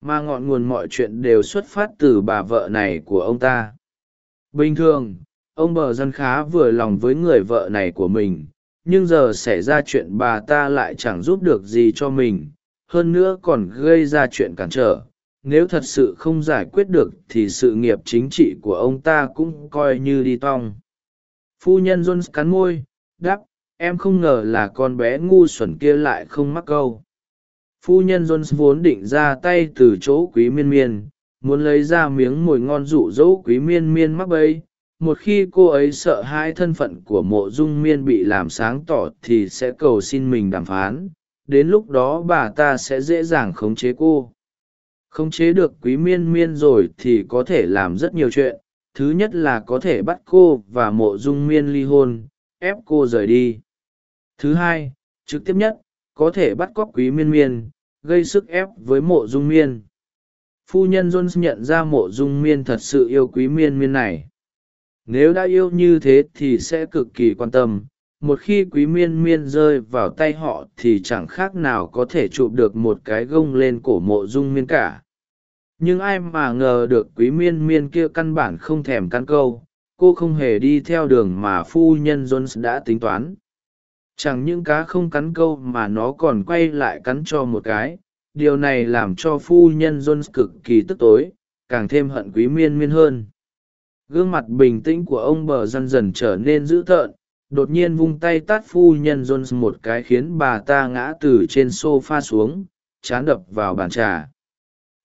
Mà ngọn nguồn mọi chuyện đều xuất phát từ bà vợ này của ông ta. Bình thường, ông bờ dân khá vừa lòng với người vợ này của mình, nhưng giờ xảy ra chuyện bà ta lại chẳng giúp được gì cho mình, hơn nữa còn gây ra chuyện cản trở nếu thật sự không giải quyết được thì sự nghiệp chính trị của ông ta cũng coi như đi tong. Phu nhân jones cắn môi, đáp, em không ngờ là con bé ngu xuẩn kia lại không mắc câu. Phu nhân jones vốn định ra tay từ chỗ quý miên miên, muốn lấy ra miếng mồi ngon rụ rỗ quý miên miên mắc bẫy. Một khi cô ấy sợ hai thân phận của mộ dung miên bị làm sáng tỏ thì sẽ cầu xin mình đàm phán. Đến lúc đó bà ta sẽ dễ dàng khống chế cô khống chế được quý miên miên rồi thì có thể làm rất nhiều chuyện. Thứ nhất là có thể bắt cô và mộ dung miên ly hôn, ép cô rời đi. Thứ hai, trực tiếp nhất, có thể bắt cóc quý miên miên, gây sức ép với mộ dung miên. Phu nhân jones nhận ra mộ dung miên thật sự yêu quý miên miên này. Nếu đã yêu như thế thì sẽ cực kỳ quan tâm. Một khi quý miên miên rơi vào tay họ thì chẳng khác nào có thể chụp được một cái gông lên cổ mộ dung miên cả nhưng ai mà ngờ được quý miên miên kia căn bản không thèm căn câu, cô không hề đi theo đường mà phu nhân jones đã tính toán. Chẳng những cá không cắn câu mà nó còn quay lại cắn cho một cái, điều này làm cho phu nhân jones cực kỳ tức tối, càng thêm hận quý miên miên hơn. Gương mặt bình tĩnh của ông bờ dần dần trở nên dữ tợn đột nhiên vung tay tát phu nhân jones một cái khiến bà ta ngã từ trên s o f a xuống, chán đập vào bàn trà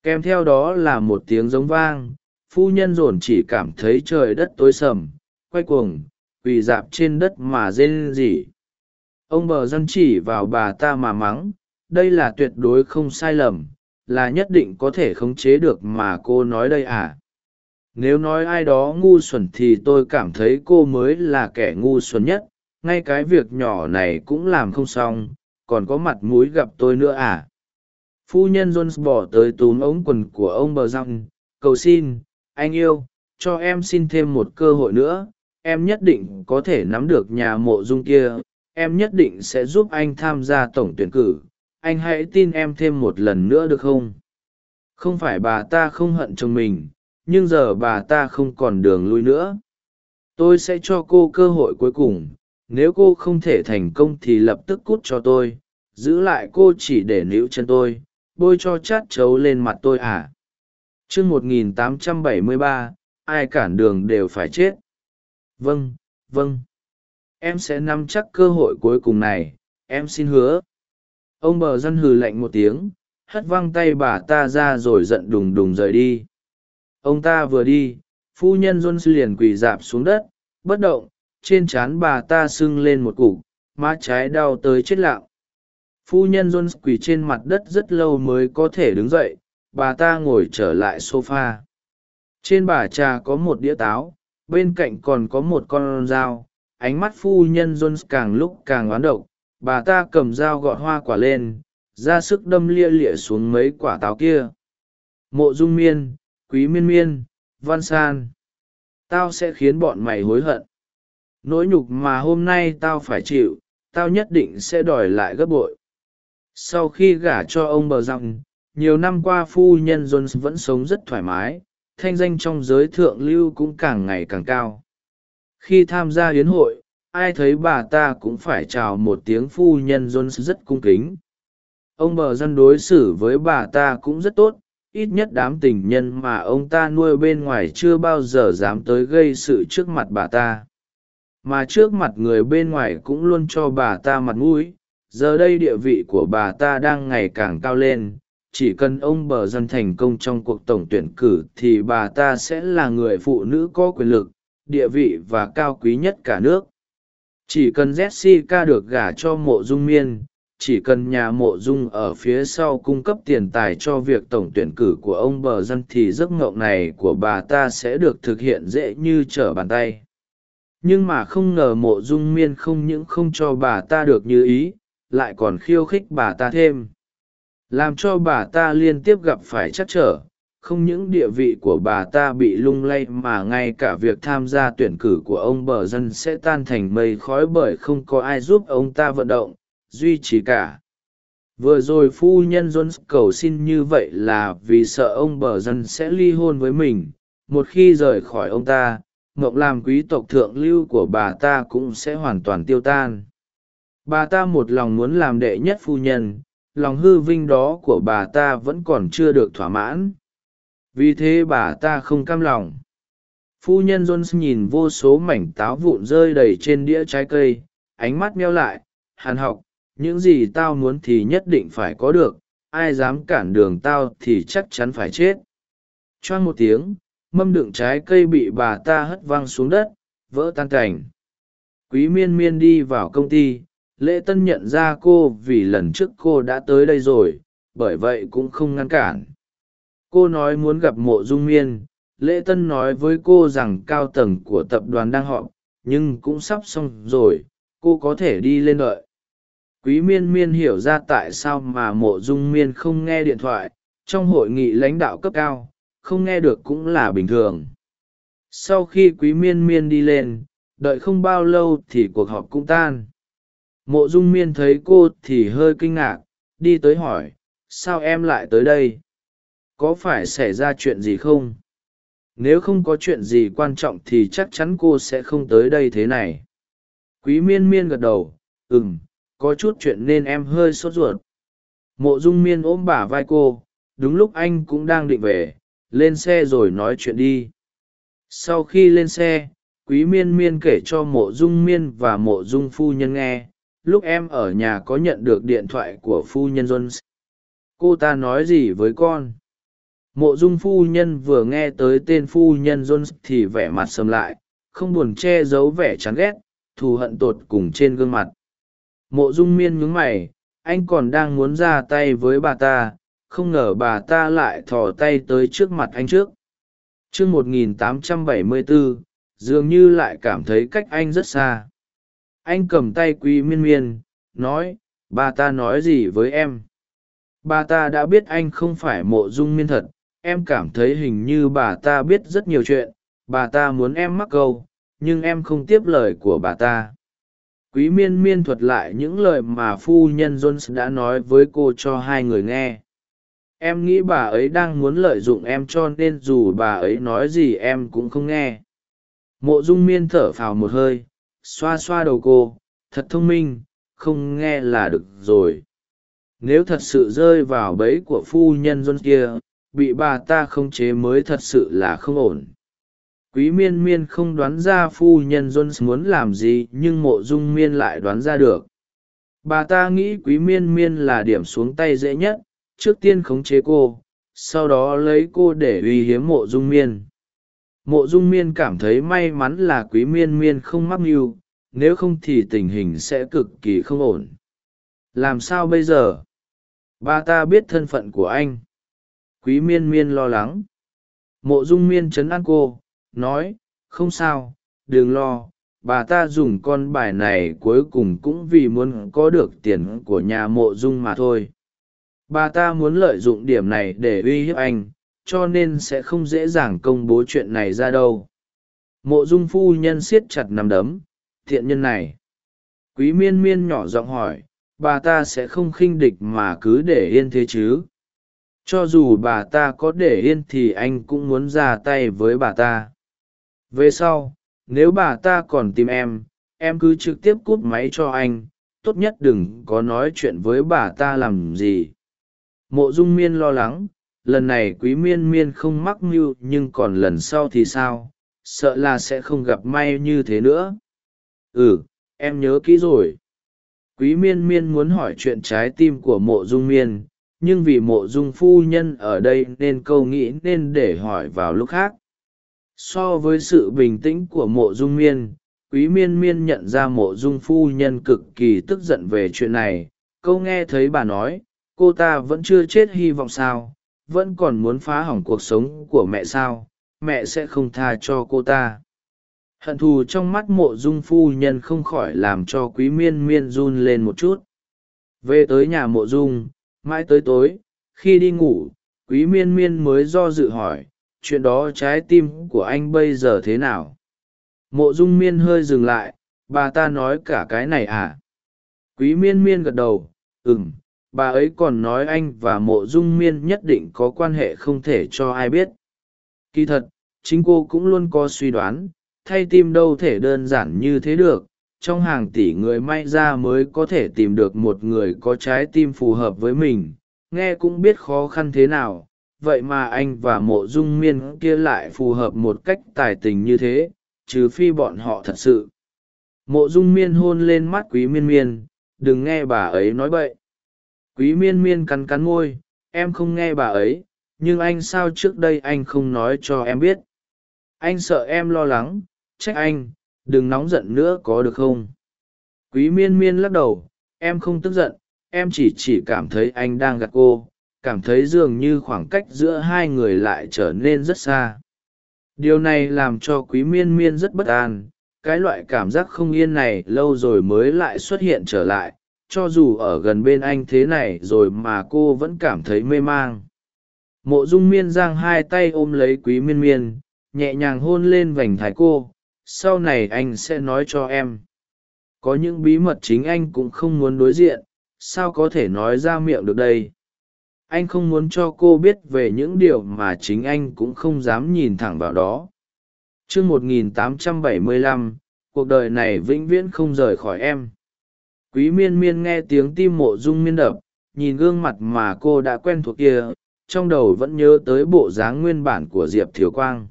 kèm theo đó là một tiếng giống vang, phu nhân dồn chỉ cảm thấy trời đất tối sầm, quay cuồng, quỳ dạp trên đất mà rên rỉ. Ông bờ dân chỉ vào bà ta mà mắng, đây là tuyệt đối không sai lầm, là nhất định có thể khống chế được mà cô nói đây à. Nếu nói ai đó ngu xuẩn thì tôi cảm thấy cô mới là kẻ ngu xuẩn nhất, ngay cái việc nhỏ này cũng làm không xong, còn có mặt mũi gặp tôi nữa à phu nhân jones bỏ tới túm ống quần của ông bờ răng cầu xin, anh yêu, cho em xin thêm một cơ hội nữa, em nhất định có thể nắm được nhà mộ dung kia, em nhất định sẽ giúp anh tham gia tổng tuyển cử, anh hãy tin em thêm một lần nữa được không? Không phải bà ta không hận chồng mình, nhưng giờ bà ta không còn đường lui nữa. Tôi sẽ cho cô cơ hội cuối cùng, nếu cô không thể thành công thì lập tức cút cho tôi, giữ lại cô chỉ để níu chân tôi bôi cho chát chấu lên mặt tôi à. Chương một nghìn tám trăm bảy mươi ba, ai cản đường đều phải chết. Vâng vâng. Em sẽ nắm chắc cơ hội cuối cùng này, em xin hứa. Ông bờ dân hừ lạnh một tiếng, hất văng tay bà ta ra rồi giận đùng đùng rời đi. Ông ta vừa đi, phu nhân jones liền quỳ dạp xuống đất, bất động, trên trán bà ta sưng lên một cục, má trái đau tới chết lặng phu nhân jones quỳ trên mặt đất rất lâu mới có thể đứng dậy, bà ta ngồi trở lại s o f a trên bà trà có một đĩa táo, bên cạnh còn có một con dao, ánh mắt phu nhân jones càng lúc càng oán độc, bà ta cầm dao gọt hoa quả lên, ra sức đâm lia lịa xuống mấy quả táo kia. Mộ dung miên, quý miên miên, văn san, tao sẽ khiến bọn mày hối hận. Nỗi nhục mà hôm nay tao phải chịu, tao nhất định sẽ đòi lại gấp bội sau khi gả cho ông bờ răng nhiều năm qua phu nhân jones vẫn sống rất thoải mái, thanh danh trong giới thượng lưu cũng càng ngày càng cao. Khi tham gia hiến hội, ai thấy bà ta cũng phải chào một tiếng phu nhân jones rất cung kính. Ông bờ dân đối xử với bà ta cũng rất tốt, ít nhất đám tình nhân mà ông ta nuôi bên ngoài chưa bao giờ dám tới gây sự trước mặt bà ta. Mà trước mặt người bên ngoài cũng luôn cho bà ta mặt mũi giờ đây địa vị của bà ta đang ngày càng cao lên, chỉ cần ông bờ dân thành công trong cuộc tổng tuyển cử thì bà ta sẽ là người phụ nữ có quyền lực, địa vị và cao quý nhất cả nước. Chỉ cần jessica được gả cho mộ dung miên, chỉ cần nhà mộ dung ở phía sau cung cấp tiền tài cho việc tổng tuyển cử của ông bờ dân thì giấc ngộng này của bà ta sẽ được thực hiện dễ như trở bàn tay. Nhưng mà không ngờ mộ dung miên không những không cho bà ta được như ý lại còn khiêu khích bà ta thêm. Làm cho bà ta liên tiếp gặp phải chắc trở, không những địa vị của bà ta bị lung lay mà ngay cả việc tham gia tuyển cử của ông bờ dân sẽ tan thành mây khói bởi không có ai giúp ông ta vận động, duy trì cả. Vừa rồi phu nhân jones cầu xin như vậy là vì sợ ông bờ dân sẽ ly hôn với mình. Một khi rời khỏi ông ta, mộng làm quý tộc thượng lưu của bà ta cũng sẽ hoàn toàn tiêu tan bà ta một lòng muốn làm đệ nhất phu nhân, lòng hư vinh đó của bà ta vẫn còn chưa được thỏa mãn. Vì thế bà ta không cam lòng. Phu nhân jones nhìn vô số mảnh táo vụn rơi đầy trên đĩa trái cây, ánh mắt meo lại, hàn học, những gì tao muốn thì nhất định phải có được, ai dám cản đường tao thì chắc chắn phải chết. Choang một tiếng, mâm đựng trái cây bị bà ta hất văng xuống đất, vỡ tan cảnh quý miên miên đi vào công ty lễ tân nhận ra cô vì lần trước cô đã tới đây rồi, bởi vậy cũng không ngăn cản. Cô nói muốn gặp mộ dung miên. Lễ tân nói với cô rằng cao tầng của tập đoàn đang họp, nhưng cũng sắp xong rồi, cô có thể đi lên đợi. Quý miên miên hiểu ra tại sao mà mộ dung miên không nghe điện thoại, trong hội nghị lãnh đạo cấp cao, không nghe được cũng là bình thường. Sau khi quý miên miên đi lên, đợi không bao lâu thì cuộc họp cũng tan mộ dung miên thấy cô thì hơi kinh ngạc, đi tới hỏi, sao em lại tới đây? Có phải xảy ra chuyện gì không? Nếu không có chuyện gì quan trọng thì chắc chắn cô sẽ không tới đây thế này. Quý miên miên gật đầu ừ m có chút chuyện nên em hơi sốt ruột. Mộ dung miên ôm bả vai cô, đúng lúc anh cũng đang định về, lên xe rồi nói chuyện đi. Sau khi lên xe, quý miên miên kể cho mộ dung miên và mộ dung phu nhân nghe lúc em ở nhà có nhận được điện thoại của phu nhân jones. Cô ta nói gì với con? Mộ dung phu nhân vừa nghe tới tên phu nhân jones thì vẻ mặt sầm lại, không buồn che giấu vẻ chán ghét, thù hận tột cùng trên gương mặt. Mộ dung miên nhướng mày, anh còn đang muốn ra tay với bà ta, không ngờ bà ta lại thò tay tới trước mặt anh trước. Chương một nghìn tám trăm bảy mươi bốn, dường như lại cảm thấy cách anh rất xa anh cầm tay quý miên miên, nói, bà ta nói gì với em? Bà ta đã biết anh không phải mộ dung miên thật. Em cảm thấy hình như bà ta biết rất nhiều chuyện. Bà ta muốn em mắc câu, nhưng em không tiếp lời của bà ta. Quý miên miên thuật lại những lời mà phu nhân jones đã nói với cô cho hai người nghe. Em nghĩ bà ấy đang muốn lợi dụng em cho nên dù bà ấy nói gì em cũng không nghe. Mộ dung miên thở phào một hơi xoa xoa đầu cô, thật thông minh, không nghe là được rồi. Nếu thật sự rơi vào bẫy của phu nhân john kia, bị bà ta khống chế mới thật sự là không ổn. Quý miên miên không đoán ra phu nhân john muốn làm gì, nhưng mộ dung miên lại đoán ra được. Bà ta nghĩ quý miên miên là điểm xuống tay dễ nhất, trước tiên khống chế cô, sau đó lấy cô để uy hiếm mộ dung miên mộ dung miên cảm thấy may mắn là quý miên miên không mắc mưu, nếu không thì tình hình sẽ cực kỳ không ổn. Làm sao bây giờ? Ba ta biết thân phận của anh. Quý miên miên lo lắng. Mộ dung miên chấn an cô, nói, không sao, đừng lo, bà ta dùng con bài này cuối cùng cũng vì muốn có được tiền của nhà mộ dung mà thôi. Bà ta muốn lợi dụng điểm này để uy hiếp anh cho nên sẽ không dễ dàng công bố chuyện này ra đâu. Mộ dung phu nhân siết chặt nằm đấm, thiện nhân này. Quý miên miên nhỏ giọng hỏi, bà ta sẽ không khinh địch mà cứ để yên thế chứ? Cho dù bà ta có để yên thì anh cũng muốn ra tay với bà ta. Về sau, nếu bà ta còn tìm em em cứ trực tiếp cút máy cho anh, tốt nhất đừng có nói chuyện với bà ta làm gì. Mộ dung miên lo lắng lần này quý miên miên không mắc mưu nhưng còn lần sau thì sao? Sợ là sẽ không gặp may như thế nữa. Ừ em nhớ kỹ rồi. Quý miên miên muốn hỏi chuyện trái tim của mộ dung miên, nhưng vì mộ dung phu nhân ở đây nên câu nghĩ nên để hỏi vào lúc khác. So với sự bình tĩnh của mộ dung miên, quý miên miên nhận ra mộ dung phu nhân cực kỳ tức giận về chuyện này. Câu nghe thấy bà nói, cô ta vẫn chưa chết hy vọng sao? Vẫn còn muốn phá hỏng cuộc sống của mẹ sao? Mẹ sẽ không tha cho cô ta. Hận thù trong mắt mộ dung phu nhân không khỏi làm cho quý miên miên run lên một chút. Về tới nhà mộ dung, mãi tới tối, khi đi ngủ, quý miên miên mới do dự hỏi, chuyện đó trái tim của anh bây giờ thế nào? Mộ dung miên hơi dừng lại, bà ta nói cả cái này à? Quý miên miên gật đầu, ừm bà ấy còn nói anh và mộ dung miên nhất định có quan hệ không thể cho ai biết. Kỳ thật, chính cô cũng luôn có suy đoán, thay tim đâu thể đơn giản như thế được, trong hàng tỷ người may ra mới có thể tìm được một người có trái tim phù hợp với mình, nghe cũng biết khó khăn thế nào, vậy mà anh và mộ dung miên kia lại phù hợp một cách tài tình như thế, trừ phi bọn họ thật sự. Mộ dung miên hôn lên mắt quý miên miên, đừng nghe bà ấy nói bậy quý miên miên cắn cắn môi, em không nghe bà ấy, nhưng anh sao trước đây anh không nói cho em biết? Anh sợ em lo lắng, trách anh, đừng nóng giận nữa có được không? Quý miên miên lắc đầu, em không tức giận, em chỉ chỉ cảm thấy anh đang gạt cô, cảm thấy dường như khoảng cách giữa hai người lại trở nên rất xa. Điều này làm cho quý miên miên rất bất an, cái loại cảm giác không yên này lâu rồi mới lại xuất hiện trở lại cho dù ở gần bên anh thế này rồi mà cô vẫn cảm thấy mê mang. Mộ dung miên giang hai tay ôm lấy quý miên miên nhẹ nhàng hôn lên vành thái cô sau này anh sẽ nói cho em. Có những bí mật chính anh cũng không muốn đối diện sao có thể nói ra miệng được đây? Anh không muốn cho cô biết về những điều mà chính anh cũng không dám nhìn thẳng vào đó. T r ư ơ n g 1875, cuộc đời này vĩnh viễn không rời khỏi em quý miên miên nghe tiếng tim mộ dung miên đập, nhìn gương mặt mà cô đã quen thuộc kia, trong đầu vẫn nhớ tới bộ dáng nguyên bản của diệp thiều quang.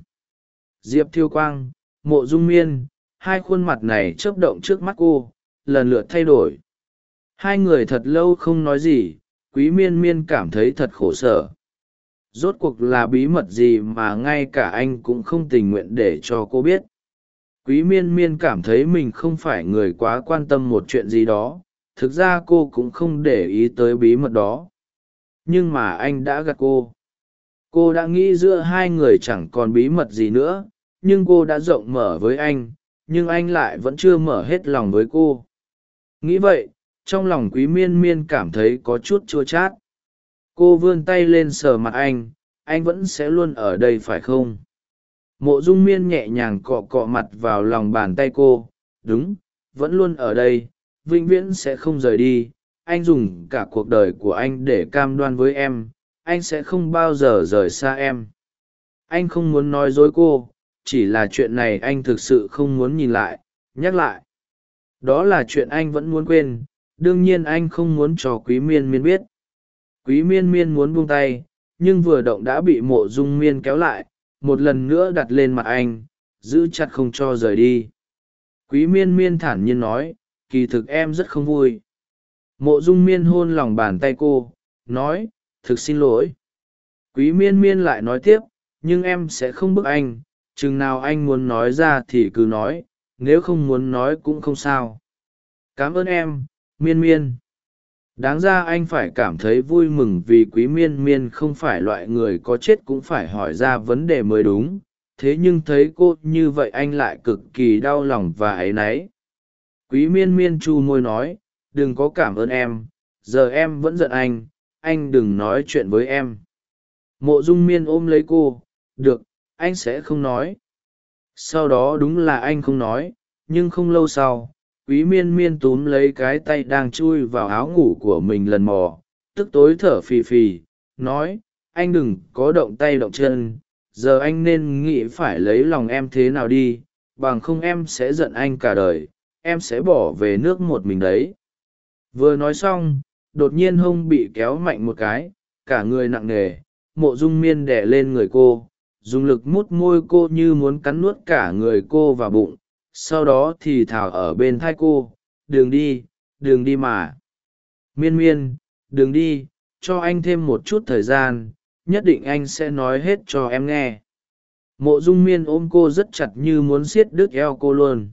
Diệp thiều quang, mộ dung miên, hai khuôn mặt này chớp động trước mắt cô, lần lượt thay đổi. Hai người thật lâu không nói gì, quý miên miên cảm thấy thật khổ sở. Rốt cuộc là bí mật gì mà ngay cả anh cũng không tình nguyện để cho cô biết? Quý miên miên cảm thấy mình không phải người quá quan tâm một chuyện gì đó, thực ra cô cũng không để ý tới bí mật đó. Nhưng mà anh đã gạt cô. Cô đã nghĩ giữa hai người chẳng còn bí mật gì nữa, nhưng cô đã rộng mở với anh, nhưng anh lại vẫn chưa mở hết lòng với cô. Nghĩ vậy, trong lòng quý miên miên cảm thấy có chút chua chát. Cô vươn tay lên sờ mặt anh anh vẫn sẽ luôn ở đây phải không? Mộ dung miên nhẹ nhàng cọ cọ mặt vào lòng bàn tay cô, đúng, vẫn luôn ở đây, vĩnh viễn sẽ không rời đi. Anh dùng cả cuộc đời của anh để cam đoan với em. Anh sẽ không bao giờ rời xa em. Anh không muốn nói dối cô, chỉ là chuyện này anh thực sự không muốn nhìn lại, nhắc lại. Đó là chuyện anh vẫn muốn quên, đương nhiên anh không muốn cho quý miên miên biết. Quý miên miên muốn buông tay, nhưng vừa động đã bị mộ dung miên kéo lại một lần nữa đặt lên mặt anh, giữ chặt không cho rời đi. Quý miên miên thản nhiên nói, kỳ thực em rất không vui. Mộ dung miên hôn lòng bàn tay cô, nói, thực xin lỗi. Quý miên miên lại nói tiếp, nhưng em sẽ không bức anh, chừng nào anh muốn nói ra thì cứ nói, nếu không muốn nói cũng không sao. Cảm ơn em, miên miên đáng ra anh phải cảm thấy vui mừng vì quý miên miên không phải loại người có chết cũng phải hỏi ra vấn đề mới đúng. Thế nhưng thấy cô như vậy anh lại cực kỳ đau lòng và áy náy. Quý miên miên chu môi nói, đừng có cảm ơn em, giờ em vẫn giận anh anh đừng nói chuyện với em. Mộ dung miên ôm lấy cô, được, anh sẽ không nói. Sau đó đúng là anh không nói, nhưng không lâu sau quý miên miên túm lấy cái tay đang chui vào áo ngủ của mình lần mò, tức tối thở phì phì, nói, anh đừng có động tay động chân, giờ anh nên nghĩ phải lấy lòng em thế nào đi, bằng không em sẽ giận anh cả đời, em sẽ bỏ về nước một mình đấy. Vừa nói xong, đột nhiên hông bị kéo mạnh một cái, cả người nặng nề, mộ dung miên đẻ lên người cô, dùng lực mút môi cô như muốn cắn nuốt cả người cô vào bụng sau đó thì thảo ở bên thai cô, đường đi đường đi mà. Miên miên, đường đi, cho anh thêm một chút thời gian, nhất định anh sẽ nói hết cho em nghe. Mộ dung miên ôm cô rất chặt như muốn xiết đứt eo cô luôn.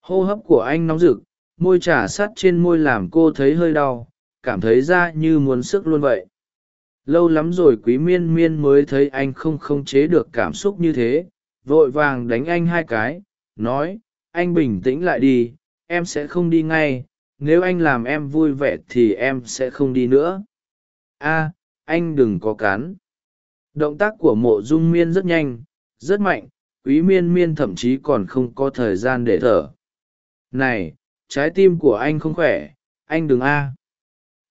Hô hấp của anh nóng rực, môi trả sát trên môi làm cô thấy hơi đau, cảm thấy ra như muốn sức luôn vậy. Lâu lắm rồi quý miên miên mới thấy anh không khống chế được cảm xúc như thế, vội vàng đánh anh hai cái nói, anh bình tĩnh lại đi, em sẽ không đi ngay, nếu anh làm em vui vẻ thì em sẽ không đi nữa. A, anh đừng có cán động tác của mộ dung miên rất nhanh, rất mạnh, quý miên miên thậm chí còn không có thời gian để thở. Này, trái tim của anh không khỏe, anh đừng a.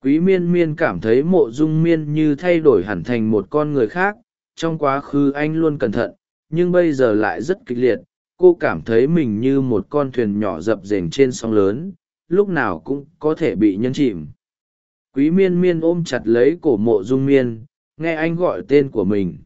Quý miên miên cảm thấy mộ dung miên như thay đổi hẳn thành một con người khác, trong quá khứ anh luôn cẩn thận, nhưng bây giờ lại rất kịch liệt cô cảm thấy mình như một con thuyền nhỏ dập dềnh trên sóng lớn, lúc nào cũng có thể bị nhân chìm. Quý miên miên ôm chặt lấy cổ mộ dung miên, nghe anh gọi tên của mình.